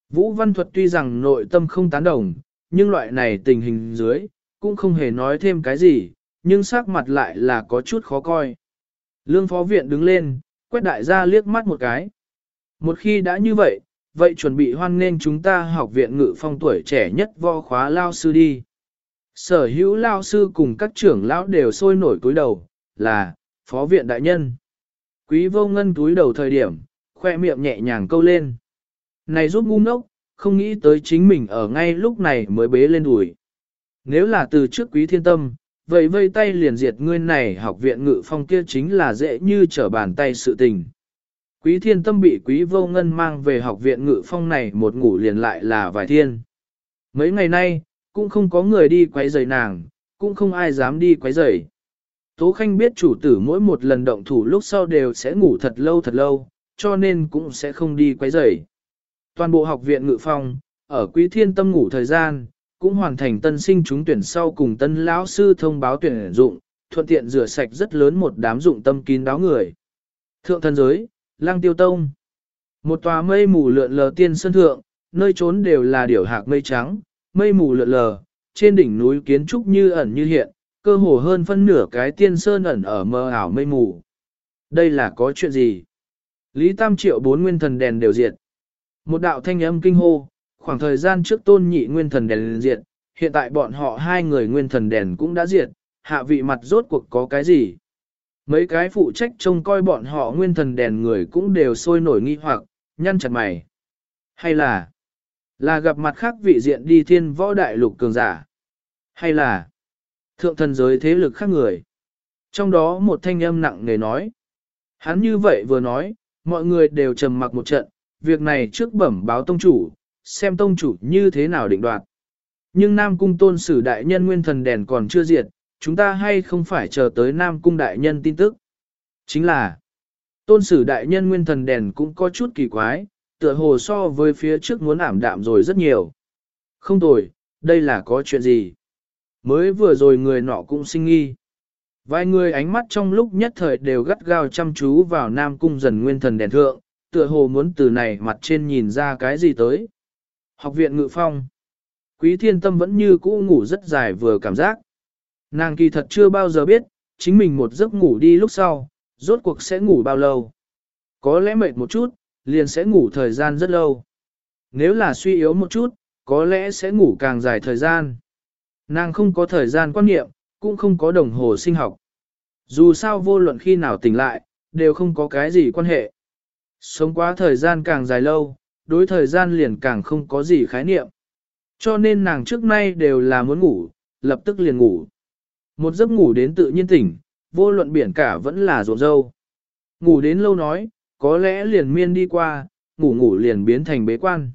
Vũ Văn Thuật tuy rằng nội tâm không tán đồng, nhưng loại này tình hình dưới, cũng không hề nói thêm cái gì, nhưng sắc mặt lại là có chút khó coi. Lương phó viện đứng lên, quét đại gia liếc mắt một cái. Một khi đã như vậy, vậy chuẩn bị hoan nghênh chúng ta học viện ngự phong tuổi trẻ nhất vo khóa lao sư đi. Sở hữu lao sư cùng các trưởng lão đều sôi nổi cúi đầu, là, phó viện đại nhân. Quý vô ngân túi đầu thời điểm, khoe miệng nhẹ nhàng câu lên. Này giúp ngu ngốc, không nghĩ tới chính mình ở ngay lúc này mới bế lên đùi. Nếu là từ trước quý thiên tâm, vậy vây tay liền diệt ngươi này học viện ngự phong kia chính là dễ như trở bàn tay sự tình. Quý thiên tâm bị quý vô ngân mang về học viện ngự phong này một ngủ liền lại là vài thiên. Mấy ngày nay, cũng không có người đi quấy rầy nàng, cũng không ai dám đi quấy rầy. Tố Khanh biết chủ tử mỗi một lần động thủ lúc sau đều sẽ ngủ thật lâu thật lâu, cho nên cũng sẽ không đi quấy rầy. Toàn bộ học viện ngự phong, ở quý thiên tâm ngủ thời gian, cũng hoàn thành tân sinh trúng tuyển sau cùng tân lão sư thông báo tuyển dụng, thuận tiện rửa sạch rất lớn một đám dụng tâm kín đáo người. Thượng thần giới, lang tiêu tông. Một tòa mây mù lượn lờ tiên sân thượng, nơi trốn đều là điểu hạc mây trắng, mây mù lượn lờ, trên đỉnh núi kiến trúc như ẩn như hiện, cơ hồ hơn phân nửa cái tiên sơn ẩn ở mơ ảo mây mù. Đây là có chuyện gì? Lý Tam Triệu bốn nguyên thần đèn đều diệt. Một đạo thanh âm kinh hô, khoảng thời gian trước tôn nhị nguyên thần đèn diệt, hiện tại bọn họ hai người nguyên thần đèn cũng đã diệt, hạ vị mặt rốt cuộc có cái gì? Mấy cái phụ trách trông coi bọn họ nguyên thần đèn người cũng đều sôi nổi nghi hoặc, nhăn chặt mày. Hay là, là gặp mặt khác vị diện đi thiên võ đại lục cường giả? Hay là, thượng thần giới thế lực khác người? Trong đó một thanh âm nặng nề nói. Hắn như vậy vừa nói, mọi người đều trầm mặc một trận, việc này trước bẩm báo tông chủ, xem tông chủ như thế nào định đoạt. Nhưng Nam Cung tôn sử đại nhân nguyên thần đèn còn chưa diệt, chúng ta hay không phải chờ tới Nam Cung đại nhân tin tức. Chính là, tôn sử đại nhân nguyên thần đèn cũng có chút kỳ quái, tựa hồ so với phía trước muốn ảm đạm rồi rất nhiều. Không tồi, đây là có chuyện gì? Mới vừa rồi người nọ cũng sinh nghi. Vài người ánh mắt trong lúc nhất thời đều gắt gao chăm chú vào Nam Cung dần nguyên thần đèn thượng, tựa hồ muốn từ này mặt trên nhìn ra cái gì tới. Học viện ngự phong. Quý thiên tâm vẫn như cũ ngủ rất dài vừa cảm giác. Nàng kỳ thật chưa bao giờ biết, chính mình một giấc ngủ đi lúc sau, rốt cuộc sẽ ngủ bao lâu. Có lẽ mệt một chút, liền sẽ ngủ thời gian rất lâu. Nếu là suy yếu một chút, có lẽ sẽ ngủ càng dài thời gian. Nàng không có thời gian quan niệm, cũng không có đồng hồ sinh học. Dù sao vô luận khi nào tỉnh lại, đều không có cái gì quan hệ. Sống quá thời gian càng dài lâu, đối thời gian liền càng không có gì khái niệm. Cho nên nàng trước nay đều là muốn ngủ, lập tức liền ngủ. Một giấc ngủ đến tự nhiên tỉnh, vô luận biển cả vẫn là ruộng dâu. Ngủ đến lâu nói, có lẽ liền miên đi qua, ngủ ngủ liền biến thành bế quan.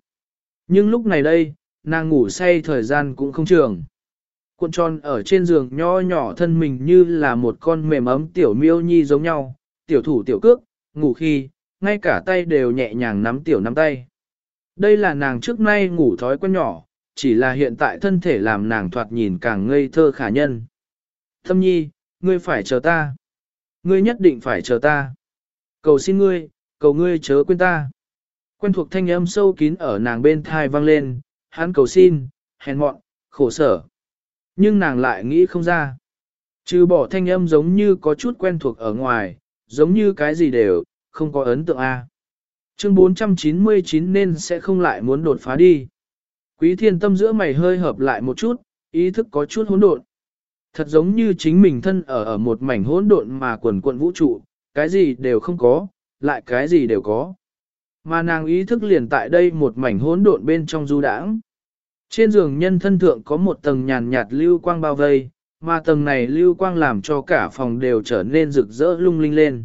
Nhưng lúc này đây, nàng ngủ say thời gian cũng không trường. Cuộn tròn ở trên giường nho nhỏ thân mình như là một con mềm ấm tiểu miêu nhi giống nhau, tiểu thủ tiểu cước, ngủ khi, ngay cả tay đều nhẹ nhàng nắm tiểu nắm tay. Đây là nàng trước nay ngủ thói quen nhỏ, chỉ là hiện tại thân thể làm nàng thoạt nhìn càng ngây thơ khả nhân. Thâm nhi, ngươi phải chờ ta. Ngươi nhất định phải chờ ta. Cầu xin ngươi, cầu ngươi chớ quên ta. Quen thuộc thanh âm sâu kín ở nàng bên thai vang lên, hắn cầu xin, hèn mọn, khổ sở. Nhưng nàng lại nghĩ không ra. Trừ bỏ thanh âm giống như có chút quen thuộc ở ngoài, giống như cái gì đều, không có ấn tượng A. Chương 499 nên sẽ không lại muốn đột phá đi. Quý thiên tâm giữa mày hơi hợp lại một chút, ý thức có chút hỗn độn. Thật giống như chính mình thân ở ở một mảnh hỗn độn mà quần quận vũ trụ, cái gì đều không có, lại cái gì đều có. Mà nàng ý thức liền tại đây một mảnh hỗn độn bên trong du đãng. Trên giường nhân thân thượng có một tầng nhàn nhạt lưu quang bao vây, mà tầng này lưu quang làm cho cả phòng đều trở nên rực rỡ lung linh lên.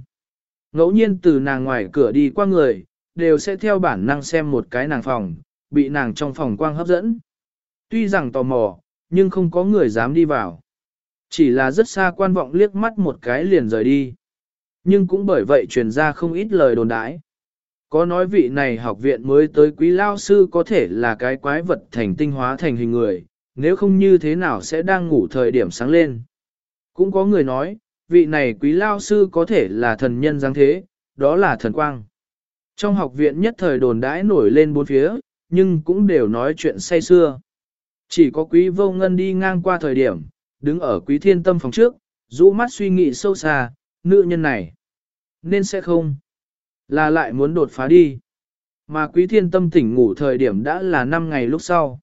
Ngẫu nhiên từ nàng ngoài cửa đi qua người, đều sẽ theo bản năng xem một cái nàng phòng, bị nàng trong phòng quang hấp dẫn. Tuy rằng tò mò, nhưng không có người dám đi vào. Chỉ là rất xa quan vọng liếc mắt một cái liền rời đi. Nhưng cũng bởi vậy truyền ra không ít lời đồn đãi. Có nói vị này học viện mới tới quý lao sư có thể là cái quái vật thành tinh hóa thành hình người, nếu không như thế nào sẽ đang ngủ thời điểm sáng lên. Cũng có người nói, vị này quý lao sư có thể là thần nhân giáng thế, đó là thần quang. Trong học viện nhất thời đồn đãi nổi lên bốn phía, nhưng cũng đều nói chuyện say xưa. Chỉ có quý vô ngân đi ngang qua thời điểm, đứng ở quý thiên tâm phòng trước, rũ mắt suy nghĩ sâu xa, nữ nhân này. Nên sẽ không. Là lại muốn đột phá đi. Mà quý thiên tâm tỉnh ngủ thời điểm đã là 5 ngày lúc sau.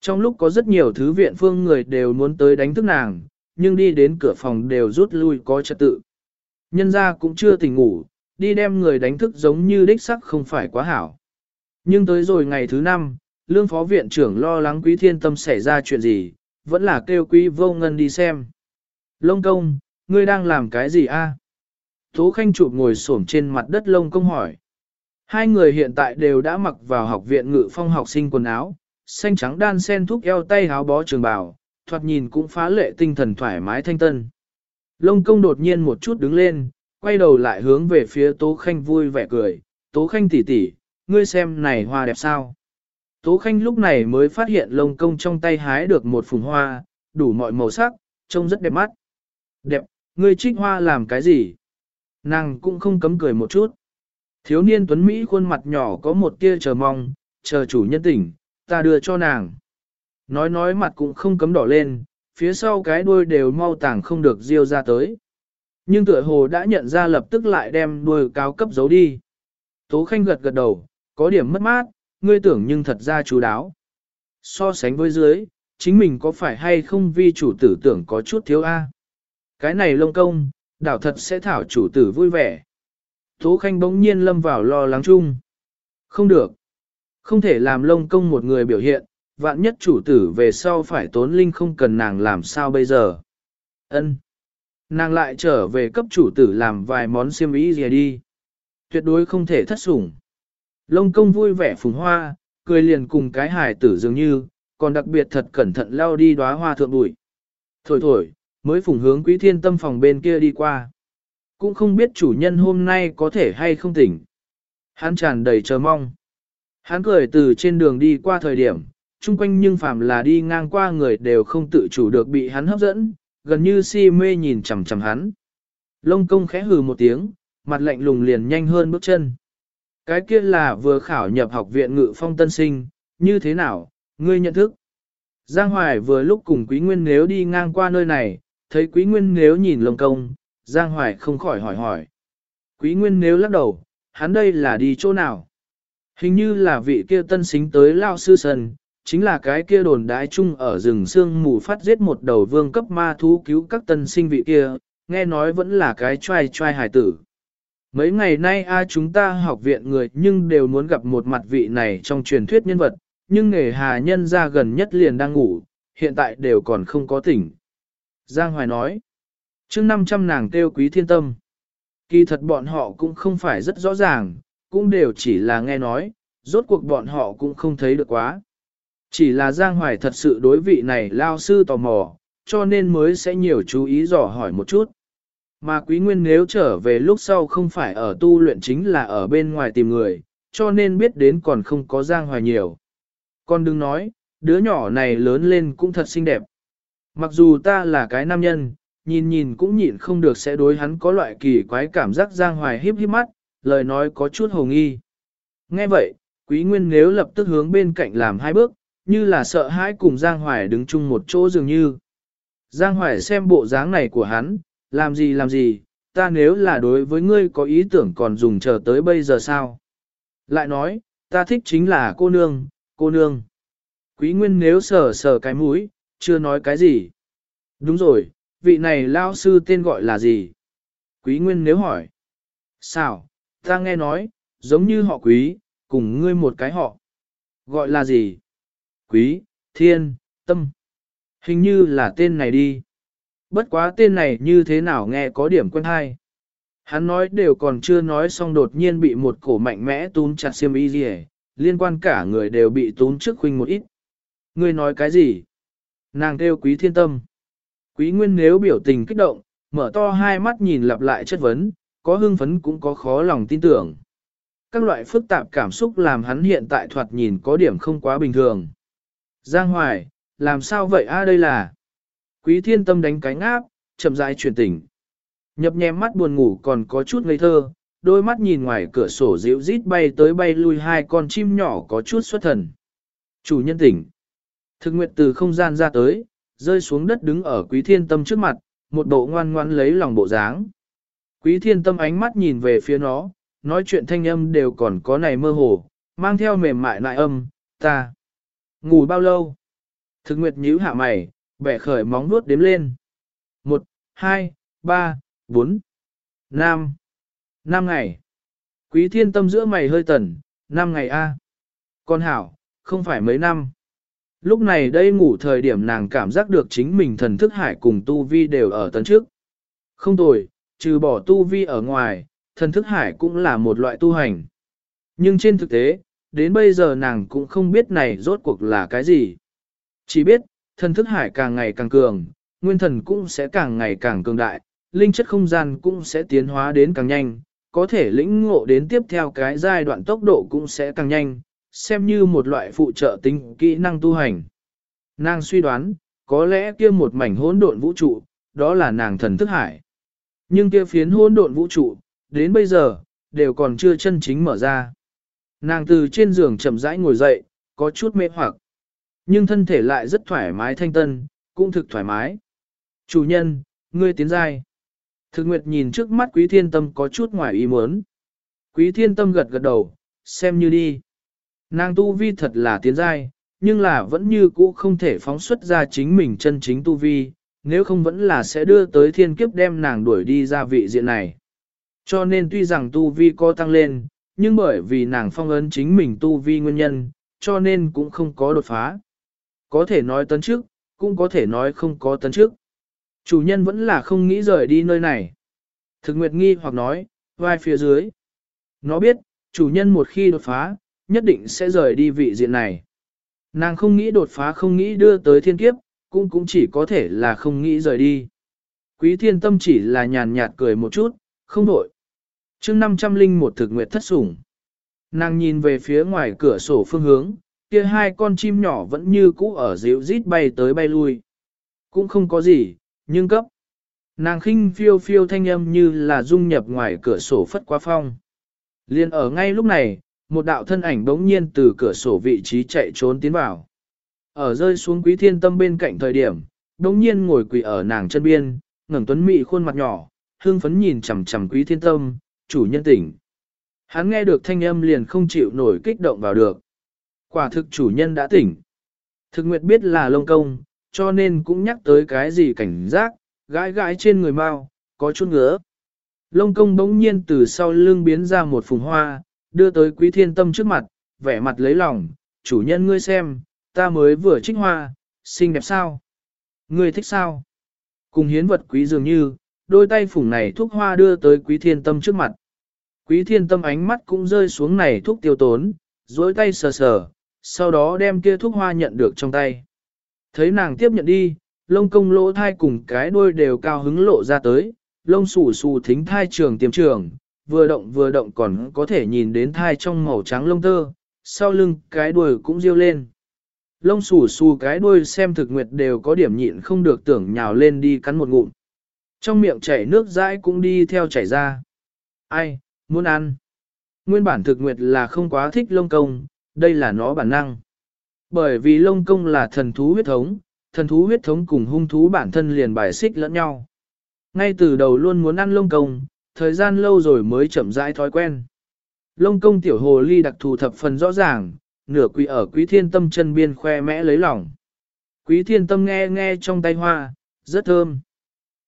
Trong lúc có rất nhiều thứ viện phương người đều muốn tới đánh thức nàng, nhưng đi đến cửa phòng đều rút lui có trật tự. Nhân ra cũng chưa tỉnh ngủ, đi đem người đánh thức giống như đích sắc không phải quá hảo. Nhưng tới rồi ngày thứ năm, lương phó viện trưởng lo lắng quý thiên tâm xảy ra chuyện gì, vẫn là kêu quý vô ngân đi xem. Lông công, ngươi đang làm cái gì a? Tố Khanh chụp ngồi xổm trên mặt đất lông công hỏi. Hai người hiện tại đều đã mặc vào học viện ngự phong học sinh quần áo, xanh trắng đan sen thúc eo tay áo bó trường bào, thoạt nhìn cũng phá lệ tinh thần thoải mái thanh tân. Lông công đột nhiên một chút đứng lên, quay đầu lại hướng về phía Tố Khanh vui vẻ cười, Tố Khanh tỷ tỷ, ngươi xem này hoa đẹp sao. Tố Khanh lúc này mới phát hiện lông công trong tay hái được một phùng hoa, đủ mọi màu sắc, trông rất đẹp mắt. Đẹp, ngươi trích hoa làm cái gì? Nàng cũng không cấm cười một chút. Thiếu niên tuấn Mỹ khuôn mặt nhỏ có một tia chờ mong, chờ chủ nhân tỉnh, ta đưa cho nàng. Nói nói mặt cũng không cấm đỏ lên, phía sau cái đuôi đều mau tàng không được diêu ra tới. Nhưng tựa hồ đã nhận ra lập tức lại đem đuôi cao cấp giấu đi. Tố Khanh gật gật đầu, có điểm mất mát, ngươi tưởng nhưng thật ra chú đáo. So sánh với dưới, chính mình có phải hay không vi chủ tử tưởng có chút thiếu a? Cái này lông công, đảo thật sẽ thảo chủ tử vui vẻ. Tố Khanh bỗng nhiên lâm vào lo lắng chung. Không được. Không thể làm lông công một người biểu hiện, vạn nhất chủ tử về sau phải tốn linh không cần nàng làm sao bây giờ. Ân. Nàng lại trở về cấp chủ tử làm vài món xiêm y gì đi. Tuyệt đối không thể thất sủng. Lông công vui vẻ phùng hoa, cười liền cùng cái hài tử dường như, còn đặc biệt thật cẩn thận lao đi đóa hoa thượng bụi. Thổi thổi, mới phùng hướng quý thiên tâm phòng bên kia đi qua. Cũng không biết chủ nhân hôm nay có thể hay không tỉnh. Hắn tràn đầy chờ mong. Hắn cười từ trên đường đi qua thời điểm, chung quanh nhưng phàm là đi ngang qua người đều không tự chủ được bị hắn hấp dẫn, gần như si mê nhìn chằm chằm hắn. Lông công khẽ hừ một tiếng, mặt lạnh lùng liền nhanh hơn bước chân. Cái kia là vừa khảo nhập học viện ngự phong tân sinh, như thế nào, ngươi nhận thức. Giang Hoài vừa lúc cùng Quý Nguyên nếu đi ngang qua nơi này, thấy Quý Nguyên nếu nhìn lông công, Giang Hoài không khỏi hỏi hỏi. Quý Nguyên nếu lắc đầu, hắn đây là đi chỗ nào? Hình như là vị kia tân xính tới Lao Sư Sân, chính là cái kia đồn đái chung ở rừng sương mù phát giết một đầu vương cấp ma thú cứu các tân sinh vị kia, nghe nói vẫn là cái trai trai hài tử. Mấy ngày nay a chúng ta học viện người nhưng đều muốn gặp một mặt vị này trong truyền thuyết nhân vật, nhưng nghề hà nhân ra gần nhất liền đang ngủ, hiện tại đều còn không có tỉnh. Giang Hoài nói, chương 500 nàng tiêu quý thiên tâm. Kỳ thật bọn họ cũng không phải rất rõ ràng, cũng đều chỉ là nghe nói, rốt cuộc bọn họ cũng không thấy được quá. Chỉ là Giang Hoài thật sự đối vị này lao sư tò mò, cho nên mới sẽ nhiều chú ý dò hỏi một chút. Mà quý nguyên nếu trở về lúc sau không phải ở tu luyện chính là ở bên ngoài tìm người, cho nên biết đến còn không có Giang Hoài nhiều. Con đừng nói, đứa nhỏ này lớn lên cũng thật xinh đẹp. Mặc dù ta là cái nam nhân, nhìn nhìn cũng nhịn không được sẽ đối hắn có loại kỳ quái cảm giác Giang Hoài híp híp mắt, lời nói có chút hồ nghi. Nghe vậy, quý nguyên nếu lập tức hướng bên cạnh làm hai bước, như là sợ hãi cùng Giang Hoài đứng chung một chỗ dường như. Giang Hoài xem bộ dáng này của hắn, làm gì làm gì, ta nếu là đối với ngươi có ý tưởng còn dùng chờ tới bây giờ sao? Lại nói, ta thích chính là cô nương, cô nương. Quý Nguyên nếu sờ sờ cái mũi, chưa nói cái gì. Đúng rồi, vị này lao sư tên gọi là gì? Quý Nguyên nếu hỏi. Sao, ta nghe nói, giống như họ quý, cùng ngươi một cái họ. Gọi là gì? Quý, thiên, tâm. Hình như là tên này đi. Bất quá tên này như thế nào nghe có điểm quen hay. Hắn nói đều còn chưa nói xong đột nhiên bị một cổ mạnh mẽ túm chặt xiêm y gì liên quan cả người đều bị túm trước khuynh một ít. Ngươi nói cái gì? Nàng kêu quý thiên tâm. Quý nguyên nếu biểu tình kích động, mở to hai mắt nhìn lặp lại chất vấn, có hưng phấn cũng có khó lòng tin tưởng. Các loại phức tạp cảm xúc làm hắn hiện tại thoạt nhìn có điểm không quá bình thường. Giang Hoài, làm sao vậy a đây là? Quý thiên tâm đánh cánh áp, chậm rãi chuyển tỉnh. Nhập nhem mắt buồn ngủ còn có chút ngây thơ, đôi mắt nhìn ngoài cửa sổ dịu rít bay tới bay lui hai con chim nhỏ có chút xuất thần. Chủ nhân tỉnh. Thực nguyện từ không gian ra tới, rơi xuống đất đứng ở quý thiên tâm trước mặt, một bộ ngoan ngoan lấy lòng bộ dáng. Quý thiên tâm ánh mắt nhìn về phía nó, nói chuyện thanh âm đều còn có này mơ hồ, mang theo mềm mại nại âm, ta. Ngủ bao lâu? Thực nguyệt nhíu hạ mày, bẻ khởi móng nuốt đếm lên. Một, hai, ba, bốn, năm. Năm ngày. Quý thiên tâm giữa mày hơi tẩn, năm ngày a. Con hảo, không phải mấy năm. Lúc này đây ngủ thời điểm nàng cảm giác được chính mình thần thức hải cùng tu vi đều ở tấn trước. Không tồi, trừ bỏ tu vi ở ngoài, thần thức hải cũng là một loại tu hành. Nhưng trên thực tế, đến bây giờ nàng cũng không biết này rốt cuộc là cái gì. Chỉ biết, thần thức hải càng ngày càng cường, nguyên thần cũng sẽ càng ngày càng cường đại, linh chất không gian cũng sẽ tiến hóa đến càng nhanh, có thể lĩnh ngộ đến tiếp theo cái giai đoạn tốc độ cũng sẽ càng nhanh, xem như một loại phụ trợ tính kỹ năng tu hành. Nàng suy đoán, có lẽ kia một mảnh hỗn độn vũ trụ, đó là nàng thần thức hải. Nhưng kia phiến hỗn độn vũ trụ, đến bây giờ, đều còn chưa chân chính mở ra. Nàng từ trên giường chậm rãi ngồi dậy, có chút mê hoặc. Nhưng thân thể lại rất thoải mái thanh tân, cũng thực thoải mái. Chủ nhân, ngươi tiến giai. Thực nguyệt nhìn trước mắt quý thiên tâm có chút ngoài ý muốn. Quý thiên tâm gật gật đầu, xem như đi. Nàng tu vi thật là tiến giai, nhưng là vẫn như cũ không thể phóng xuất ra chính mình chân chính tu vi, nếu không vẫn là sẽ đưa tới thiên kiếp đem nàng đuổi đi ra vị diện này. Cho nên tuy rằng tu vi có tăng lên, nhưng bởi vì nàng phong ấn chính mình tu vi nguyên nhân, cho nên cũng không có đột phá. Có thể nói tấn trước, cũng có thể nói không có tấn trước. Chủ nhân vẫn là không nghĩ rời đi nơi này. Thực nguyệt nghi hoặc nói, vai phía dưới. Nó biết, chủ nhân một khi đột phá, nhất định sẽ rời đi vị diện này. Nàng không nghĩ đột phá không nghĩ đưa tới thiên kiếp, cũng cũng chỉ có thể là không nghĩ rời đi. Quý thiên tâm chỉ là nhàn nhạt cười một chút, không đổi chương 500 linh một thực nguyệt thất sủng. Nàng nhìn về phía ngoài cửa sổ phương hướng, kia hai con chim nhỏ vẫn như cũ ở dịu rít bay tới bay lui. Cũng không có gì, nhưng cấp. Nàng khinh phiêu phiêu thanh âm như là dung nhập ngoài cửa sổ phất qua phong. Liên ở ngay lúc này, một đạo thân ảnh bỗng nhiên từ cửa sổ vị trí chạy trốn tiến vào. Ở rơi xuống quý thiên tâm bên cạnh thời điểm, bỗng nhiên ngồi quỳ ở nàng chân biên, ngẩng tuấn mị khuôn mặt nhỏ, hương phấn nhìn chằm chằm quý thiên tâm, chủ nhân tỉnh. Hắn nghe được thanh âm liền không chịu nổi kích động vào được. Quả thực chủ nhân đã tỉnh. Thực nguyệt biết là lông công, cho nên cũng nhắc tới cái gì cảnh giác, gãi gãi trên người mau, có chút ngứa. Lông công bỗng nhiên từ sau lưng biến ra một phùng hoa, đưa tới quý thiên tâm trước mặt, vẻ mặt lấy lòng, chủ nhân ngươi xem, ta mới vừa trích hoa, xinh đẹp sao? Ngươi thích sao? Cùng hiến vật quý dường như, đôi tay phủng này thuốc hoa đưa tới quý thiên tâm trước mặt. Quý thiên tâm ánh mắt cũng rơi xuống này thuốc tiêu tốn, dối tay sờ sờ, sau đó đem kia thuốc hoa nhận được trong tay. Thấy nàng tiếp nhận đi, lông công lỗ thai cùng cái đuôi đều cao hứng lộ ra tới, lông xù xù thính thai trường tiềm trường, vừa động vừa động còn có thể nhìn đến thai trong màu trắng lông tơ, sau lưng cái đuôi cũng riêu lên. Lông xù xù cái đuôi xem thực nguyệt đều có điểm nhịn không được tưởng nhào lên đi cắn một ngụm. Trong miệng chảy nước dãi cũng đi theo chảy ra. Ai, muốn ăn. Nguyên bản thực nguyệt là không quá thích lông công, đây là nó bản năng. Bởi vì lông công là thần thú huyết thống, thần thú huyết thống cùng hung thú bản thân liền bài xích lẫn nhau. Ngay từ đầu luôn muốn ăn lông công, thời gian lâu rồi mới chậm rãi thói quen. Lông công tiểu hồ ly đặc thù thập phần rõ ràng, nửa quỳ ở quý thiên tâm chân biên khoe mẽ lấy lòng. Quý thiên tâm nghe nghe trong tay hoa, rất thơm.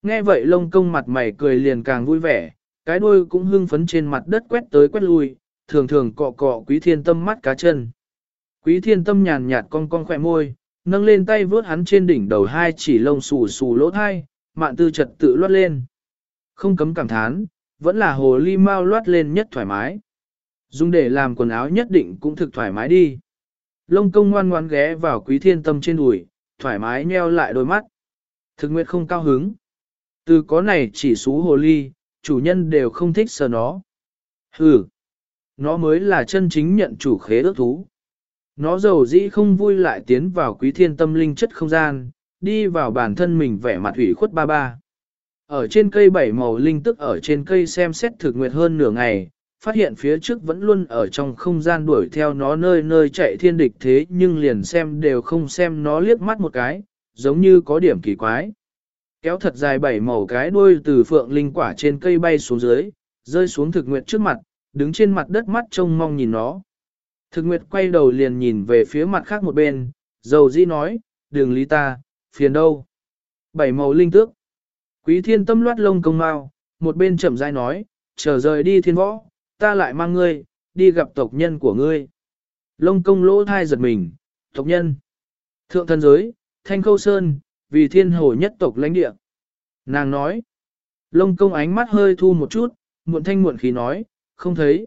Nghe vậy lông công mặt mày cười liền càng vui vẻ, cái đuôi cũng hưng phấn trên mặt đất quét tới quét lui, thường thường cọ cọ quý thiên tâm mắt cá chân. Quý thiên tâm nhàn nhạt con con khỏe môi, nâng lên tay vướt hắn trên đỉnh đầu hai chỉ lông xù xù lỗ thai, mạn tư trật tự loát lên. Không cấm cảm thán, vẫn là hồ ly mau loát lên nhất thoải mái. Dùng để làm quần áo nhất định cũng thực thoải mái đi. Lông công ngoan ngoan ghé vào quý thiên tâm trên đùi, thoải mái nheo lại đôi mắt. Thực nguyệt không cao hứng. Từ có này chỉ xú hồ ly, chủ nhân đều không thích sờ nó. Hừ, nó mới là chân chính nhận chủ khế ước thú. Nó giàu dĩ không vui lại tiến vào quý thiên tâm linh chất không gian, đi vào bản thân mình vẻ mặt ủy khuất ba ba. Ở trên cây bảy màu linh tức ở trên cây xem xét thực nguyệt hơn nửa ngày, phát hiện phía trước vẫn luôn ở trong không gian đuổi theo nó nơi nơi chạy thiên địch thế nhưng liền xem đều không xem nó liếc mắt một cái, giống như có điểm kỳ quái. Kéo thật dài bảy màu cái đuôi từ phượng linh quả trên cây bay xuống dưới, rơi xuống thực nguyệt trước mặt, đứng trên mặt đất mắt trông mong nhìn nó. Thực nguyệt quay đầu liền nhìn về phía mặt khác một bên, dầu di nói, đường lý ta, phiền đâu. Bảy màu linh tước. Quý thiên tâm loát lông công mau, một bên chậm rãi nói, chờ rời đi thiên võ, ta lại mang ngươi, đi gặp tộc nhân của ngươi. Lông công lỗ thai giật mình, tộc nhân. Thượng thần giới, thanh khâu sơn, vì thiên hồ nhất tộc lãnh địa. Nàng nói, lông công ánh mắt hơi thu một chút, muộn thanh muộn khí nói, không thấy.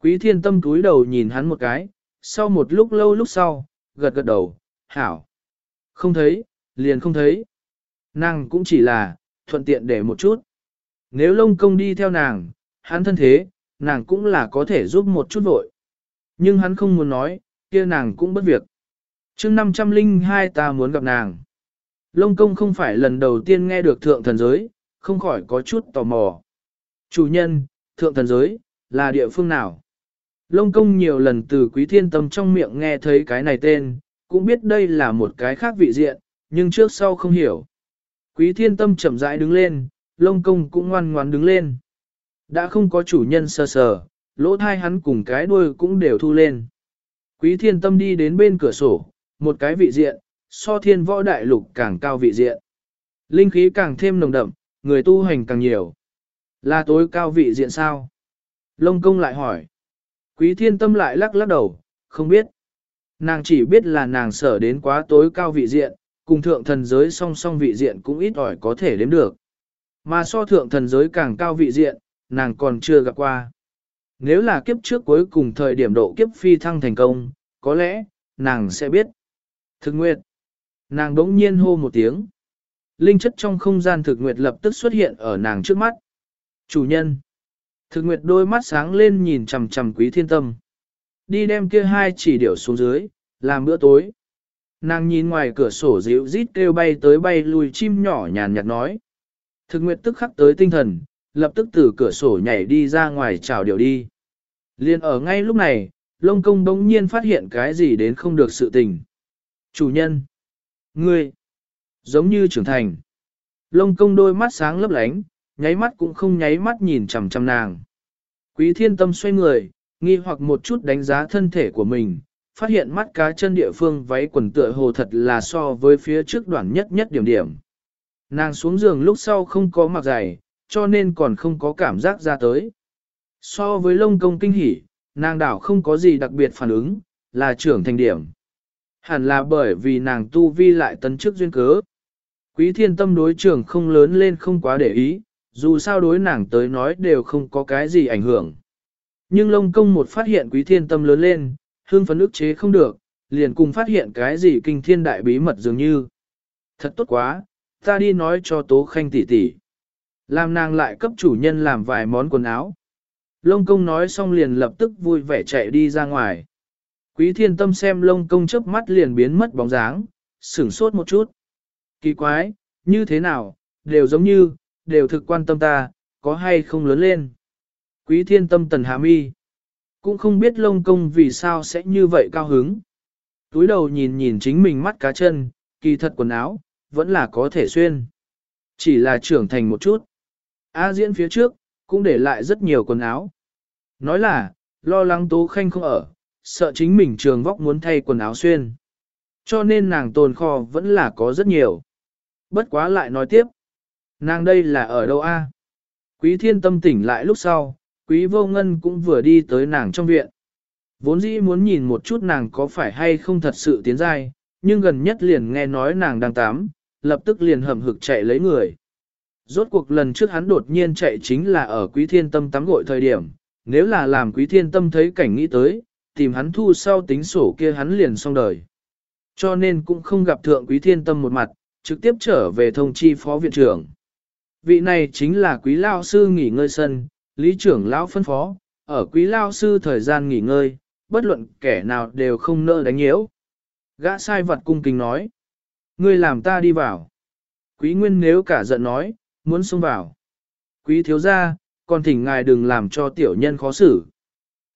Quý thiên tâm túi đầu nhìn hắn một cái, sau một lúc lâu lúc sau, gật gật đầu, hảo. Không thấy, liền không thấy. Nàng cũng chỉ là, thuận tiện để một chút. Nếu lông công đi theo nàng, hắn thân thế, nàng cũng là có thể giúp một chút vội. Nhưng hắn không muốn nói, kia nàng cũng bất việc. chương 502 ta muốn gặp nàng. Lông công không phải lần đầu tiên nghe được thượng thần giới, không khỏi có chút tò mò. Chủ nhân, thượng thần giới, là địa phương nào? Lông công nhiều lần từ quý thiên tâm trong miệng nghe thấy cái này tên, cũng biết đây là một cái khác vị diện, nhưng trước sau không hiểu. Quý thiên tâm chậm rãi đứng lên, lông công cũng ngoan ngoan đứng lên. Đã không có chủ nhân sờ sờ, lỗ thai hắn cùng cái đuôi cũng đều thu lên. Quý thiên tâm đi đến bên cửa sổ, một cái vị diện, so thiên võ đại lục càng cao vị diện. Linh khí càng thêm nồng đậm, người tu hành càng nhiều. Là tối cao vị diện sao? Lông công lại hỏi. Quý thiên tâm lại lắc lắc đầu, không biết. Nàng chỉ biết là nàng sở đến quá tối cao vị diện, cùng thượng thần giới song song vị diện cũng ít ỏi có thể đếm được. Mà so thượng thần giới càng cao vị diện, nàng còn chưa gặp qua. Nếu là kiếp trước cuối cùng thời điểm độ kiếp phi thăng thành công, có lẽ, nàng sẽ biết. Thực nguyệt. Nàng đống nhiên hô một tiếng. Linh chất trong không gian thực nguyệt lập tức xuất hiện ở nàng trước mắt. Chủ nhân. Thực nguyệt đôi mắt sáng lên nhìn chằm chằm quý thiên tâm. Đi đem kia hai chỉ điểu xuống dưới, làm bữa tối. Nàng nhìn ngoài cửa sổ dịu rít kêu bay tới bay lùi chim nhỏ nhàn nhạt nói. Thực nguyệt tức khắc tới tinh thần, lập tức từ cửa sổ nhảy đi ra ngoài chào điểu đi. Liên ở ngay lúc này, lông công bỗng nhiên phát hiện cái gì đến không được sự tình. Chủ nhân. Ngươi. Giống như trưởng thành. Lông công đôi mắt sáng lấp lánh, nháy mắt cũng không nháy mắt nhìn chằm chằm nàng. Quý thiên tâm xoay người, nghi hoặc một chút đánh giá thân thể của mình, phát hiện mắt cá chân địa phương váy quần tựa hồ thật là so với phía trước đoạn nhất nhất điểm điểm. Nàng xuống giường lúc sau không có mặc giày, cho nên còn không có cảm giác ra tới. So với lông công kinh hỉ, nàng đảo không có gì đặc biệt phản ứng, là trưởng thành điểm. Hẳn là bởi vì nàng tu vi lại tấn chức duyên cớ. Quý thiên tâm đối trưởng không lớn lên không quá để ý, dù sao đối nàng tới nói đều không có cái gì ảnh hưởng. Nhưng lông công một phát hiện quý thiên tâm lớn lên, hương phấn ức chế không được, liền cùng phát hiện cái gì kinh thiên đại bí mật dường như. Thật tốt quá, ta đi nói cho Tố Khanh tỷ tỷ. Làm nàng lại cấp chủ nhân làm vài món quần áo. Lông công nói xong liền lập tức vui vẻ chạy đi ra ngoài. Quý thiên tâm xem lông công chớp mắt liền biến mất bóng dáng, sửng sốt một chút. Kỳ quái, như thế nào, đều giống như, đều thực quan tâm ta, có hay không lớn lên. Quý thiên tâm tần hạ mi. Cũng không biết lông công vì sao sẽ như vậy cao hứng. Túi đầu nhìn nhìn chính mình mắt cá chân, kỳ thật quần áo, vẫn là có thể xuyên. Chỉ là trưởng thành một chút. A diễn phía trước, cũng để lại rất nhiều quần áo. Nói là, lo lắng Tố Khanh không ở, sợ chính mình trường vóc muốn thay quần áo xuyên. Cho nên nàng tồn kho vẫn là có rất nhiều. Bất quá lại nói tiếp. Nàng đây là ở đâu a? Quý thiên tâm tỉnh lại lúc sau, quý vô ngân cũng vừa đi tới nàng trong viện. Vốn dĩ muốn nhìn một chút nàng có phải hay không thật sự tiến giai, nhưng gần nhất liền nghe nói nàng đang tắm, lập tức liền hầm hực chạy lấy người. Rốt cuộc lần trước hắn đột nhiên chạy chính là ở quý thiên tâm tắm gội thời điểm, nếu là làm quý thiên tâm thấy cảnh nghĩ tới, tìm hắn thu sau tính sổ kia hắn liền xong đời. Cho nên cũng không gặp thượng quý thiên tâm một mặt, trực tiếp trở về thông chi phó viện trưởng. Vị này chính là quý lao sư nghỉ ngơi sân, lý trưởng lão phân phó, ở quý lao sư thời gian nghỉ ngơi, bất luận kẻ nào đều không nỡ đánh nhiễu. Gã sai vật cung kính nói, ngươi làm ta đi vào. Quý nguyên nếu cả giận nói, muốn xông vào. Quý thiếu gia, còn thỉnh ngài đừng làm cho tiểu nhân khó xử.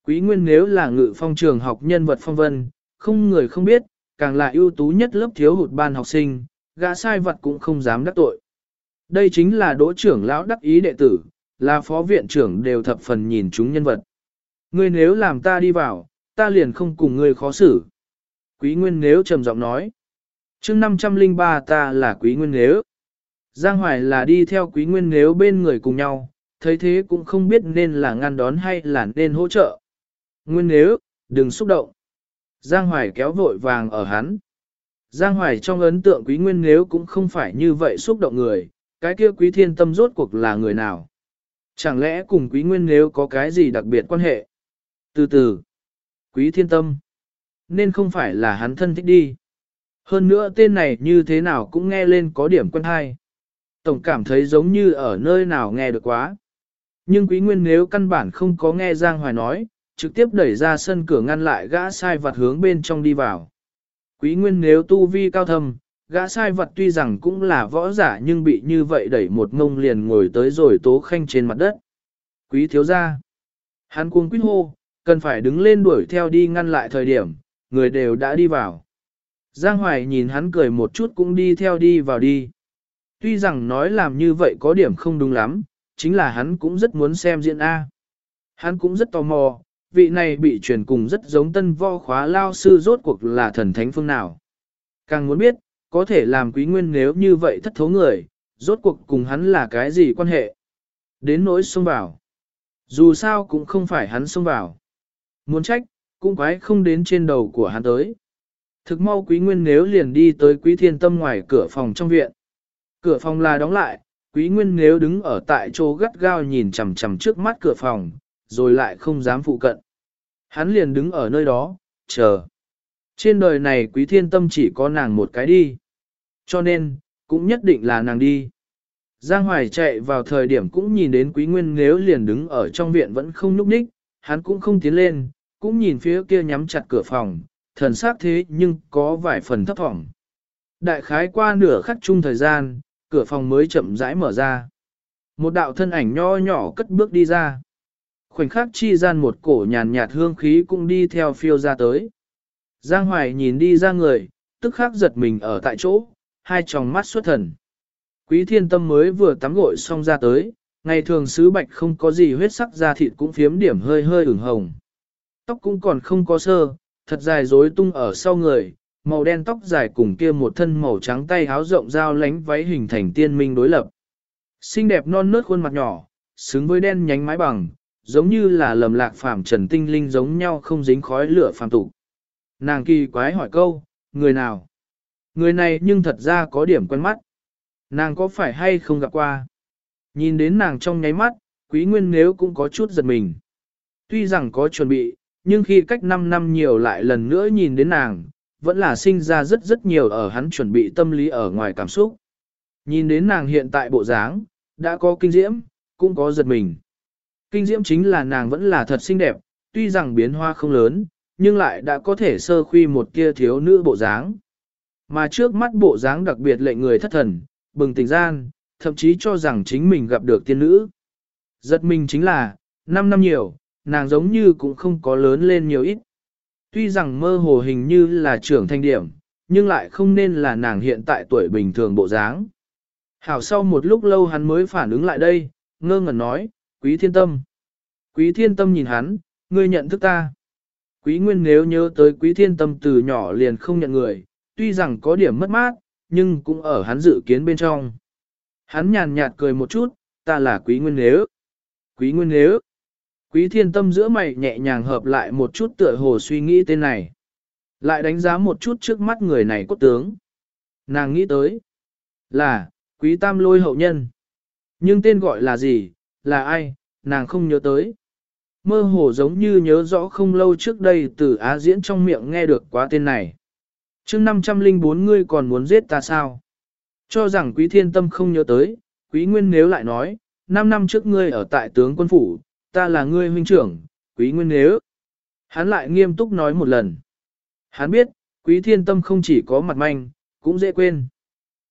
Quý nguyên nếu là ngự phong trường học nhân vật phong vân, không người không biết, càng là ưu tú nhất lớp thiếu hụt ban học sinh, gã sai vật cũng không dám đắc tội. Đây chính là đỗ trưởng lão đắc ý đệ tử, là phó viện trưởng đều thập phần nhìn chúng nhân vật. Ngươi nếu làm ta đi vào, ta liền không cùng ngươi khó xử. Quý Nguyên nếu trầm giọng nói. chương 503 ta là Quý Nguyên nếu. Giang Hoài là đi theo Quý Nguyên nếu bên người cùng nhau, thấy thế cũng không biết nên là ngăn đón hay là nên hỗ trợ. Nguyên nếu, đừng xúc động. Giang Hoài kéo vội vàng ở hắn. Giang Hoài trong ấn tượng Quý Nguyên nếu cũng không phải như vậy xúc động người, cái kia Quý Thiên Tâm rốt cuộc là người nào. Chẳng lẽ cùng Quý Nguyên nếu có cái gì đặc biệt quan hệ? Từ từ, Quý Thiên Tâm, nên không phải là hắn thân thích đi. Hơn nữa tên này như thế nào cũng nghe lên có điểm quen hay. Tổng cảm thấy giống như ở nơi nào nghe được quá. Nhưng Quý Nguyên nếu căn bản không có nghe Giang Hoài nói, trực tiếp đẩy ra sân cửa ngăn lại gã sai vặt hướng bên trong đi vào. Quý Nguyên nếu tu vi cao thâm, gã sai vật tuy rằng cũng là võ giả nhưng bị như vậy đẩy một ngông liền ngồi tới rồi tố khanh trên mặt đất. Quý thiếu gia. Hắn cuồng quýt hô, cần phải đứng lên đuổi theo đi ngăn lại thời điểm, người đều đã đi vào. Giang Hoài nhìn hắn cười một chút cũng đi theo đi vào đi. Tuy rằng nói làm như vậy có điểm không đúng lắm, chính là hắn cũng rất muốn xem diễn A. Hắn cũng rất tò mò, vị này bị truyền cùng rất giống tân vo khóa lao sư rốt cuộc là thần thánh phương nào. Càng muốn biết, có thể làm quý nguyên nếu như vậy thất thấu người, rốt cuộc cùng hắn là cái gì quan hệ. Đến nỗi xông vào. Dù sao cũng không phải hắn xông vào. muốn trách, cũng quái không đến trên đầu của hắn tới. Thực mau quý nguyên nếu liền đi tới quý thiên tâm ngoài cửa phòng trong viện. Cửa phòng là đóng lại, quý nguyên nếu đứng ở tại chỗ gắt gao nhìn chằm chằm trước mắt cửa phòng, rồi lại không dám phụ cận. Hắn liền đứng ở nơi đó, chờ. Trên đời này quý thiên tâm chỉ có nàng một cái đi. Cho nên, cũng nhất định là nàng đi. Giang Hoài chạy vào thời điểm cũng nhìn đến quý nguyên nếu liền đứng ở trong viện vẫn không nhúc nhích, hắn cũng không tiến lên, cũng nhìn phía kia nhắm chặt cửa phòng, thần sắc thế nhưng có vài phần thấp thỏm. Đại khái qua nửa khắc chung thời gian, cửa phòng mới chậm rãi mở ra. Một đạo thân ảnh nho nhỏ cất bước đi ra. Khoảnh khắc chi gian một cổ nhàn nhạt hương khí cũng đi theo phiêu ra tới. Giang Hoài nhìn đi ra người, tức khắc giật mình ở tại chỗ, hai tròng mắt xuất thần. Quý thiên tâm mới vừa tắm gội xong ra tới, ngày thường sứ bạch không có gì huyết sắc da thịt cũng phiếm điểm hơi hơi ửng hồng. Tóc cũng còn không có sơ, thật dài rối tung ở sau người, màu đen tóc dài cùng kia một thân màu trắng tay áo rộng dao lánh váy hình thành tiên minh đối lập. Xinh đẹp non nớt khuôn mặt nhỏ, xứng với đen nhánh mái bằng, giống như là lầm lạc phàm trần tinh linh giống nhau không dính khói lửa phàm tục. Nàng kỳ quái hỏi câu, người nào? Người này nhưng thật ra có điểm quen mắt. Nàng có phải hay không gặp qua? Nhìn đến nàng trong nháy mắt, quý nguyên nếu cũng có chút giật mình. Tuy rằng có chuẩn bị, nhưng khi cách 5 năm nhiều lại lần nữa nhìn đến nàng, vẫn là sinh ra rất rất nhiều ở hắn chuẩn bị tâm lý ở ngoài cảm xúc. Nhìn đến nàng hiện tại bộ dáng, đã có kinh diễm, cũng có giật mình. Kinh diễm chính là nàng vẫn là thật xinh đẹp, tuy rằng biến hoa không lớn, nhưng lại đã có thể sơ khuy một kia thiếu nữ bộ dáng. Mà trước mắt bộ dáng đặc biệt lệnh người thất thần, bừng tỉnh gian, thậm chí cho rằng chính mình gặp được tiên nữ. Giật mình chính là, 5 năm nhiều, nàng giống như cũng không có lớn lên nhiều ít. Tuy rằng mơ hồ hình như là trưởng thanh điểm, nhưng lại không nên là nàng hiện tại tuổi bình thường bộ dáng. Hảo sau một lúc lâu hắn mới phản ứng lại đây, ngơ ngẩn nói, quý thiên tâm. Quý thiên tâm nhìn hắn, ngươi nhận thức ta. Quý nguyên nếu nhớ tới quý thiên tâm từ nhỏ liền không nhận người, tuy rằng có điểm mất mát, nhưng cũng ở hắn dự kiến bên trong. Hắn nhàn nhạt cười một chút, ta là quý nguyên nếu. Quý nguyên nếu. Quý thiên tâm giữa mày nhẹ nhàng hợp lại một chút tựa hồ suy nghĩ tên này. Lại đánh giá một chút trước mắt người này cốt tướng. Nàng nghĩ tới. Là, quý tam lôi hậu nhân. Nhưng tên gọi là gì, là ai, nàng không nhớ tới. Mơ hồ giống như nhớ rõ không lâu trước đây từ Á diễn trong miệng nghe được quá tên này. chương 504 ngươi còn muốn giết ta sao? Cho rằng quý thiên tâm không nhớ tới, quý nguyên nếu lại nói, 5 năm trước ngươi ở tại tướng quân phủ, ta là ngươi huynh trưởng, quý nguyên nếu. Hắn lại nghiêm túc nói một lần. Hắn biết, quý thiên tâm không chỉ có mặt manh, cũng dễ quên.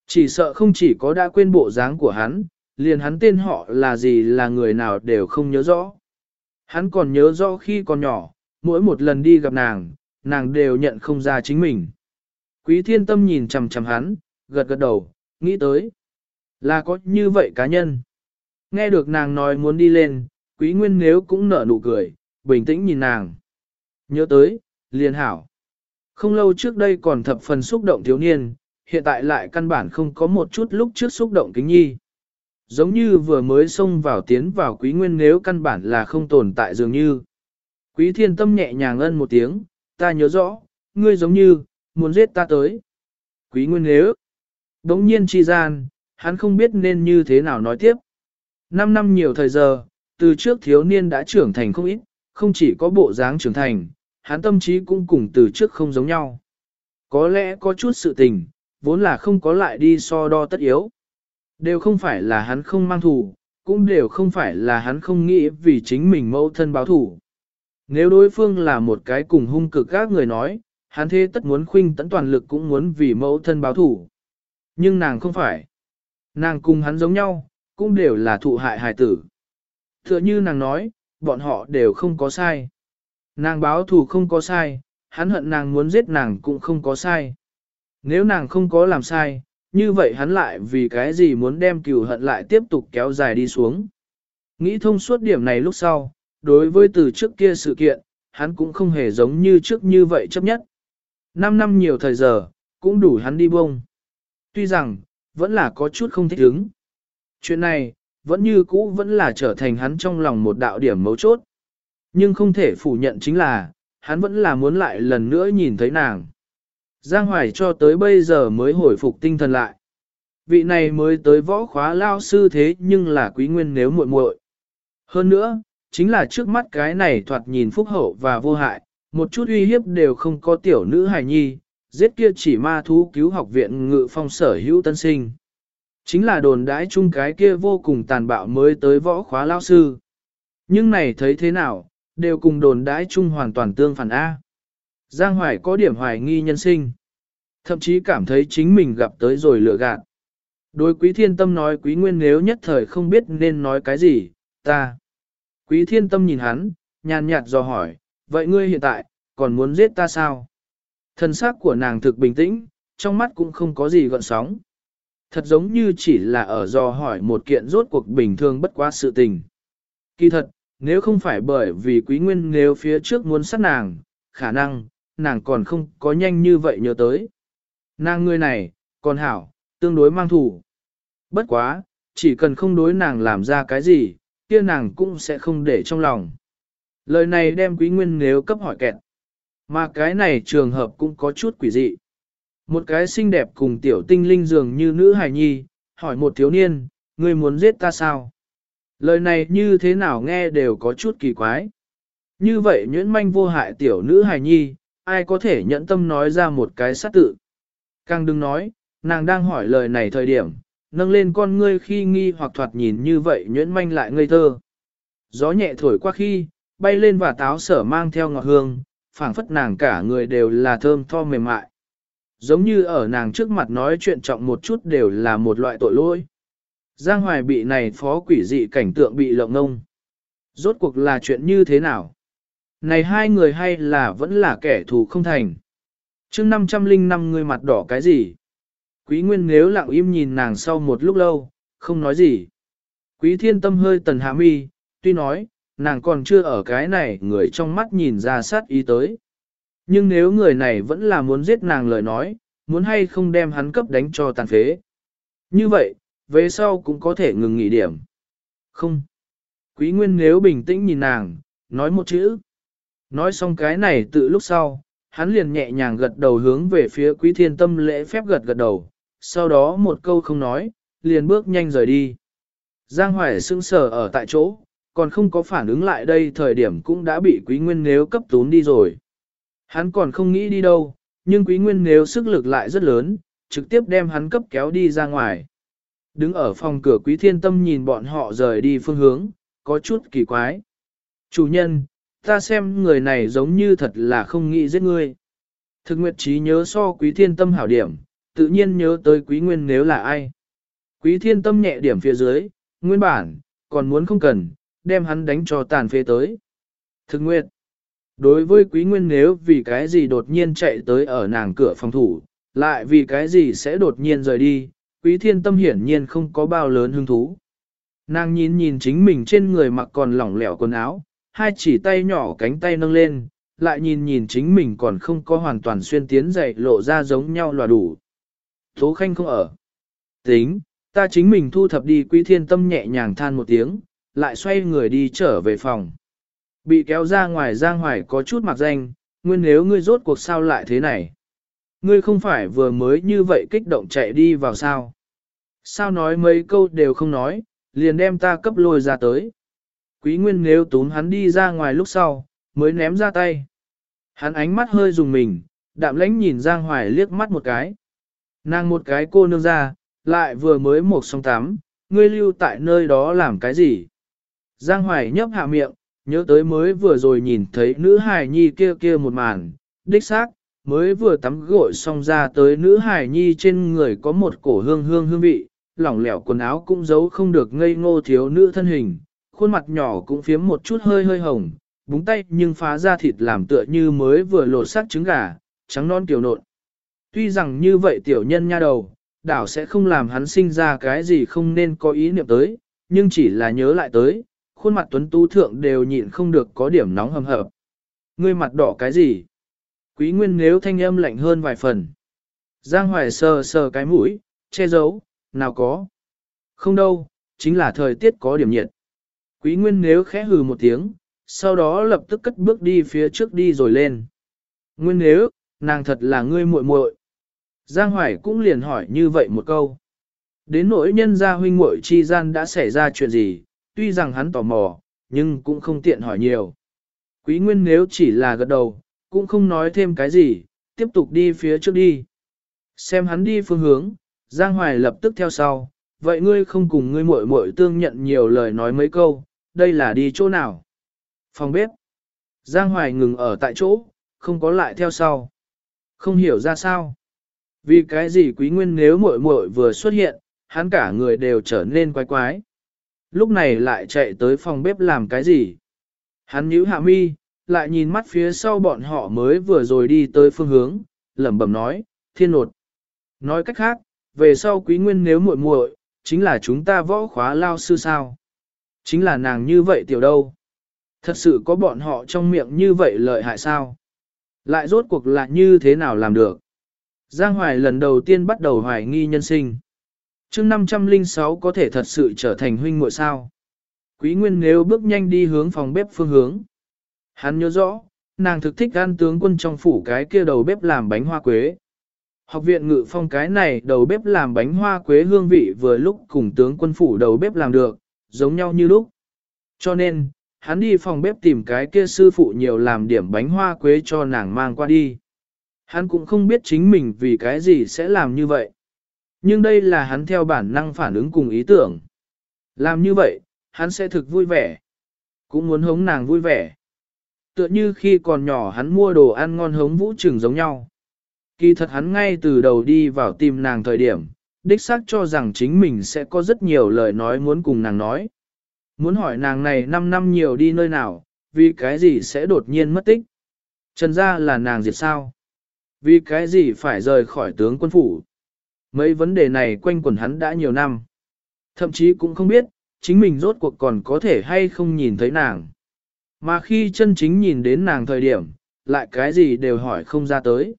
Chỉ sợ không chỉ có đã quên bộ dáng của hắn, liền hắn tên họ là gì là người nào đều không nhớ rõ. Hắn còn nhớ rõ khi còn nhỏ, mỗi một lần đi gặp nàng, nàng đều nhận không ra chính mình. Quý thiên tâm nhìn chằm chằm hắn, gật gật đầu, nghĩ tới. Là có như vậy cá nhân. Nghe được nàng nói muốn đi lên, quý nguyên nếu cũng nở nụ cười, bình tĩnh nhìn nàng. Nhớ tới, liền hảo. Không lâu trước đây còn thập phần xúc động thiếu niên, hiện tại lại căn bản không có một chút lúc trước xúc động kính nhi. Giống như vừa mới xông vào tiến vào quý nguyên nếu căn bản là không tồn tại dường như. Quý thiên tâm nhẹ nhàng ân một tiếng, ta nhớ rõ, ngươi giống như, muốn giết ta tới. Quý nguyên nếu, đống nhiên chi gian, hắn không biết nên như thế nào nói tiếp. Năm năm nhiều thời giờ, từ trước thiếu niên đã trưởng thành không ít, không chỉ có bộ dáng trưởng thành, hắn tâm trí cũng cùng từ trước không giống nhau. Có lẽ có chút sự tình, vốn là không có lại đi so đo tất yếu. Đều không phải là hắn không mang thù, cũng đều không phải là hắn không nghĩ vì chính mình mẫu thân báo thù. Nếu đối phương là một cái cùng hung cực các người nói, hắn thế tất muốn khuynh tận toàn lực cũng muốn vì mẫu thân báo thù. Nhưng nàng không phải. Nàng cùng hắn giống nhau, cũng đều là thụ hại hài tử. Tựa như nàng nói, bọn họ đều không có sai. Nàng báo thù không có sai, hắn hận nàng muốn giết nàng cũng không có sai. Nếu nàng không có làm sai, như vậy hắn lại vì cái gì muốn đem cửu hận lại tiếp tục kéo dài đi xuống. Nghĩ thông suốt điểm này lúc sau, đối với từ trước kia sự kiện, hắn cũng không hề giống như trước như vậy chấp nhất. Năm năm nhiều thời giờ, cũng đủ hắn đi bông. Tuy rằng, vẫn là có chút không thích ứng. Chuyện này, vẫn như cũ vẫn là trở thành hắn trong lòng một đạo điểm mấu chốt. Nhưng không thể phủ nhận chính là, hắn vẫn là muốn lại lần nữa nhìn thấy nàng. Giang Hoài cho tới bây giờ mới hồi phục tinh thần lại. Vị này mới tới võ khóa lao sư thế nhưng là quý nguyên nếu muội muội. Hơn nữa, chính là trước mắt cái này thoạt nhìn phúc hậu và vô hại, một chút uy hiếp đều không có tiểu nữ hài nhi, giết kia chỉ ma thú cứu học viện ngự phong sở hữu tân sinh. Chính là đồn đãi chung cái kia vô cùng tàn bạo mới tới võ khóa lao sư. Nhưng này thấy thế nào, đều cùng đồn đãi chung hoàn toàn tương phản A. Giang Hoài có điểm hoài nghi nhân sinh. Thậm chí cảm thấy chính mình gặp tới rồi lựa gạt. Đối quý thiên tâm nói quý nguyên nếu nhất thời không biết nên nói cái gì, ta. Quý thiên tâm nhìn hắn, nhàn nhạt dò hỏi, vậy ngươi hiện tại, còn muốn giết ta sao? Thần sắc của nàng thực bình tĩnh, trong mắt cũng không có gì gợn sóng. Thật giống như chỉ là ở dò hỏi một kiện rốt cuộc bình thường bất quá sự tình. Kỳ thật, nếu không phải bởi vì quý nguyên nếu phía trước muốn sát nàng, khả năng, nàng còn không có nhanh như vậy nhớ tới. Nàng người này, còn hảo, tương đối mang thủ. Bất quá, chỉ cần không đối nàng làm ra cái gì, kia nàng cũng sẽ không để trong lòng. Lời này đem quý nguyên nếu cấp hỏi kẹt. Mà cái này trường hợp cũng có chút quỷ dị. Một cái xinh đẹp cùng tiểu tinh linh dường như nữ hài nhi, hỏi một thiếu niên, ngươi muốn giết ta sao? Lời này như thế nào nghe đều có chút kỳ quái. Như vậy nhuyễn manh vô hại tiểu nữ hài nhi, ai có thể nhẫn tâm nói ra một cái sát tự. Càng đừng nói, nàng đang hỏi lời này thời điểm, nâng lên con ngươi khi nghi hoặc thoạt nhìn như vậy nhuyễn manh lại ngây thơ. Gió nhẹ thổi qua khi, bay lên và táo sở mang theo ngọt hương, phảng phất nàng cả người đều là thơm tho mềm mại. Giống như ở nàng trước mặt nói chuyện trọng một chút đều là một loại tội lỗi. Giang Hoài bị này phó quỷ dị cảnh tượng bị lộng ngông. Rốt cuộc là chuyện như thế nào? Này hai người hay là vẫn là kẻ thù không thành? chương 505 người mặt đỏ cái gì? Quý Nguyên nếu lặng im nhìn nàng sau một lúc lâu, không nói gì. Quý thiên tâm hơi tần hạ mi, tuy nói, nàng còn chưa ở cái này người trong mắt nhìn ra sát ý tới. Nhưng nếu người này vẫn là muốn giết nàng lời nói, muốn hay không đem hắn cấp đánh cho tàn phế. Như vậy, về sau cũng có thể ngừng nghỉ điểm. Không. Quý Nguyên nếu bình tĩnh nhìn nàng, nói một chữ. Nói xong cái này tự lúc sau, hắn liền nhẹ nhàng gật đầu hướng về phía quý thiên tâm lễ phép gật gật đầu, sau đó một câu không nói, liền bước nhanh rời đi. Giang Hoài sững sờ ở tại chỗ, còn không có phản ứng lại đây thời điểm cũng đã bị quý nguyên nếu cấp tún đi rồi. Hắn còn không nghĩ đi đâu, nhưng quý nguyên nếu sức lực lại rất lớn, trực tiếp đem hắn cấp kéo đi ra ngoài. Đứng ở phòng cửa quý thiên tâm nhìn bọn họ rời đi phương hướng, có chút kỳ quái. Chủ nhân, ta xem người này giống như thật là không nghĩ giết ngươi. Thực nguyệt trí nhớ so quý thiên tâm hảo điểm, tự nhiên nhớ tới quý nguyên nếu là ai. Quý thiên tâm nhẹ điểm phía dưới, nguyên bản, còn muốn không cần, đem hắn đánh cho tàn phê tới. Thực nguyệt, đối với quý nguyên nếu vì cái gì đột nhiên chạy tới ở nàng cửa phòng thủ, lại vì cái gì sẽ đột nhiên rời đi, quý thiên tâm hiển nhiên không có bao lớn hứng thú. Nàng nhìn nhìn chính mình trên người mặc còn lỏng lẻo quần áo, hai chỉ tay nhỏ cánh tay nâng lên, lại nhìn nhìn chính mình còn không có hoàn toàn xuyên tiến dậy lộ ra giống nhau là đủ. Tố khanh không ở. Tính, ta chính mình thu thập đi quý thiên tâm nhẹ nhàng than một tiếng, lại xoay người đi trở về phòng. Bị kéo ra ngoài giang hoài có chút mặc danh, nguyên nếu ngươi rốt cuộc sao lại thế này. Ngươi không phải vừa mới như vậy kích động chạy đi vào sao. Sao nói mấy câu đều không nói, liền đem ta cấp lôi ra tới. Quý nguyên nếu túm hắn đi ra ngoài lúc sau, mới ném ra tay. Hắn ánh mắt hơi dùng mình, đạm lãnh nhìn Giang Hoài liếc mắt một cái. Nàng một cái cô nương ra, lại vừa mới một song tắm, ngươi lưu tại nơi đó làm cái gì? Giang Hoài nhấp hạ miệng, nhớ tới mới vừa rồi nhìn thấy nữ hài nhi kia kia một màn, đích xác, mới vừa tắm gội xong ra tới nữ hài nhi trên người có một cổ hương hương hương vị, lỏng lẻo quần áo cũng giấu không được ngây ngô thiếu nữ thân hình, khuôn mặt nhỏ cũng phiếm một chút hơi hơi hồng, búng tay nhưng phá ra thịt làm tựa như mới vừa lột xác trứng gà, trắng non kiều nộn. Tuy rằng như vậy tiểu nhân nha đầu, đảo sẽ không làm hắn sinh ra cái gì không nên có ý niệm tới, nhưng chỉ là nhớ lại tới, khuôn mặt tuấn tú thượng đều nhịn không được có điểm nóng hầm hập. Ngươi mặt đỏ cái gì? Quý nguyên nếu thanh âm lạnh hơn vài phần. Giang hoài sờ sờ cái mũi, che giấu, nào có. Không đâu, chính là thời tiết có điểm nhiệt. Quý nguyên nếu khẽ hừ một tiếng, sau đó lập tức cất bước đi phía trước đi rồi lên. Nguyên nếu, nàng thật là ngươi muội muội. Giang Hoài cũng liền hỏi như vậy một câu. Đến nỗi nhân gia huynh muội chi gian đã xảy ra chuyện gì, tuy rằng hắn tò mò, nhưng cũng không tiện hỏi nhiều. Quý Nguyên nếu chỉ là gật đầu, cũng không nói thêm cái gì, tiếp tục đi phía trước đi. Xem hắn đi phương hướng, Giang Hoài lập tức theo sau, vậy ngươi không cùng ngươi muội muội tương nhận nhiều lời nói mấy câu, đây là đi chỗ nào? Phòng bếp. Giang Hoài ngừng ở tại chỗ, không có lại theo sau. Không hiểu ra sao. Vì cái gì quý nguyên nếu muội muội vừa xuất hiện, hắn cả người đều trở nên quái quái. Lúc này lại chạy tới phòng bếp làm cái gì? Hắn nhíu hạ mi, lại nhìn mắt phía sau bọn họ mới vừa rồi đi tới phương hướng, lẩm bẩm nói, thiên nột. Nói cách khác, về sau quý nguyên nếu muội muội, chính là chúng ta võ khóa lao sư sao. Chính là nàng như vậy tiểu đâu. Thật sự có bọn họ trong miệng như vậy lợi hại sao? Lại rốt cuộc là như thế nào làm được? Giang Hoài lần đầu tiên bắt đầu hoài nghi nhân sinh. chương 506 có thể thật sự trở thành huynh muội sao? Quý Nguyên nếu bước nhanh đi hướng phòng bếp phương hướng. Hắn nhớ rõ, nàng thực thích ăn tướng quân trong phủ cái kia đầu bếp làm bánh hoa quế. Học viện ngự phong cái này đầu bếp làm bánh hoa quế hương vị vừa lúc cùng tướng quân phủ đầu bếp làm được, giống nhau như lúc. Cho nên, hắn đi phòng bếp tìm cái kia sư phụ nhiều làm điểm bánh hoa quế cho nàng mang qua đi. Hắn cũng không biết chính mình vì cái gì sẽ làm như vậy. Nhưng đây là hắn theo bản năng phản ứng cùng ý tưởng. Làm như vậy, hắn sẽ thực vui vẻ. Cũng muốn hống nàng vui vẻ. Tựa như khi còn nhỏ hắn mua đồ ăn ngon hống vũ trừng giống nhau. Kỳ thật hắn ngay từ đầu đi vào tìm nàng thời điểm, đích xác cho rằng chính mình sẽ có rất nhiều lời nói muốn cùng nàng nói. Muốn hỏi nàng này 5 năm nhiều đi nơi nào, vì cái gì sẽ đột nhiên mất tích. Trần ra là nàng diệt sao? Vì cái gì phải rời khỏi tướng quân phủ? Mấy vấn đề này quanh quẩn hắn đã nhiều năm. Thậm chí cũng không biết, chính mình rốt cuộc còn có thể hay không nhìn thấy nàng. Mà khi chân chính nhìn đến nàng thời điểm, lại cái gì đều hỏi không ra tới.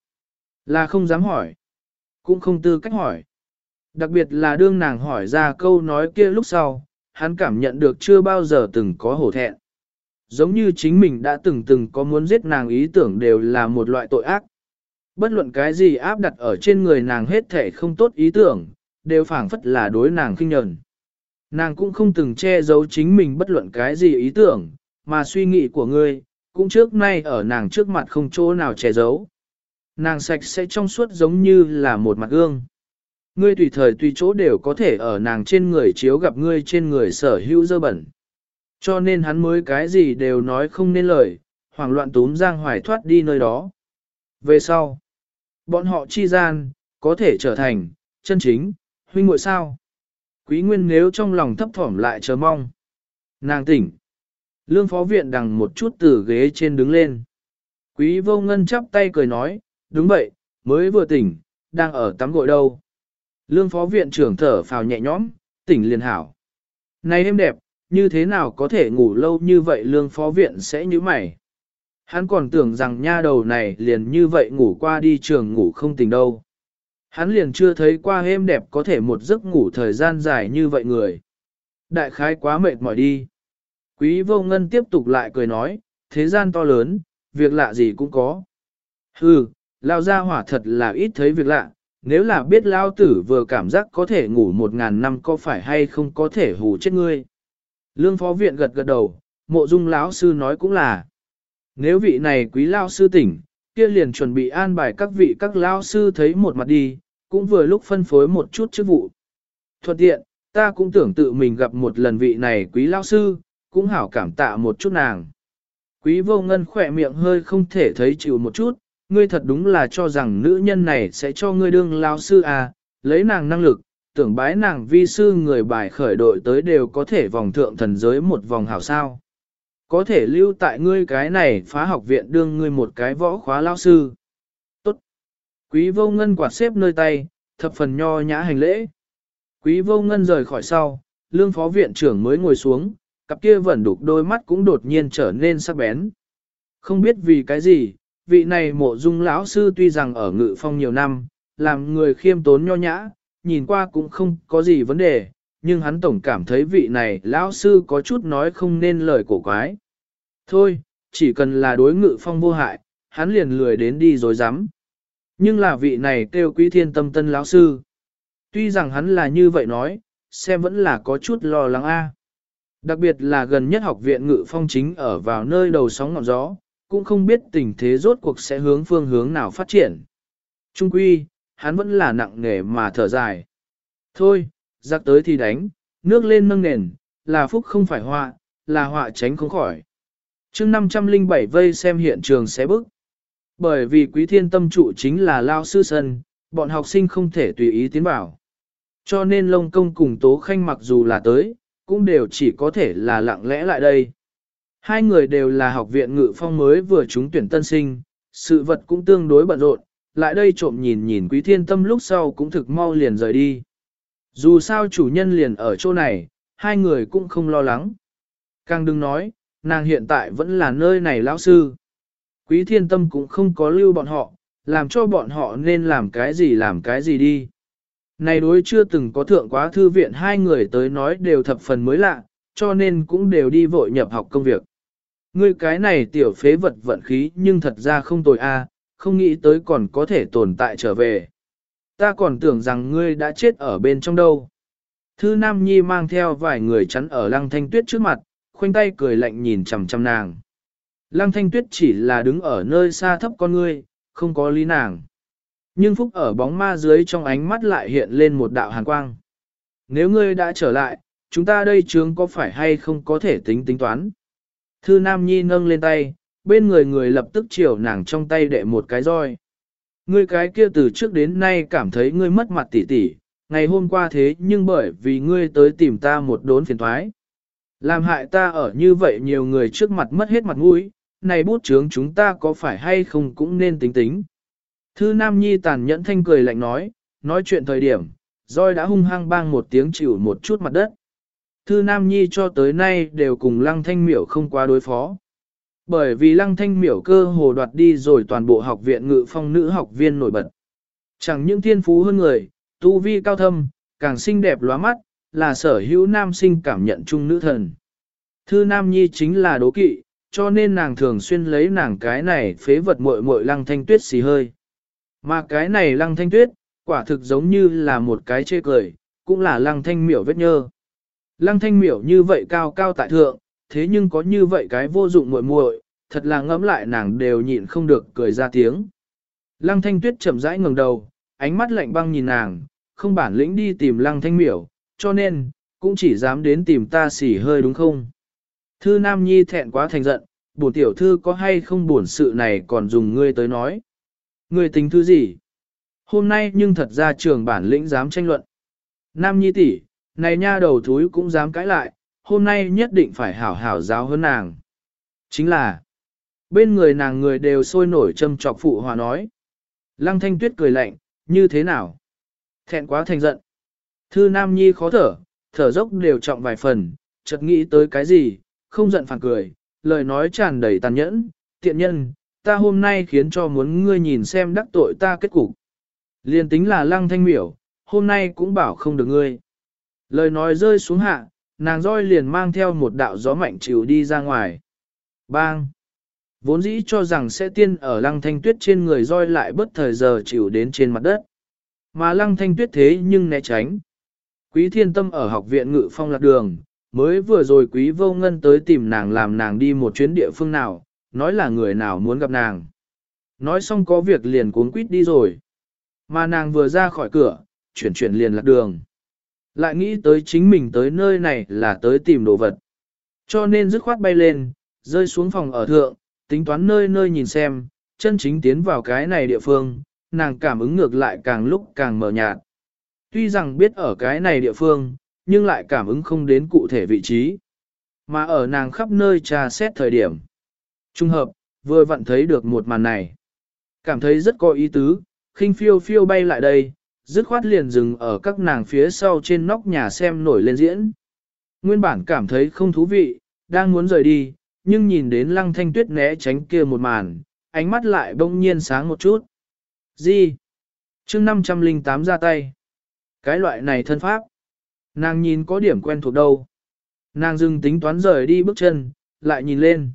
Là không dám hỏi, cũng không tư cách hỏi. Đặc biệt là đương nàng hỏi ra câu nói kia lúc sau, hắn cảm nhận được chưa bao giờ từng có hổ thẹn. Giống như chính mình đã từng từng có muốn giết nàng ý tưởng đều là một loại tội ác. Bất luận cái gì áp đặt ở trên người nàng hết thể không tốt ý tưởng, đều phảng phất là đối nàng khinh nhẫn. Nàng cũng không từng che giấu chính mình bất luận cái gì ý tưởng, mà suy nghĩ của ngươi, cũng trước nay ở nàng trước mặt không chỗ nào che giấu. Nàng sạch sẽ trong suốt giống như là một mặt gương. Ngươi tùy thời tùy chỗ đều có thể ở nàng trên người chiếu gặp ngươi trên người sở hữu dơ bẩn. Cho nên hắn mới cái gì đều nói không nên lời, hoảng loạn túm Giang Hoài thoát đi nơi đó. Về sau, bọn họ chi gian, có thể trở thành, chân chính, huynh muội sao. Quý Nguyên nếu trong lòng thấp thỏm lại chờ mong. Nàng tỉnh. Lương phó viện đằng một chút từ ghế trên đứng lên. Quý vô ngân chắp tay cười nói, đúng vậy, mới vừa tỉnh, đang ở tắm gội đâu. Lương phó viện trưởng thở phào nhẹ nhõm, tỉnh liền hảo. Này em đẹp, như thế nào có thể ngủ lâu như vậy lương phó viện sẽ như mày. Hắn còn tưởng rằng nha đầu này liền như vậy ngủ qua đi trường ngủ không tỉnh đâu. Hắn liền chưa thấy qua êm đẹp có thể một giấc ngủ thời gian dài như vậy người. Đại khái quá mệt mỏi đi. Quý vô ngân tiếp tục lại cười nói, thế gian to lớn, việc lạ gì cũng có. Hừ, lao ra hỏa thật là ít thấy việc lạ, nếu là biết lao tử vừa cảm giác có thể ngủ một ngàn năm có phải hay không có thể hù chết ngươi. Lương phó viện gật gật đầu, mộ dung lão sư nói cũng là. Nếu vị này quý lao sư tỉnh, kia liền chuẩn bị an bài các vị các lao sư thấy một mặt đi, cũng vừa lúc phân phối một chút chức vụ. Thuận tiện, ta cũng tưởng tự mình gặp một lần vị này quý lao sư, cũng hảo cảm tạ một chút nàng. Quý vô ngân khỏe miệng hơi không thể thấy chịu một chút, ngươi thật đúng là cho rằng nữ nhân này sẽ cho ngươi đương lao sư à, lấy nàng năng lực, tưởng bái nàng vi sư người bài khởi đội tới đều có thể vòng thượng thần giới một vòng hảo sao. Có thể lưu tại ngươi cái này phá học viện đương ngươi một cái võ khóa lao sư. Tốt. Quý vô ngân quạt xếp nơi tay, thập phần nho nhã hành lễ. Quý vô ngân rời khỏi sau, lương phó viện trưởng mới ngồi xuống, cặp kia vẫn đục đôi mắt cũng đột nhiên trở nên sắc bén. Không biết vì cái gì, vị này mộ dung lão sư tuy rằng ở ngự phong nhiều năm, làm người khiêm tốn nho nhã, nhìn qua cũng không có gì vấn đề, nhưng hắn tổng cảm thấy vị này lão sư có chút nói không nên lời cổ quái. Thôi, chỉ cần là đối ngự phong vô hại, hắn liền lười đến đi rồi dám. Nhưng là vị này kêu quý thiên tâm tân lão sư. Tuy rằng hắn là như vậy nói, xem vẫn là có chút lo lắng a. Đặc biệt là gần nhất học viện ngự phong chính ở vào nơi đầu sóng ngọn gió, cũng không biết tình thế rốt cuộc sẽ hướng phương hướng nào phát triển. Trung quy, hắn vẫn là nặng nề mà thở dài. Thôi, giặc tới thì đánh, nước lên nâng nền, là phúc không phải họa, là họa tránh không khỏi. chương 507 vây xem hiện trường sẽ bức. Bởi vì quý thiên tâm trụ chính là lao sư sân, bọn học sinh không thể tùy ý tiến bảo. Cho nên lông công cùng tố khanh mặc dù là tới, cũng đều chỉ có thể là lặng lẽ lại đây. Hai người đều là học viện ngự phong mới vừa trúng tuyển tân sinh, sự vật cũng tương đối bận rộn, lại đây trộm nhìn nhìn quý thiên tâm lúc sau cũng thực mau liền rời đi. Dù sao chủ nhân liền ở chỗ này, hai người cũng không lo lắng. Càng đừng nói, nàng hiện tại vẫn là nơi này lão sư. Quý thiên tâm cũng không có lưu bọn họ, làm cho bọn họ nên làm cái gì làm cái gì đi. Này đối chưa từng có thượng quá thư viện hai người tới nói đều thập phần mới lạ, cho nên cũng đều đi vội nhập học công việc. Ngươi cái này tiểu phế vật vận khí nhưng thật ra không tồi a, không nghĩ tới còn có thể tồn tại trở về. Ta còn tưởng rằng ngươi đã chết ở bên trong đâu. Thư Nam Nhi mang theo vài người chắn ở lăng thanh tuyết trước mặt, khoanh tay cười lạnh nhìn chằm chằm nàng. Lăng thanh tuyết chỉ là đứng ở nơi xa thấp con ngươi, không có lý nàng. Nhưng phúc ở bóng ma dưới trong ánh mắt lại hiện lên một đạo hàn quang. Nếu ngươi đã trở lại, chúng ta đây chướng có phải hay không có thể tính tính toán. Thư Nam Nhi nâng lên tay, bên người người lập tức chiều nàng trong tay đệ một cái roi. Ngươi cái kia từ trước đến nay cảm thấy ngươi mất mặt tỉ tỉ, ngày hôm qua thế nhưng bởi vì ngươi tới tìm ta một đốn phiền thoái. Làm hại ta ở như vậy nhiều người trước mặt mất hết mặt mũi, này bút chướng chúng ta có phải hay không cũng nên tính tính. Thư Nam Nhi tàn nhẫn thanh cười lạnh nói, nói chuyện thời điểm, roi đã hung hăng bang một tiếng chịu một chút mặt đất. Thư Nam Nhi cho tới nay đều cùng Lăng Thanh Miểu không qua đối phó. Bởi vì Lăng Thanh Miểu cơ hồ đoạt đi rồi toàn bộ học viện ngự phong nữ học viên nổi bật. Chẳng những thiên phú hơn người, tu vi cao thâm, càng xinh đẹp lóa mắt, là sở hữu nam sinh cảm nhận chung nữ thần. Thư Nam Nhi chính là đố kỵ, cho nên nàng thường xuyên lấy nàng cái này phế vật muội muội Lăng Thanh Tuyết xì hơi. Mà cái này Lăng Thanh Tuyết, quả thực giống như là một cái chê cười, cũng là Lăng Thanh Miểu vết nhơ. Lăng thanh miểu như vậy cao cao tại thượng, thế nhưng có như vậy cái vô dụng muội muội, thật là ngẫm lại nàng đều nhịn không được cười ra tiếng. Lăng thanh tuyết chậm rãi ngẩng đầu, ánh mắt lạnh băng nhìn nàng, không bản lĩnh đi tìm lăng thanh miểu, cho nên, cũng chỉ dám đến tìm ta xỉ hơi đúng không? Thư Nam Nhi thẹn quá thành giận, bổn tiểu thư có hay không buồn sự này còn dùng ngươi tới nói. Ngươi tính thư gì? Hôm nay nhưng thật ra trường bản lĩnh dám tranh luận. Nam Nhi tỷ, này nha đầu thúi cũng dám cãi lại, hôm nay nhất định phải hảo hảo giáo hơn nàng. Chính là, bên người nàng người đều sôi nổi châm trọc phụ hòa nói. Lăng thanh tuyết cười lạnh, như thế nào? Thẹn quá thành giận. Thư Nam Nhi khó thở, thở dốc đều trọng vài phần, chợt nghĩ tới cái gì, không giận phản cười, lời nói tràn đầy tàn nhẫn, tiện nhân, ta hôm nay khiến cho muốn ngươi nhìn xem đắc tội ta kết cục. Liên tính là lăng thanh miểu, hôm nay cũng bảo không được ngươi. Lời nói rơi xuống hạ, nàng roi liền mang theo một đạo gió mạnh chịu đi ra ngoài. Bang! Vốn dĩ cho rằng sẽ tiên ở lăng thanh tuyết trên người roi lại bất thời giờ chịu đến trên mặt đất. Mà lăng thanh tuyết thế nhưng né tránh. Quý thiên tâm ở học viện ngự phong lạc đường, mới vừa rồi quý vô ngân tới tìm nàng làm nàng đi một chuyến địa phương nào, nói là người nào muốn gặp nàng. Nói xong có việc liền cuốn quýt đi rồi. Mà nàng vừa ra khỏi cửa, chuyển chuyển liền lạc đường. Lại nghĩ tới chính mình tới nơi này là tới tìm đồ vật. Cho nên dứt khoát bay lên, rơi xuống phòng ở thượng, tính toán nơi nơi nhìn xem, chân chính tiến vào cái này địa phương, nàng cảm ứng ngược lại càng lúc càng mờ nhạt. Tuy rằng biết ở cái này địa phương, nhưng lại cảm ứng không đến cụ thể vị trí. Mà ở nàng khắp nơi trà xét thời điểm. Trung hợp, vừa vặn thấy được một màn này. Cảm thấy rất có ý tứ, khinh phiêu phiêu bay lại đây, dứt khoát liền dừng ở các nàng phía sau trên nóc nhà xem nổi lên diễn. Nguyên bản cảm thấy không thú vị, đang muốn rời đi, nhưng nhìn đến lăng thanh tuyết né tránh kia một màn, ánh mắt lại bỗng nhiên sáng một chút. Gì? chương 508 ra tay. Cái loại này thân pháp. Nàng nhìn có điểm quen thuộc đâu. Nàng dừng tính toán rời đi bước chân, lại nhìn lên.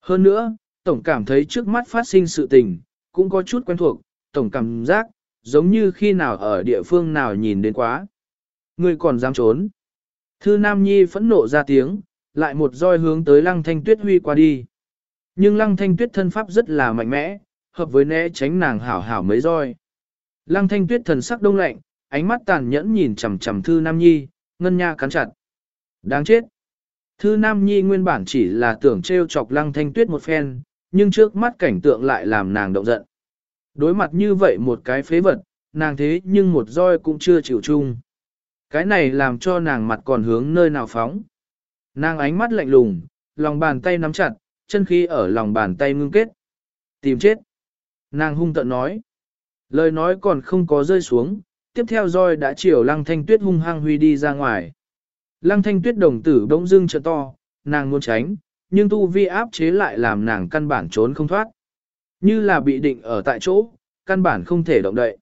Hơn nữa, tổng cảm thấy trước mắt phát sinh sự tình, cũng có chút quen thuộc, tổng cảm giác, giống như khi nào ở địa phương nào nhìn đến quá. Ngươi còn dám trốn. Thư Nam Nhi phẫn nộ ra tiếng, lại một roi hướng tới lăng thanh tuyết huy qua đi. Nhưng lăng thanh tuyết thân pháp rất là mạnh mẽ, hợp với né tránh nàng hảo hảo mấy roi. Lăng thanh tuyết thần sắc đông lạnh, ánh mắt tàn nhẫn nhìn chằm chằm Thư Nam Nhi, ngân nha cắn chặt. Đáng chết. Thư Nam Nhi nguyên bản chỉ là tưởng trêu chọc lăng thanh tuyết một phen, nhưng trước mắt cảnh tượng lại làm nàng động giận. Đối mặt như vậy một cái phế vật, nàng thế nhưng một roi cũng chưa chịu chung. Cái này làm cho nàng mặt còn hướng nơi nào phóng. Nàng ánh mắt lạnh lùng, lòng bàn tay nắm chặt, chân khí ở lòng bàn tay ngưng kết. Tìm chết. Nàng hung tận nói. Lời nói còn không có rơi xuống, tiếp theo roi đã chiều lăng thanh tuyết hung hăng huy đi ra ngoài. Lăng thanh tuyết đồng tử bỗng dưng trợ to, nàng muốn tránh, nhưng tu vi áp chế lại làm nàng căn bản trốn không thoát. Như là bị định ở tại chỗ, căn bản không thể động đậy.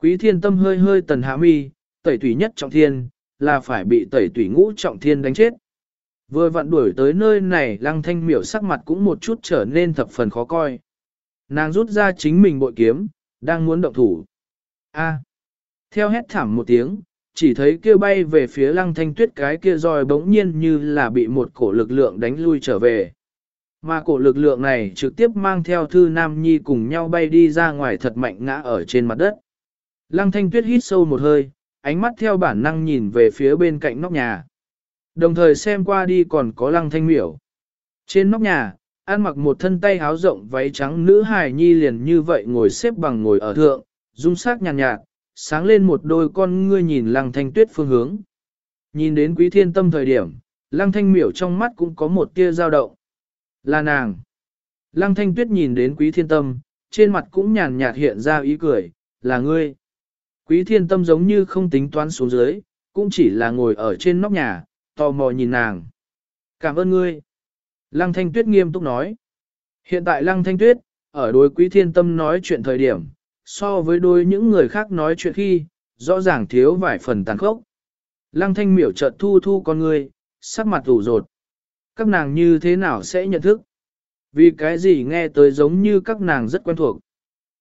Quý thiên tâm hơi hơi tần hạ mi, tẩy tủy nhất trọng thiên, là phải bị tẩy tủy ngũ trọng thiên đánh chết. Vừa vặn đuổi tới nơi này lăng thanh miểu sắc mặt cũng một chút trở nên thập phần khó coi. Nàng rút ra chính mình bội kiếm, đang muốn động thủ. A. Theo hét thảm một tiếng, chỉ thấy kia bay về phía lăng thanh tuyết cái kia roi bỗng nhiên như là bị một cổ lực lượng đánh lui trở về. Mà cổ lực lượng này trực tiếp mang theo thư nam nhi cùng nhau bay đi ra ngoài thật mạnh ngã ở trên mặt đất. Lăng thanh tuyết hít sâu một hơi, ánh mắt theo bản năng nhìn về phía bên cạnh nóc nhà. Đồng thời xem qua đi còn có lăng thanh miểu. Trên nóc nhà, ăn mặc một thân tay háo rộng váy trắng nữ hài nhi liền như vậy ngồi xếp bằng ngồi ở thượng, dung sắc nhàn nhạt, nhạt, sáng lên một đôi con ngươi nhìn lăng thanh tuyết phương hướng. Nhìn đến quý thiên tâm thời điểm, lăng thanh miểu trong mắt cũng có một tia dao động. Là nàng. Lăng thanh tuyết nhìn đến quý thiên tâm, trên mặt cũng nhàn nhạt hiện ra ý cười, là ngươi. Quý thiên tâm giống như không tính toán xuống dưới, cũng chỉ là ngồi ở trên nóc nhà, tò mò nhìn nàng. Cảm ơn ngươi. Lăng thanh tuyết nghiêm túc nói. Hiện tại lăng thanh tuyết, ở đối quý thiên tâm nói chuyện thời điểm, so với đôi những người khác nói chuyện khi, rõ ràng thiếu vài phần tàn khốc. Lăng thanh miểu chợt thu thu con ngươi, sắc mặt ủ rột. Các nàng như thế nào sẽ nhận thức? Vì cái gì nghe tới giống như các nàng rất quen thuộc.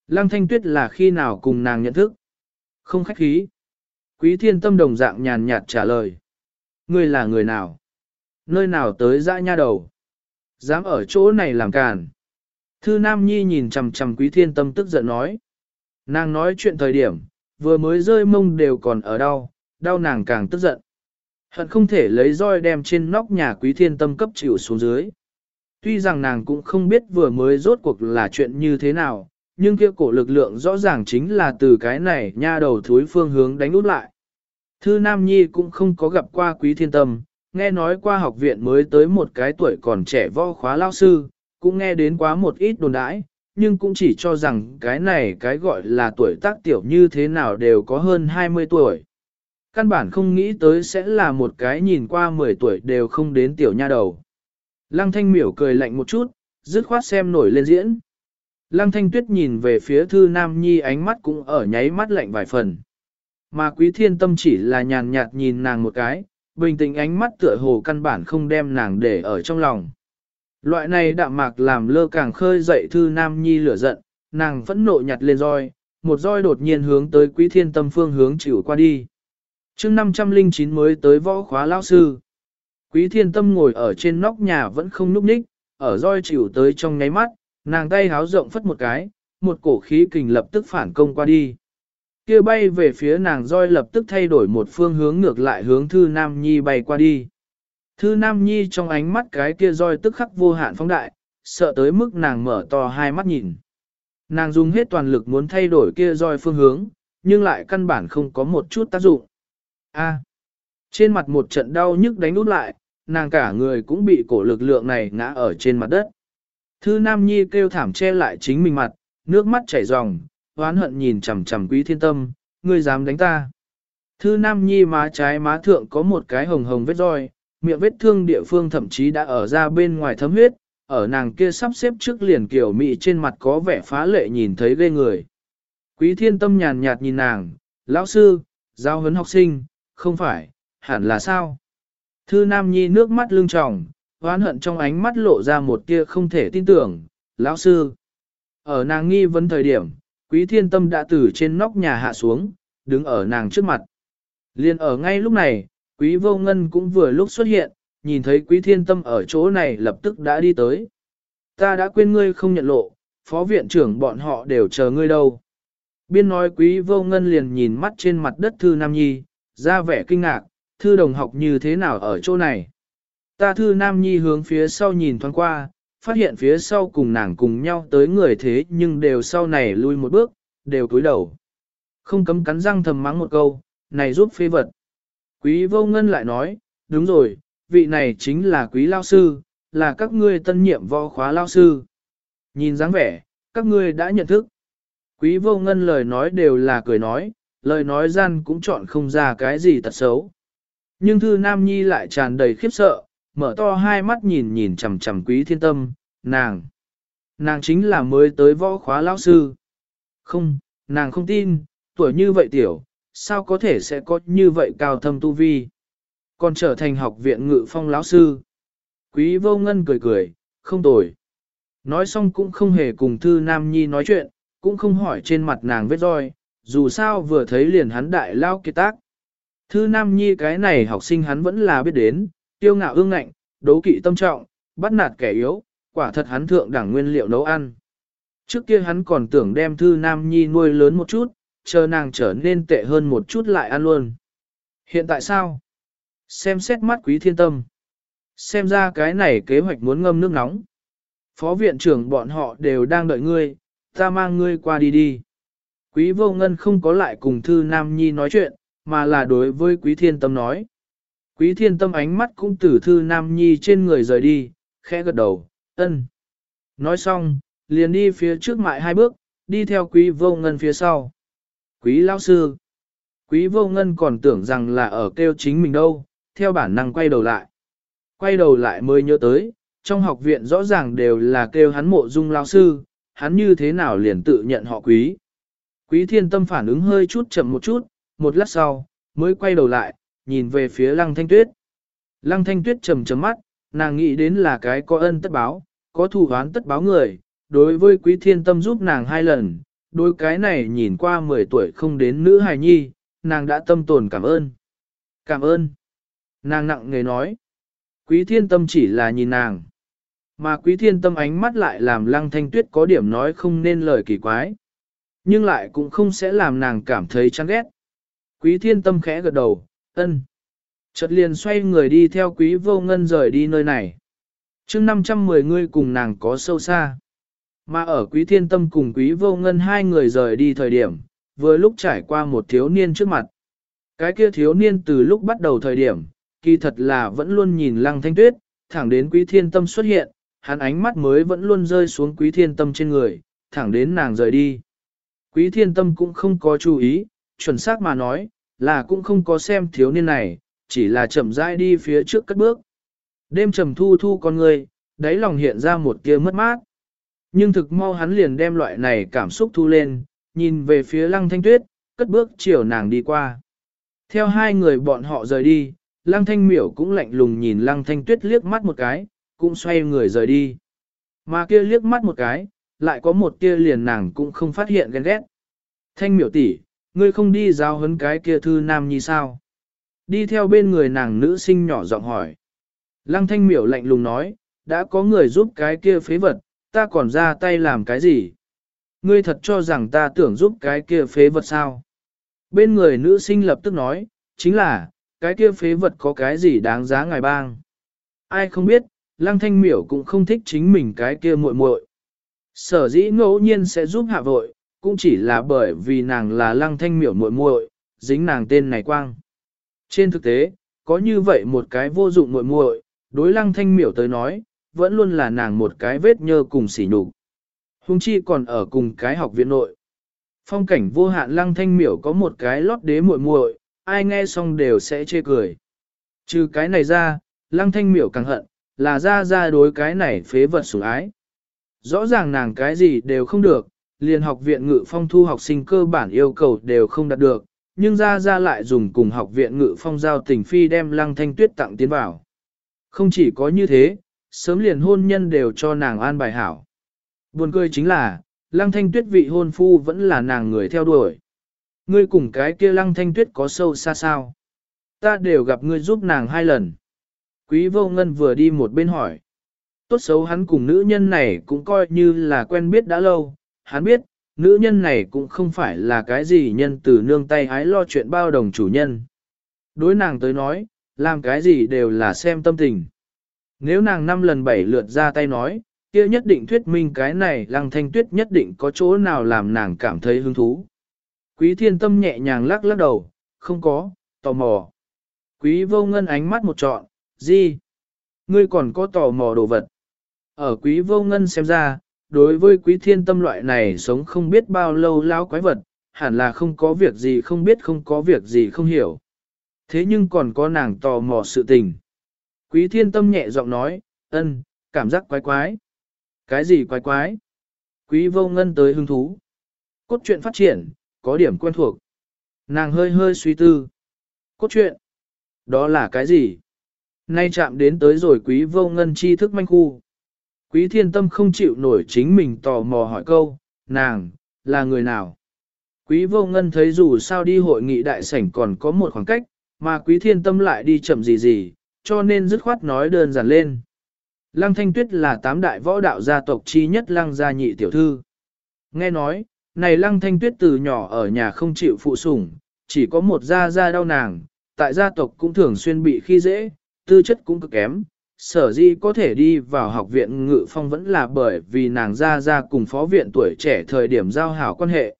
Lăng thanh tuyết là khi nào cùng nàng nhận thức? Không khách khí. Quý thiên tâm đồng dạng nhàn nhạt trả lời. Ngươi là người nào? Nơi nào tới dã nha đầu? Dám ở chỗ này làm càn. Thư Nam Nhi nhìn chằm chằm quý thiên tâm tức giận nói. Nàng nói chuyện thời điểm, vừa mới rơi mông đều còn ở đau, đau nàng càng tức giận. Hận không thể lấy roi đem trên nóc nhà quý thiên tâm cấp chịu xuống dưới. Tuy rằng nàng cũng không biết vừa mới rốt cuộc là chuyện như thế nào, nhưng kia cổ lực lượng rõ ràng chính là từ cái này nha đầu thúi phương hướng đánh út lại. Thư Nam Nhi cũng không có gặp qua quý thiên tâm, nghe nói qua học viện mới tới một cái tuổi còn trẻ võ khóa lao sư, cũng nghe đến quá một ít đồn đãi, nhưng cũng chỉ cho rằng cái này cái gọi là tuổi tác tiểu như thế nào đều có hơn 20 tuổi. Căn bản không nghĩ tới sẽ là một cái nhìn qua 10 tuổi đều không đến tiểu nha đầu. Lăng thanh miểu cười lạnh một chút, dứt khoát xem nổi lên diễn. Lăng thanh tuyết nhìn về phía thư nam nhi ánh mắt cũng ở nháy mắt lạnh vài phần. Mà quý thiên tâm chỉ là nhàn nhạt nhìn nàng một cái, bình tĩnh ánh mắt tựa hồ căn bản không đem nàng để ở trong lòng. Loại này đạm mạc làm lơ càng khơi dậy thư nam nhi lửa giận, nàng phẫn nộ nhặt lên roi, một roi đột nhiên hướng tới quý thiên tâm phương hướng chịu qua đi chương 509 mới tới võ khóa lao sư. Quý thiên tâm ngồi ở trên nóc nhà vẫn không núp ních, ở roi chịu tới trong ngáy mắt, nàng tay háo rộng phất một cái, một cổ khí kình lập tức phản công qua đi. kia bay về phía nàng roi lập tức thay đổi một phương hướng ngược lại hướng thư nam nhi bay qua đi. Thư Nam Nhi trong ánh mắt cái kia roi tức khắc vô hạn phóng đại, sợ tới mức nàng mở to hai mắt nhìn. Nàng dùng hết toàn lực muốn thay đổi kia roi phương hướng, nhưng lại căn bản không có một chút tác dụng. A. trên mặt một trận đau nhức đánh út lại, nàng cả người cũng bị cổ lực lượng này ngã ở trên mặt đất. Thư Nam Nhi kêu thảm che lại chính mình mặt, nước mắt chảy ròng, oán hận nhìn chằm chằm quý thiên tâm, ngươi dám đánh ta. Thư Nam Nhi má trái má thượng có một cái hồng hồng vết roi, miệng vết thương địa phương thậm chí đã ở ra bên ngoài thấm huyết, ở nàng kia sắp xếp trước liền kiểu mị trên mặt có vẻ phá lệ nhìn thấy ghê người. Quý thiên tâm nhàn nhạt nhìn nàng, lão sư, giao huấn học sinh, không phải, hẳn là sao? Thư Nam Nhi nước mắt lưng tròng, hoán hận trong ánh mắt lộ ra một tia không thể tin tưởng, lão sư. Ở nàng nghi vấn thời điểm, quý thiên tâm đã từ trên nóc nhà hạ xuống, đứng ở nàng trước mặt. Liên ở ngay lúc này, quý vô ngân cũng vừa lúc xuất hiện, nhìn thấy quý thiên tâm ở chỗ này lập tức đã đi tới. Ta đã quên ngươi không nhận lộ, phó viện trưởng bọn họ đều chờ ngươi đâu. Biên nói quý vô ngân liền nhìn mắt trên mặt đất thư Nam Nhi, ra vẻ kinh ngạc, thư đồng học như thế nào ở chỗ này. Ta thư Nam Nhi hướng phía sau nhìn thoáng qua, phát hiện phía sau cùng nàng cùng nhau tới người thế nhưng đều sau này lui một bước, đều cúi đầu. Không cấm cắn răng thầm mắng một câu, này giúp phê vật. Quý vô ngân lại nói, đúng rồi, vị này chính là quý lao sư, là các ngươi tân nhiệm võ khóa lao sư. Nhìn dáng vẻ, các ngươi đã nhận thức. Quý vô ngân lời nói đều là cười nói, lời nói gian cũng chọn không ra cái gì tật xấu. Nhưng thư nam nhi lại tràn đầy khiếp sợ, mở to hai mắt nhìn nhìn chằm chằm quý thiên tâm, nàng. Nàng chính là mới tới võ khóa lão sư. Không, nàng không tin, tuổi như vậy tiểu, sao có thể sẽ có như vậy cao thâm tu vi. Còn trở thành học viện ngự phong lão sư. Quý vô ngân cười cười, không tồi. Nói xong cũng không hề cùng Thư Nam Nhi nói chuyện, cũng không hỏi trên mặt nàng vết roi, dù sao vừa thấy liền hắn đại lao kiệt tác. Thư Nam Nhi cái này học sinh hắn vẫn là biết đến, tiêu ngạo ương ngạnh, đấu kỵ tâm trọng, bắt nạt kẻ yếu, quả thật hắn thượng đẳng nguyên liệu nấu ăn. Trước kia hắn còn tưởng đem Thư Nam Nhi nuôi lớn một chút, chờ nàng trở nên tệ hơn một chút lại ăn luôn. Hiện tại sao? Xem xét mắt quý thiên tâm. Xem ra cái này kế hoạch muốn ngâm nước nóng. Phó viện trưởng bọn họ đều đang đợi ngươi, ta mang ngươi qua đi đi. Quý vô ngân không có lại cùng Thư Nam Nhi nói chuyện, mà là đối với Quý Thiên Tâm nói. Quý Thiên Tâm ánh mắt cũng từ Thư Nam Nhi trên người rời đi, khẽ gật đầu, ân. Nói xong, liền đi phía trước mại hai bước, đi theo Quý vô ngân phía sau. Quý lão sư. Quý vô ngân còn tưởng rằng là ở kêu chính mình đâu, theo bản năng quay đầu lại. Quay đầu lại mới nhớ tới, trong học viện rõ ràng đều là kêu hắn mộ dung lão sư, hắn như thế nào liền tự nhận họ quý. Quý thiên tâm phản ứng hơi chút chậm một chút, một lát sau, mới quay đầu lại, nhìn về phía lăng thanh tuyết. Lăng thanh tuyết trầm trầm mắt, nàng nghĩ đến là cái có ân tất báo, có thù oán tất báo người, đối với quý thiên tâm giúp nàng hai lần, đối cái này nhìn qua 10 tuổi không đến nữ hài nhi, nàng đã tâm tồn cảm ơn. Cảm ơn. Nàng nặng người nói. Quý thiên tâm chỉ là nhìn nàng. Mà quý thiên tâm ánh mắt lại làm lăng thanh tuyết có điểm nói không nên lời kỳ quái. Nhưng lại cũng không sẽ làm nàng cảm thấy chán ghét. Quý thiên tâm khẽ gật đầu, ân. Chợt liền xoay người đi theo quý vô ngân rời đi nơi này. chương 510 người cùng nàng có sâu xa. Mà ở quý thiên tâm cùng quý vô ngân hai người rời đi thời điểm, vừa lúc trải qua một thiếu niên trước mặt. Cái kia thiếu niên từ lúc bắt đầu thời điểm, kỳ thật là vẫn luôn nhìn lăng thanh tuyết, thẳng đến quý thiên tâm xuất hiện, hắn ánh mắt mới vẫn luôn rơi xuống quý thiên tâm trên người, thẳng đến nàng rời đi. Quý thiên tâm cũng không có chú ý, chuẩn xác mà nói, là cũng không có xem thiếu niên này, chỉ là chậm rãi đi phía trước cất bước. Đêm trầm thu thu con người, đáy lòng hiện ra một kia mất mát. Nhưng thực mau hắn liền đem loại này cảm xúc thu lên, nhìn về phía lăng thanh tuyết, cất bước chiều nàng đi qua. Theo hai người bọn họ rời đi, lăng thanh miểu cũng lạnh lùng nhìn lăng thanh tuyết liếc mắt một cái, cũng xoay người rời đi. Mà kia liếc mắt một cái, lại có một tia liền nàng cũng không phát hiện ghen ghét. Thanh miểu tỷ, ngươi không đi giao hấn cái kia thư nam nhi sao? Đi theo bên người nàng nữ sinh nhỏ giọng hỏi. Lăng thanh miểu lạnh lùng nói, đã có người giúp cái kia phế vật, ta còn ra tay làm cái gì? Ngươi thật cho rằng ta tưởng giúp cái kia phế vật sao? Bên người nữ sinh lập tức nói, chính là, cái kia phế vật có cái gì đáng giá ngài bang? Ai không biết, lăng thanh miểu cũng không thích chính mình cái kia muội muội. Sở dĩ ngẫu nhiên sẽ giúp hạ vội, cũng chỉ là bởi vì nàng là lăng thanh miểu muội muội, dính nàng tên này quang. Trên thực tế, có như vậy một cái vô dụng muội muội, đối lăng thanh miểu tới nói, vẫn luôn là nàng một cái vết nhơ cùng sỉ nhục. Hùng chi còn ở cùng cái học viện nội. Phong cảnh vô hạn lăng thanh miểu có một cái lót đế muội muội, ai nghe xong đều sẽ chê cười. Trừ cái này ra, lăng thanh miểu càng hận, là ra ra đối cái này phế vật sủng ái. Rõ ràng nàng cái gì đều không được, liền học viện ngự phong thu học sinh cơ bản yêu cầu đều không đạt được, nhưng ra ra lại dùng cùng học viện ngự phong giao tình phi đem lăng thanh tuyết tặng tiến vào. Không chỉ có như thế, sớm liền hôn nhân đều cho nàng an bài hảo. Buồn cười chính là, lăng thanh tuyết vị hôn phu vẫn là nàng người theo đuổi. Ngươi cùng cái kia lăng thanh tuyết có sâu xa sao? Ta đều gặp ngươi giúp nàng hai lần. Quý vô ngân vừa đi một bên hỏi. Tốt xấu hắn cùng nữ nhân này cũng coi như là quen biết đã lâu. Hắn biết, nữ nhân này cũng không phải là cái gì nhân từ nương tay hái lo chuyện bao đồng chủ nhân. Đối nàng tới nói, làm cái gì đều là xem tâm tình. Nếu nàng năm lần bảy lượt ra tay nói, kia nhất định thuyết minh cái này lăng thanh tuyết nhất định có chỗ nào làm nàng cảm thấy hứng thú. Quý thiên tâm nhẹ nhàng lắc lắc đầu, không có, tò mò. Quý vô ngân ánh mắt một trọn, gì? Ngươi còn có tò mò đồ vật. Ở quý vô ngân xem ra, đối với quý thiên tâm loại này sống không biết bao lâu lao quái vật, hẳn là không có việc gì không biết không có việc gì không hiểu. Thế nhưng còn có nàng tò mò sự tình. Quý thiên tâm nhẹ giọng nói, ân, cảm giác quái quái. Cái gì quái quái? Quý vô ngân tới hứng thú. Cốt truyện phát triển, có điểm quen thuộc. Nàng hơi hơi suy tư. Cốt truyện? Đó là cái gì? Nay chạm đến tới rồi quý vô ngân chi thức manh khu. Quý thiên tâm không chịu nổi chính mình tò mò hỏi câu, nàng, là người nào? Quý vô ngân thấy dù sao đi hội nghị đại sảnh còn có một khoảng cách, mà quý thiên tâm lại đi chậm gì gì, cho nên dứt khoát nói đơn giản lên. Lăng Thanh Tuyết là tám đại võ đạo gia tộc chi nhất Lăng gia nhị tiểu thư. Nghe nói, này Lăng Thanh Tuyết từ nhỏ ở nhà không chịu phụ sủng, chỉ có một gia gia đau nàng, tại gia tộc cũng thường xuyên bị khi dễ, tư chất cũng cực kém. Sở di có thể đi vào học viện ngự phong vẫn là bởi vì nàng Ra Ra cùng phó viện tuổi trẻ thời điểm giao hảo quan hệ.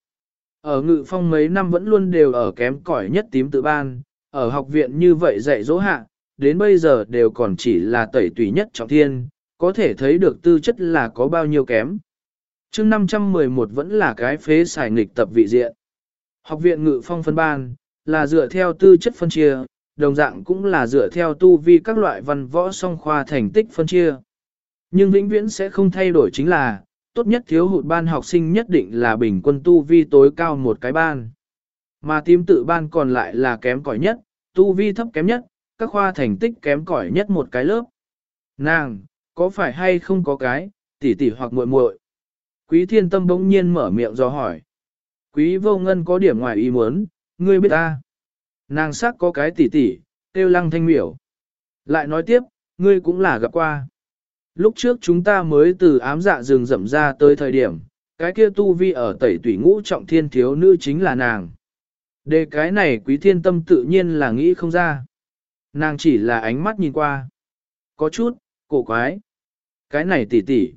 Ở ngự phong mấy năm vẫn luôn đều ở kém cỏi nhất tím tự ban, ở học viện như vậy dạy dỗ hạ, đến bây giờ đều còn chỉ là tẩy tùy nhất trọng thiên, có thể thấy được tư chất là có bao nhiêu kém. chương 511 vẫn là cái phế xài nghịch tập vị diện. Học viện ngự phong phân ban, là dựa theo tư chất phân chia, đồng dạng cũng là dựa theo tu vi các loại văn võ song khoa thành tích phân chia. Nhưng vĩnh viễn sẽ không thay đổi chính là, tốt nhất thiếu hụt ban học sinh nhất định là bình quân tu vi tối cao một cái ban. Mà tím tự ban còn lại là kém cỏi nhất, tu vi thấp kém nhất, các khoa thành tích kém cỏi nhất một cái lớp. Nàng, có phải hay không có cái, tỷ tỷ hoặc muội muội? Quý thiên tâm bỗng nhiên mở miệng do hỏi. Quý vô ngân có điểm ngoài ý muốn, ngươi biết ta. Nàng sắc có cái tỷ tỷ, tiêu lăng thanh miểu. Lại nói tiếp, ngươi cũng là gặp qua. Lúc trước chúng ta mới từ ám dạ rừng rậm ra tới thời điểm, cái kia tu vi ở tẩy tủy ngũ trọng thiên thiếu nữ chính là nàng. Đề cái này quý thiên tâm tự nhiên là nghĩ không ra. Nàng chỉ là ánh mắt nhìn qua. Có chút, cổ quái. Cái này tỷ tỷ.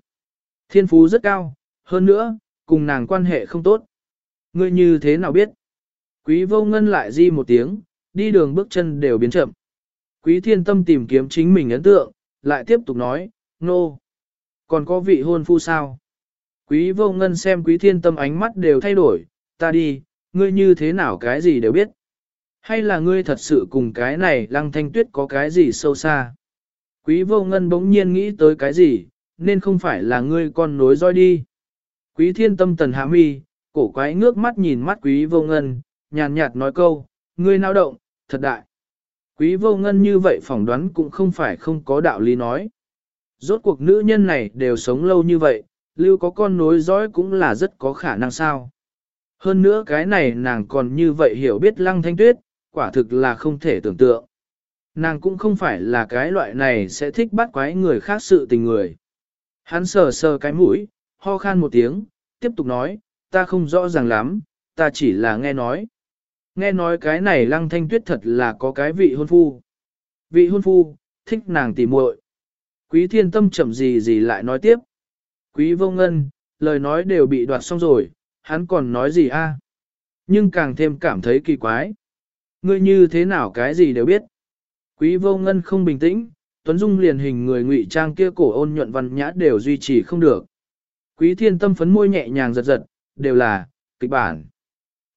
Thiên phú rất cao, hơn nữa, cùng nàng quan hệ không tốt. Ngươi như thế nào biết? Quý vô ngân lại di một tiếng, đi đường bước chân đều biến chậm. Quý thiên tâm tìm kiếm chính mình ấn tượng, lại tiếp tục nói, nô. No. Còn có vị hôn phu sao? Quý vô ngân xem quý thiên tâm ánh mắt đều thay đổi, ta đi, ngươi như thế nào cái gì đều biết. Hay là ngươi thật sự cùng cái này lăng thanh tuyết có cái gì sâu xa? Quý vô ngân bỗng nhiên nghĩ tới cái gì, nên không phải là ngươi con nối roi đi. Quý thiên tâm tần hạ mi, cổ quái ngước mắt nhìn mắt quý vô ngân, nhàn nhạt nói câu, ngươi nao động, thật đại. Quý vô ngân như vậy phỏng đoán cũng không phải không có đạo lý nói. Rốt cuộc nữ nhân này đều sống lâu như vậy, lưu có con nối dõi cũng là rất có khả năng sao. Hơn nữa cái này nàng còn như vậy hiểu biết lăng thanh tuyết, quả thực là không thể tưởng tượng. Nàng cũng không phải là cái loại này sẽ thích bắt quái người khác sự tình người. Hắn sờ sờ cái mũi, ho khan một tiếng, tiếp tục nói, ta không rõ ràng lắm, ta chỉ là nghe nói. Nghe nói cái này lăng thanh tuyết thật là có cái vị hôn phu. Vị hôn phu, thích nàng tỉ muội. Quý thiên tâm chậm gì gì lại nói tiếp. Quý vô ngân, lời nói đều bị đoạt xong rồi, hắn còn nói gì a? Nhưng càng thêm cảm thấy kỳ quái. Ngươi như thế nào cái gì đều biết. Quý vô ngân không bình tĩnh, Tuấn Dung liền hình người ngụy trang kia cổ ôn nhuận văn nhã đều duy trì không được. Quý thiên tâm phấn môi nhẹ nhàng giật giật, đều là, kịch bản.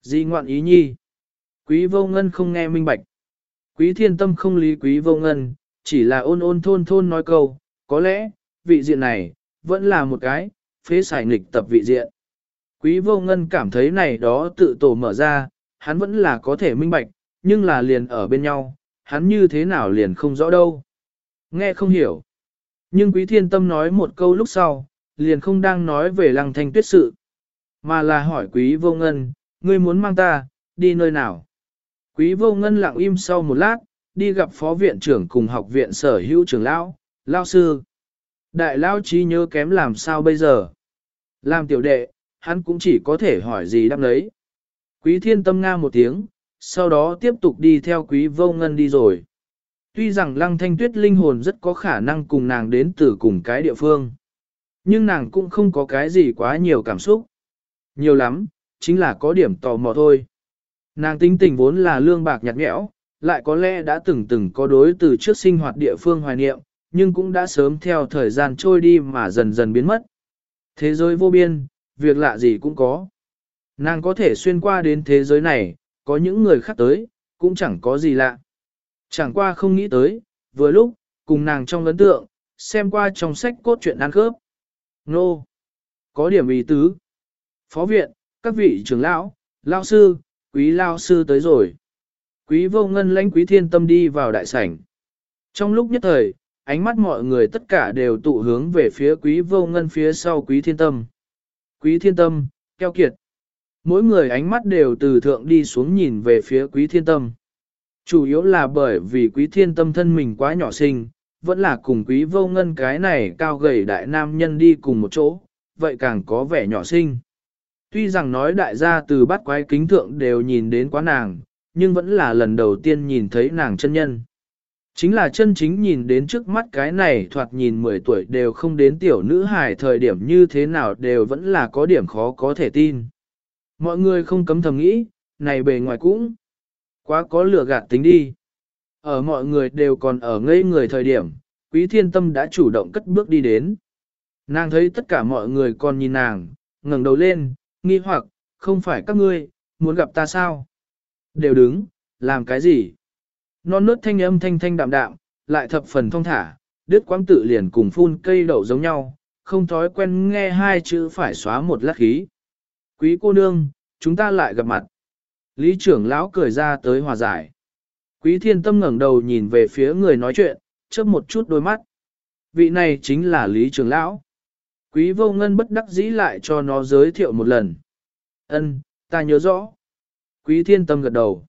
Di ngoạn ý nhi. Quý vô ngân không nghe minh bạch. Quý thiên tâm không lý quý vô ngân, chỉ là ôn ôn thôn thôn nói câu, có lẽ, vị diện này, vẫn là một cái, phế xài nghịch tập vị diện. Quý vô ngân cảm thấy này đó tự tổ mở ra, hắn vẫn là có thể minh bạch, nhưng là liền ở bên nhau, hắn như thế nào liền không rõ đâu. Nghe không hiểu. Nhưng quý thiên tâm nói một câu lúc sau, liền không đang nói về lăng thanh tuyết sự, mà là hỏi quý vô ngân, ngươi muốn mang ta, đi nơi nào? Quý vô ngân lặng im sau một lát, đi gặp phó viện trưởng cùng học viện sở hữu trưởng lão, lao sư. Đại lao trí nhớ kém làm sao bây giờ? Làm tiểu đệ, hắn cũng chỉ có thể hỏi gì đáp lấy. Quý thiên tâm nga một tiếng, sau đó tiếp tục đi theo quý vô ngân đi rồi. Tuy rằng lăng thanh tuyết linh hồn rất có khả năng cùng nàng đến từ cùng cái địa phương. Nhưng nàng cũng không có cái gì quá nhiều cảm xúc. Nhiều lắm, chính là có điểm tò mò thôi. Nàng tính tình vốn là lương bạc nhạt nhẽo, lại có lẽ đã từng từng có đối từ trước sinh hoạt địa phương hoài niệm, nhưng cũng đã sớm theo thời gian trôi đi mà dần dần biến mất. Thế giới vô biên, việc lạ gì cũng có. Nàng có thể xuyên qua đến thế giới này, có những người khác tới, cũng chẳng có gì lạ. Chẳng qua không nghĩ tới, vừa lúc, cùng nàng trong ấn tượng, xem qua trong sách cốt truyện ăn khớp. Nô! Có điểm ý tứ. Phó viện, các vị trưởng lão, lao sư, quý lao sư tới rồi. Quý vô ngân lãnh quý thiên tâm đi vào đại sảnh. Trong lúc nhất thời, ánh mắt mọi người tất cả đều tụ hướng về phía quý vô ngân phía sau quý thiên tâm. Quý thiên tâm, keo kiệt. Mỗi người ánh mắt đều từ thượng đi xuống nhìn về phía quý thiên tâm. Chủ yếu là bởi vì quý thiên tâm thân mình quá nhỏ xinh, vẫn là cùng quý vô ngân cái này cao gầy đại nam nhân đi cùng một chỗ, vậy càng có vẻ nhỏ xinh. Tuy rằng nói đại gia từ bát quái kính thượng đều nhìn đến quá nàng, nhưng vẫn là lần đầu tiên nhìn thấy nàng chân nhân. Chính là chân chính nhìn đến trước mắt cái này thoạt nhìn 10 tuổi đều không đến tiểu nữ hài thời điểm như thế nào đều vẫn là có điểm khó có thể tin. Mọi người không cấm thầm nghĩ, này bề ngoài cũng quá có lừa gạt tính đi. Ở mọi người đều còn ở ngây người thời điểm, quý thiên tâm đã chủ động cất bước đi đến. Nàng thấy tất cả mọi người còn nhìn nàng, ngẩng đầu lên, nghi hoặc, không phải các ngươi, muốn gặp ta sao? Đều đứng, làm cái gì? Non nớt thanh âm thanh thanh đạm đạm, lại thập phần thông thả, đứt quang tự liền cùng phun cây đậu giống nhau, không thói quen nghe hai chữ phải xóa một lát khí. Quý cô nương, chúng ta lại gặp mặt. Lý trưởng lão cười ra tới hòa giải. Quý thiên tâm ngẩng đầu nhìn về phía người nói chuyện, chớp một chút đôi mắt. Vị này chính là Lý trưởng lão. Quý vô ngân bất đắc dĩ lại cho nó giới thiệu một lần. Ân, ta nhớ rõ. Quý thiên tâm gật đầu.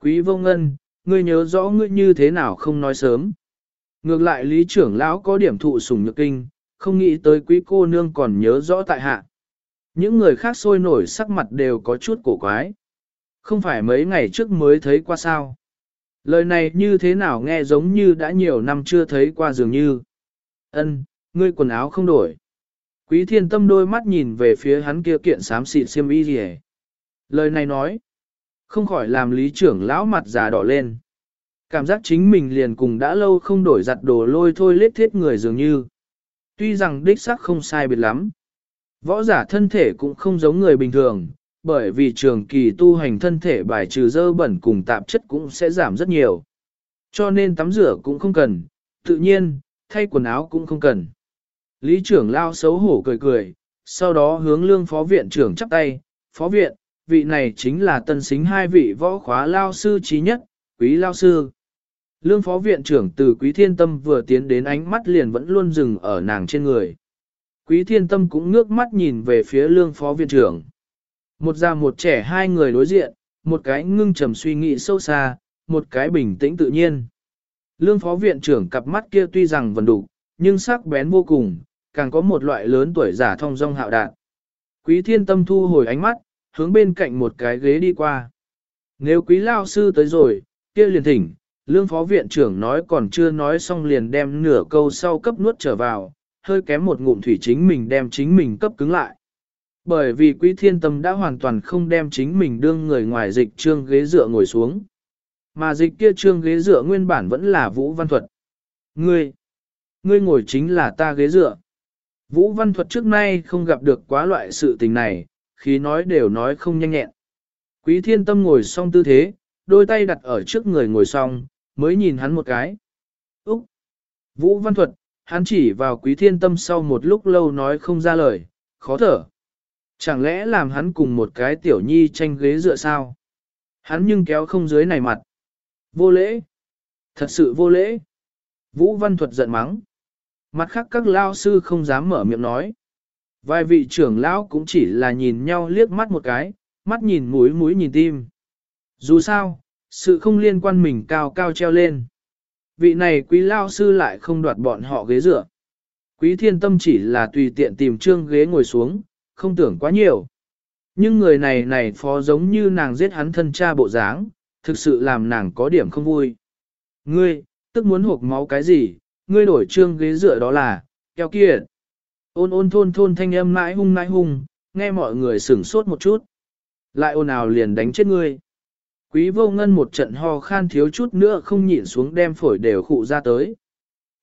Quý vô ngân, ngươi nhớ rõ ngươi như thế nào không nói sớm. Ngược lại lý trưởng lão có điểm thụ sủng nhược kinh, không nghĩ tới quý cô nương còn nhớ rõ tại hạ. Những người khác sôi nổi sắc mặt đều có chút cổ quái. Không phải mấy ngày trước mới thấy qua sao. Lời này như thế nào nghe giống như đã nhiều năm chưa thấy qua dường như. Ân, ngươi quần áo không đổi. Quý thiên tâm đôi mắt nhìn về phía hắn kia kiện sám xịt xiêm y gì Lời này nói, không khỏi làm lý trưởng lão mặt già đỏ lên. Cảm giác chính mình liền cùng đã lâu không đổi giặt đồ lôi thôi lết thiết người dường như. Tuy rằng đích xác không sai biệt lắm. Võ giả thân thể cũng không giống người bình thường, bởi vì trường kỳ tu hành thân thể bài trừ dơ bẩn cùng tạp chất cũng sẽ giảm rất nhiều. Cho nên tắm rửa cũng không cần, tự nhiên, thay quần áo cũng không cần. Lý trưởng lao xấu hổ cười cười, sau đó hướng lương phó viện trưởng chắp tay, phó viện, vị này chính là tân xính hai vị võ khóa lao sư trí nhất, quý lao sư. Lương phó viện trưởng từ quý thiên tâm vừa tiến đến ánh mắt liền vẫn luôn dừng ở nàng trên người. Quý thiên tâm cũng ngước mắt nhìn về phía lương phó viện trưởng. Một già một trẻ hai người đối diện, một cái ngưng trầm suy nghĩ sâu xa, một cái bình tĩnh tự nhiên. Lương phó viện trưởng cặp mắt kia tuy rằng vẫn đủ, nhưng sắc bén vô cùng, càng có một loại lớn tuổi giả thông dong hạo đạn. Quý thiên tâm thu hồi ánh mắt, hướng bên cạnh một cái ghế đi qua. Nếu quý lao sư tới rồi, kia liền thỉnh, lương phó viện trưởng nói còn chưa nói xong liền đem nửa câu sau cấp nuốt trở vào, hơi kém một ngụm thủy chính mình đem chính mình cấp cứng lại. Bởi vì quý thiên tâm đã hoàn toàn không đem chính mình đương người ngoài dịch trương ghế dựa ngồi xuống. Mà dịch kia trương ghế dựa nguyên bản vẫn là Vũ Văn Thuật. Ngươi, ngươi ngồi chính là ta ghế dựa. Vũ Văn Thuật trước nay không gặp được quá loại sự tình này, khi nói đều nói không nhanh nhẹn. Quý thiên tâm ngồi xong tư thế, đôi tay đặt ở trước người ngồi xong, mới nhìn hắn một cái. Úc! Vũ Văn Thuật, hắn chỉ vào quý thiên tâm sau một lúc lâu nói không ra lời, khó thở. Chẳng lẽ làm hắn cùng một cái tiểu nhi tranh ghế dựa sao? Hắn nhưng kéo không dưới này mặt. Vô lễ! Thật sự vô lễ! Vũ Văn Thuật giận mắng. Mặt khác các lao sư không dám mở miệng nói. Vài vị trưởng lão cũng chỉ là nhìn nhau liếc mắt một cái, mắt nhìn mũi mũi nhìn tim. Dù sao, sự không liên quan mình cao cao treo lên. Vị này quý lao sư lại không đoạt bọn họ ghế dựa. Quý thiên tâm chỉ là tùy tiện tìm trương ghế ngồi xuống, không tưởng quá nhiều. Nhưng người này này phó giống như nàng giết hắn thân cha bộ dáng, thực sự làm nàng có điểm không vui. Ngươi, tức muốn hộp máu cái gì, ngươi đổi trương ghế dựa đó là, kéo kia. Ôn ôn thôn thôn thanh âm mãi hung mãi hung, nghe mọi người sửng sốt một chút. Lại ôn ào liền đánh chết ngươi. Quý vô ngân một trận ho khan thiếu chút nữa không nhịn xuống đem phổi đều khụ ra tới.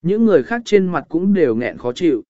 Những người khác trên mặt cũng đều nghẹn khó chịu.